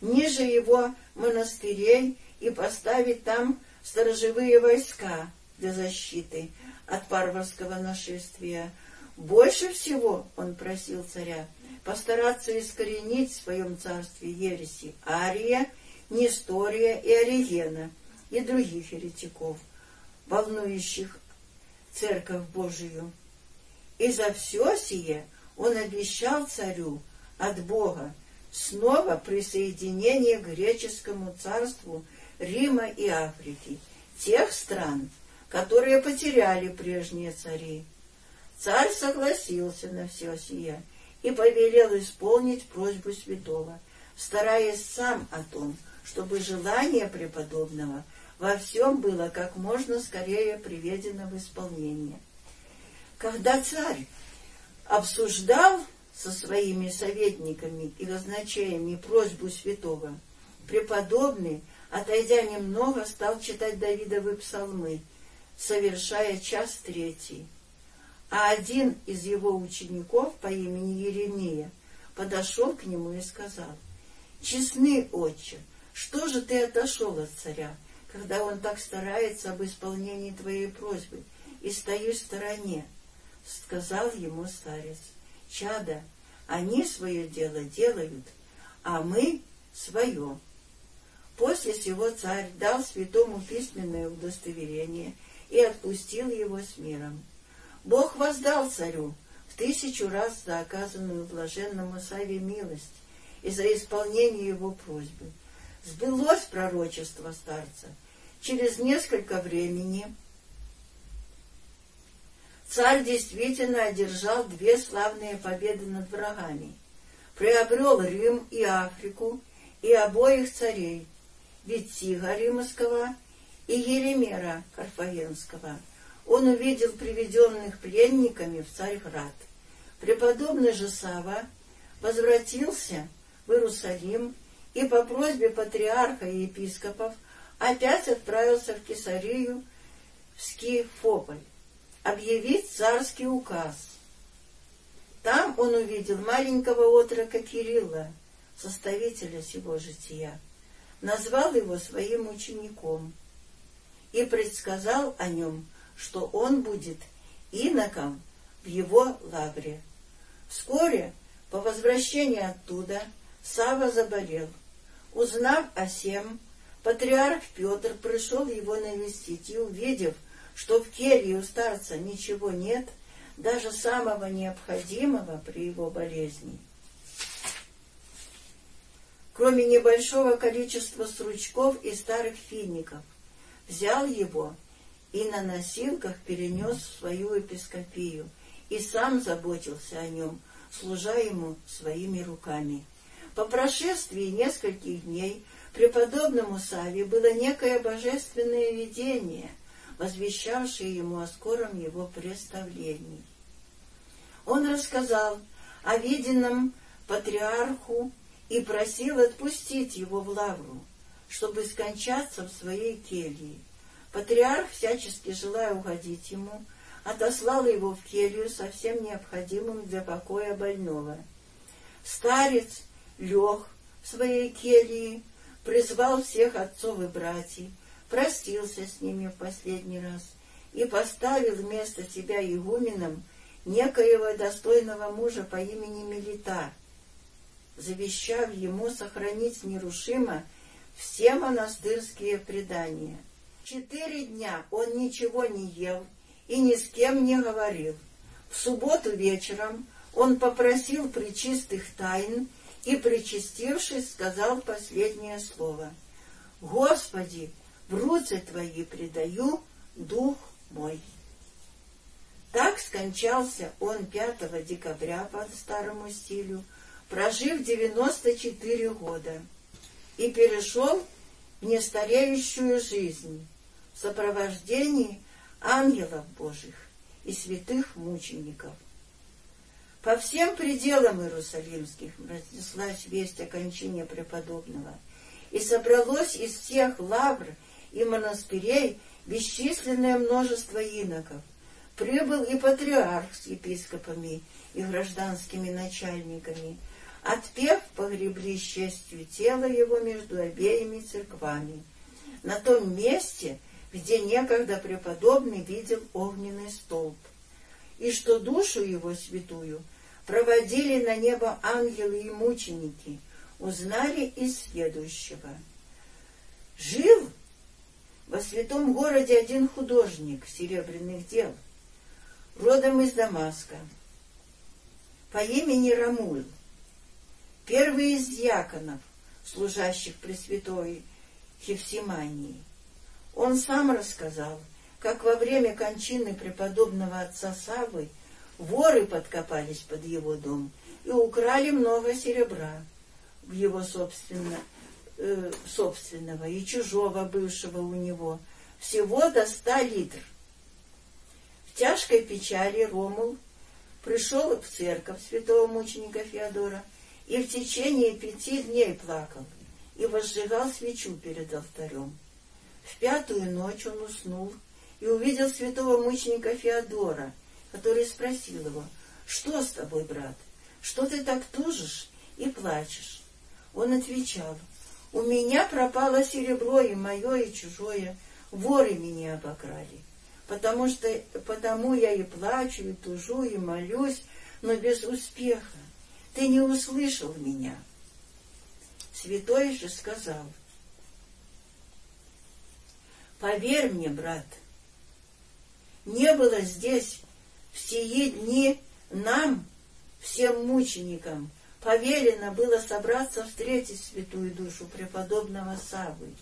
ниже его монастырей и поставить там сторожевые войска для защиты от варварского нашествия. Больше всего он просил царя постараться искоренить в своем царстве ереси Ария, Нестория и Оригена и других еретиков, волнующих Церковь Божию. И за все сие он обещал царю от Бога снова присоединение к греческому царству Рима и Африки, тех стран, которые потеряли прежние цари. Царь согласился на все сие и повелел исполнить просьбу святого, стараясь сам о том, чтобы желание преподобного во всем было как можно скорее приведено в исполнение. Когда царь обсуждал со своими советниками и казначеями просьбу святого, преподобный, отойдя немного, стал читать Давидовы псалмы, совершая час третий. А один из его учеников по имени Еремия подошел к нему и сказал, «Честный отче, что же ты отошел от царя, когда он так старается об исполнении твоей просьбы, и стоишь в стороне?» Сказал ему старец, «Чада, они свое дело делают, а мы свое». После сего царь дал святому письменное удостоверение и отпустил его с миром. Бог воздал царю в тысячу раз за оказанную блаженному Саве милость и за исполнение его просьбы. Сбылось пророчество старца. Через несколько времени царь действительно одержал две славные победы над врагами, приобрел Рим и Африку и обоих царей, Витига Римского и Еремера Карфагенского. Он увидел приведенных пленниками в Царьград. Преподобный же Сава возвратился в Иерусалим и по просьбе патриарха и епископов опять отправился в Кесарию, в Скифополь, объявить царский указ. Там он увидел маленького отрока Кирилла, составителя сего жития, назвал его своим учеником и предсказал о нем, что он будет иноком в его лавре. Вскоре, по возвращении оттуда, Сава заболел. Узнав о сем, патриарх Петр пришел его навестить и, увидев, что в келье у старца ничего нет, даже самого необходимого при его болезни, кроме небольшого количества стручков и старых фиников, взял его и на носилках перенес в свою епископию и сам заботился о нем, служа ему своими руками. По прошествии нескольких дней преподобному Саве было некое божественное видение, возвещавшее ему о скором его представлении. Он рассказал о виденном патриарху и просил отпустить его в лавру, чтобы скончаться в своей келье. Патриарх, всячески желая угодить ему, отослал его в келью со всем необходимым для покоя больного. Старец лег в своей келье, призвал всех отцов и братьев, простился с ними в последний раз и поставил вместо себя игуменом некоего достойного мужа по имени Мелита, завещав ему сохранить нерушимо все монастырские предания. Четыре дня он ничего не ел и ни с кем не говорил. В субботу вечером он попросил причистых тайн и, причастившись, сказал последнее слово. «Господи, в руцы Твои предаю дух мой». Так скончался он 5 декабря по старому стилю, прожив 94 года, и перешел в нестареющую жизнь в сопровождении ангелов Божьих и святых мучеников. По всем пределам Иерусалимских разнеслась весть о кончине преподобного, и собралось из всех лавр и монастырей бесчисленное множество иноков. Прибыл и патриарх с епископами и гражданскими начальниками. Отпев, погребли с честью тело его между обеими церквами. На том месте, где некогда преподобный видел огненный столб, и что душу его святую проводили на небо ангелы и мученики, узнали из следующего. Жил во святом городе один художник серебряных дел, родом из Дамаска, по имени Рамуль, первый из дьяконов, служащих при святой Хевсимании. Он сам рассказал, как во время кончины преподобного отца Савы воры подкопались под его дом и украли много серебра в его собственно, э, собственного и чужого бывшего у него, всего до ста литров. В тяжкой печали Ромул пришел в церковь святого мученика Феодора и в течение пяти дней плакал и возжигал свечу перед алтарем. В пятую ночь он уснул и увидел святого мученика Феодора, который спросил его, «Что с тобой, брат? Что ты так тужишь и плачешь?» Он отвечал, «У меня пропало серебро и мое, и чужое, воры меня обокрали, потому что потому я и плачу, и тужу, и молюсь, но без успеха. Ты не услышал меня». Святой же сказал, «Поверь мне, брат, не было здесь в сие дни нам, всем мученикам, повелено было собраться встретить святую душу преподобного Савы,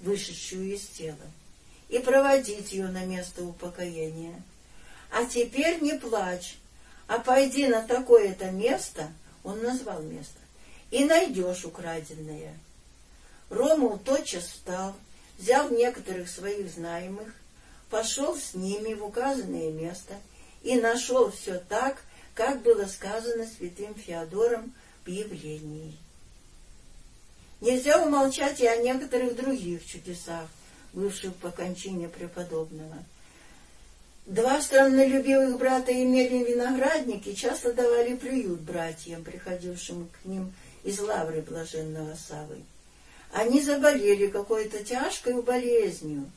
вышедшую из тела, и проводить ее на место упокоения. А теперь не плачь, а пойди на такое-то место, он назвал место, и найдешь украденное. Ромул тотчас встал, взял некоторых своих знаемых, пошел с ними в указанное место и нашел все так, как было сказано святым Феодором в явлении. Нельзя умолчать и о некоторых других чудесах, бывших по кончине преподобного. Два страннолюбивых брата имели виноградники, часто давали приют братьям, приходившим к ним из лавры блаженного Савы. Они заболели какой-то тяжкой болезнью,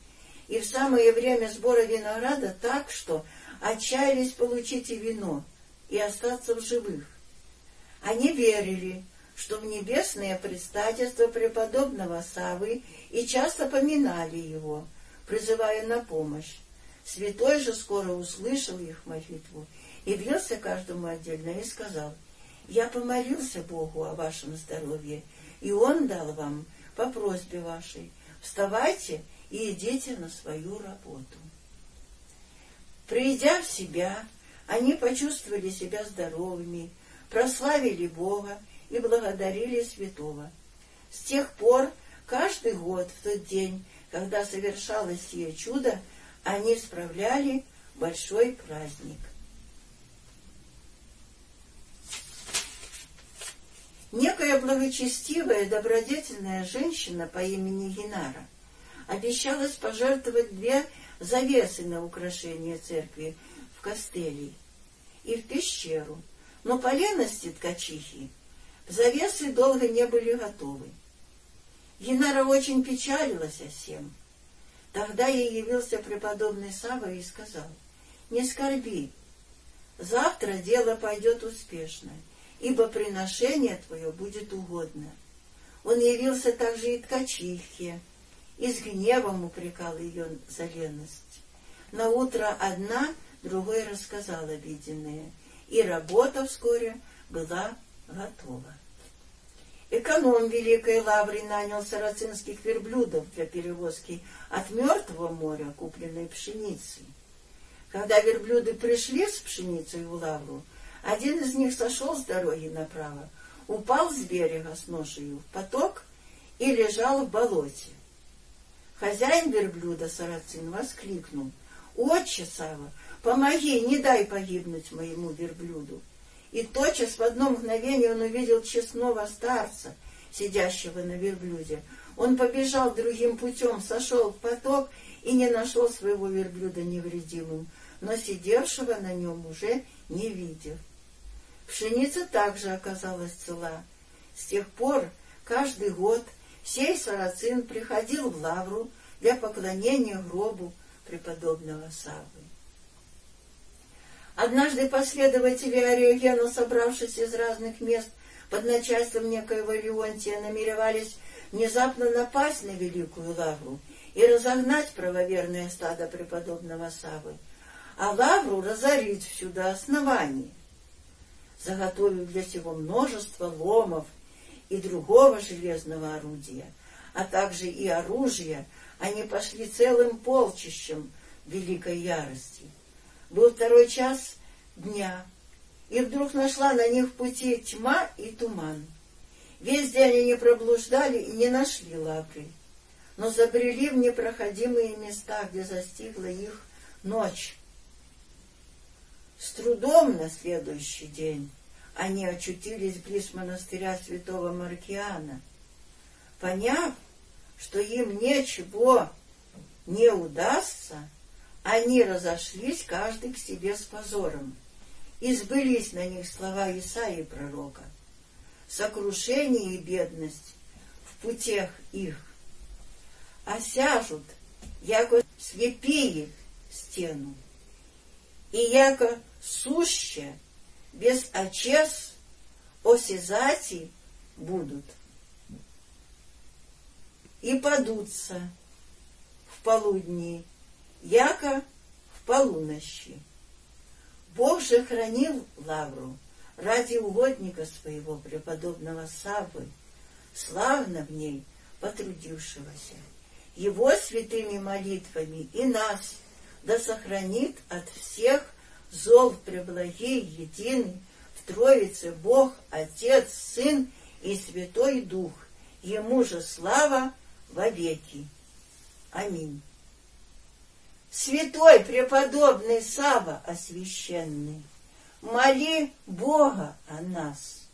и в самое время сбора винограда так, что отчаялись получить и вино, и остаться в живых. Они верили, что в небесное предстательство преподобного Савы и часто поминали его, призывая на помощь. Святой же скоро услышал их молитву, явился каждому отдельно и сказал, «Я помолился Богу о вашем здоровье, и Он дал вам по просьбе вашей. Вставайте и идите на свою работу». Придя в себя, они почувствовали себя здоровыми, прославили Бога и благодарили святого. С тех пор каждый год в тот день, когда совершалось сие чудо, они справляли большой праздник. Некая благочестивая, добродетельная женщина по имени Гинара обещалась пожертвовать две завесы на украшение церкви в Костелии и в пещеру, но по лености ткачихи завесы долго не были готовы. Генара очень печалилась о всем. Тогда ей явился преподобный Сава и сказал, «Не скорби, завтра дело пойдет успешно, ибо приношение твое будет угодно». Он явился также и ткачихе, и с гневом упрекал ее за леность. На утро одна другой рассказала виденное, и работа вскоре была готова. Эконом Великой Лавры нанял сарацинских верблюдов для перевозки от Мертвого моря купленной пшеницы. Когда верблюды пришли с пшеницей в Лавру, один из них сошел с дороги направо, упал с берега с ношею в поток и лежал в болоте. Хозяин верблюда Сарацин воскликнул. «Отче Сава, помоги, не дай погибнуть моему верблюду!» И тотчас в одно мгновение он увидел честного старца, сидящего на верблюде. Он побежал другим путем, сошел в поток и не нашел своего верблюда невредимым, но сидевшего на нем уже не видел. Пшеница также оказалась цела. С тех пор каждый год сей сарацин приходил в лавру для поклонения гробу преподобного Саввы. Однажды последователи Ариогена, собравшись из разных мест под начальством некоего Леонтия, намеревались внезапно напасть на Великую Лавру и разогнать правоверное стадо преподобного Савы, а Лавру разорить всю до основания. Заготовив для сего множество ломов и другого железного орудия, а также и оружия, они пошли целым полчищем великой ярости. Был второй час дня, и вдруг нашла на них пути тьма и туман. Весь день они проблуждали и не нашли лавры, но забрели в непроходимые места, где застигла их ночь. С трудом на следующий день они очутились близ монастыря святого Маркиана. Поняв, что им ничего не удастся, они разошлись каждый к себе с позором. И сбылись на них слова Исаии пророка. Сокрушение и бедность в путях их. Осяжут, яко слепие стену, и яко суще, без очес, осязати будут и подутся в полудни, яко в полунощи. Бог же хранил лавру ради угодника своего, преподобного Савы, славно в ней потрудившегося. Его святыми молитвами и нас да сохранит от всех зол преблагий единый в Троице Бог, Отец, Сын и Святой Дух. Ему же слава вовеки. Аминь. Святой преподобный Сава освященный, моли Бога о нас.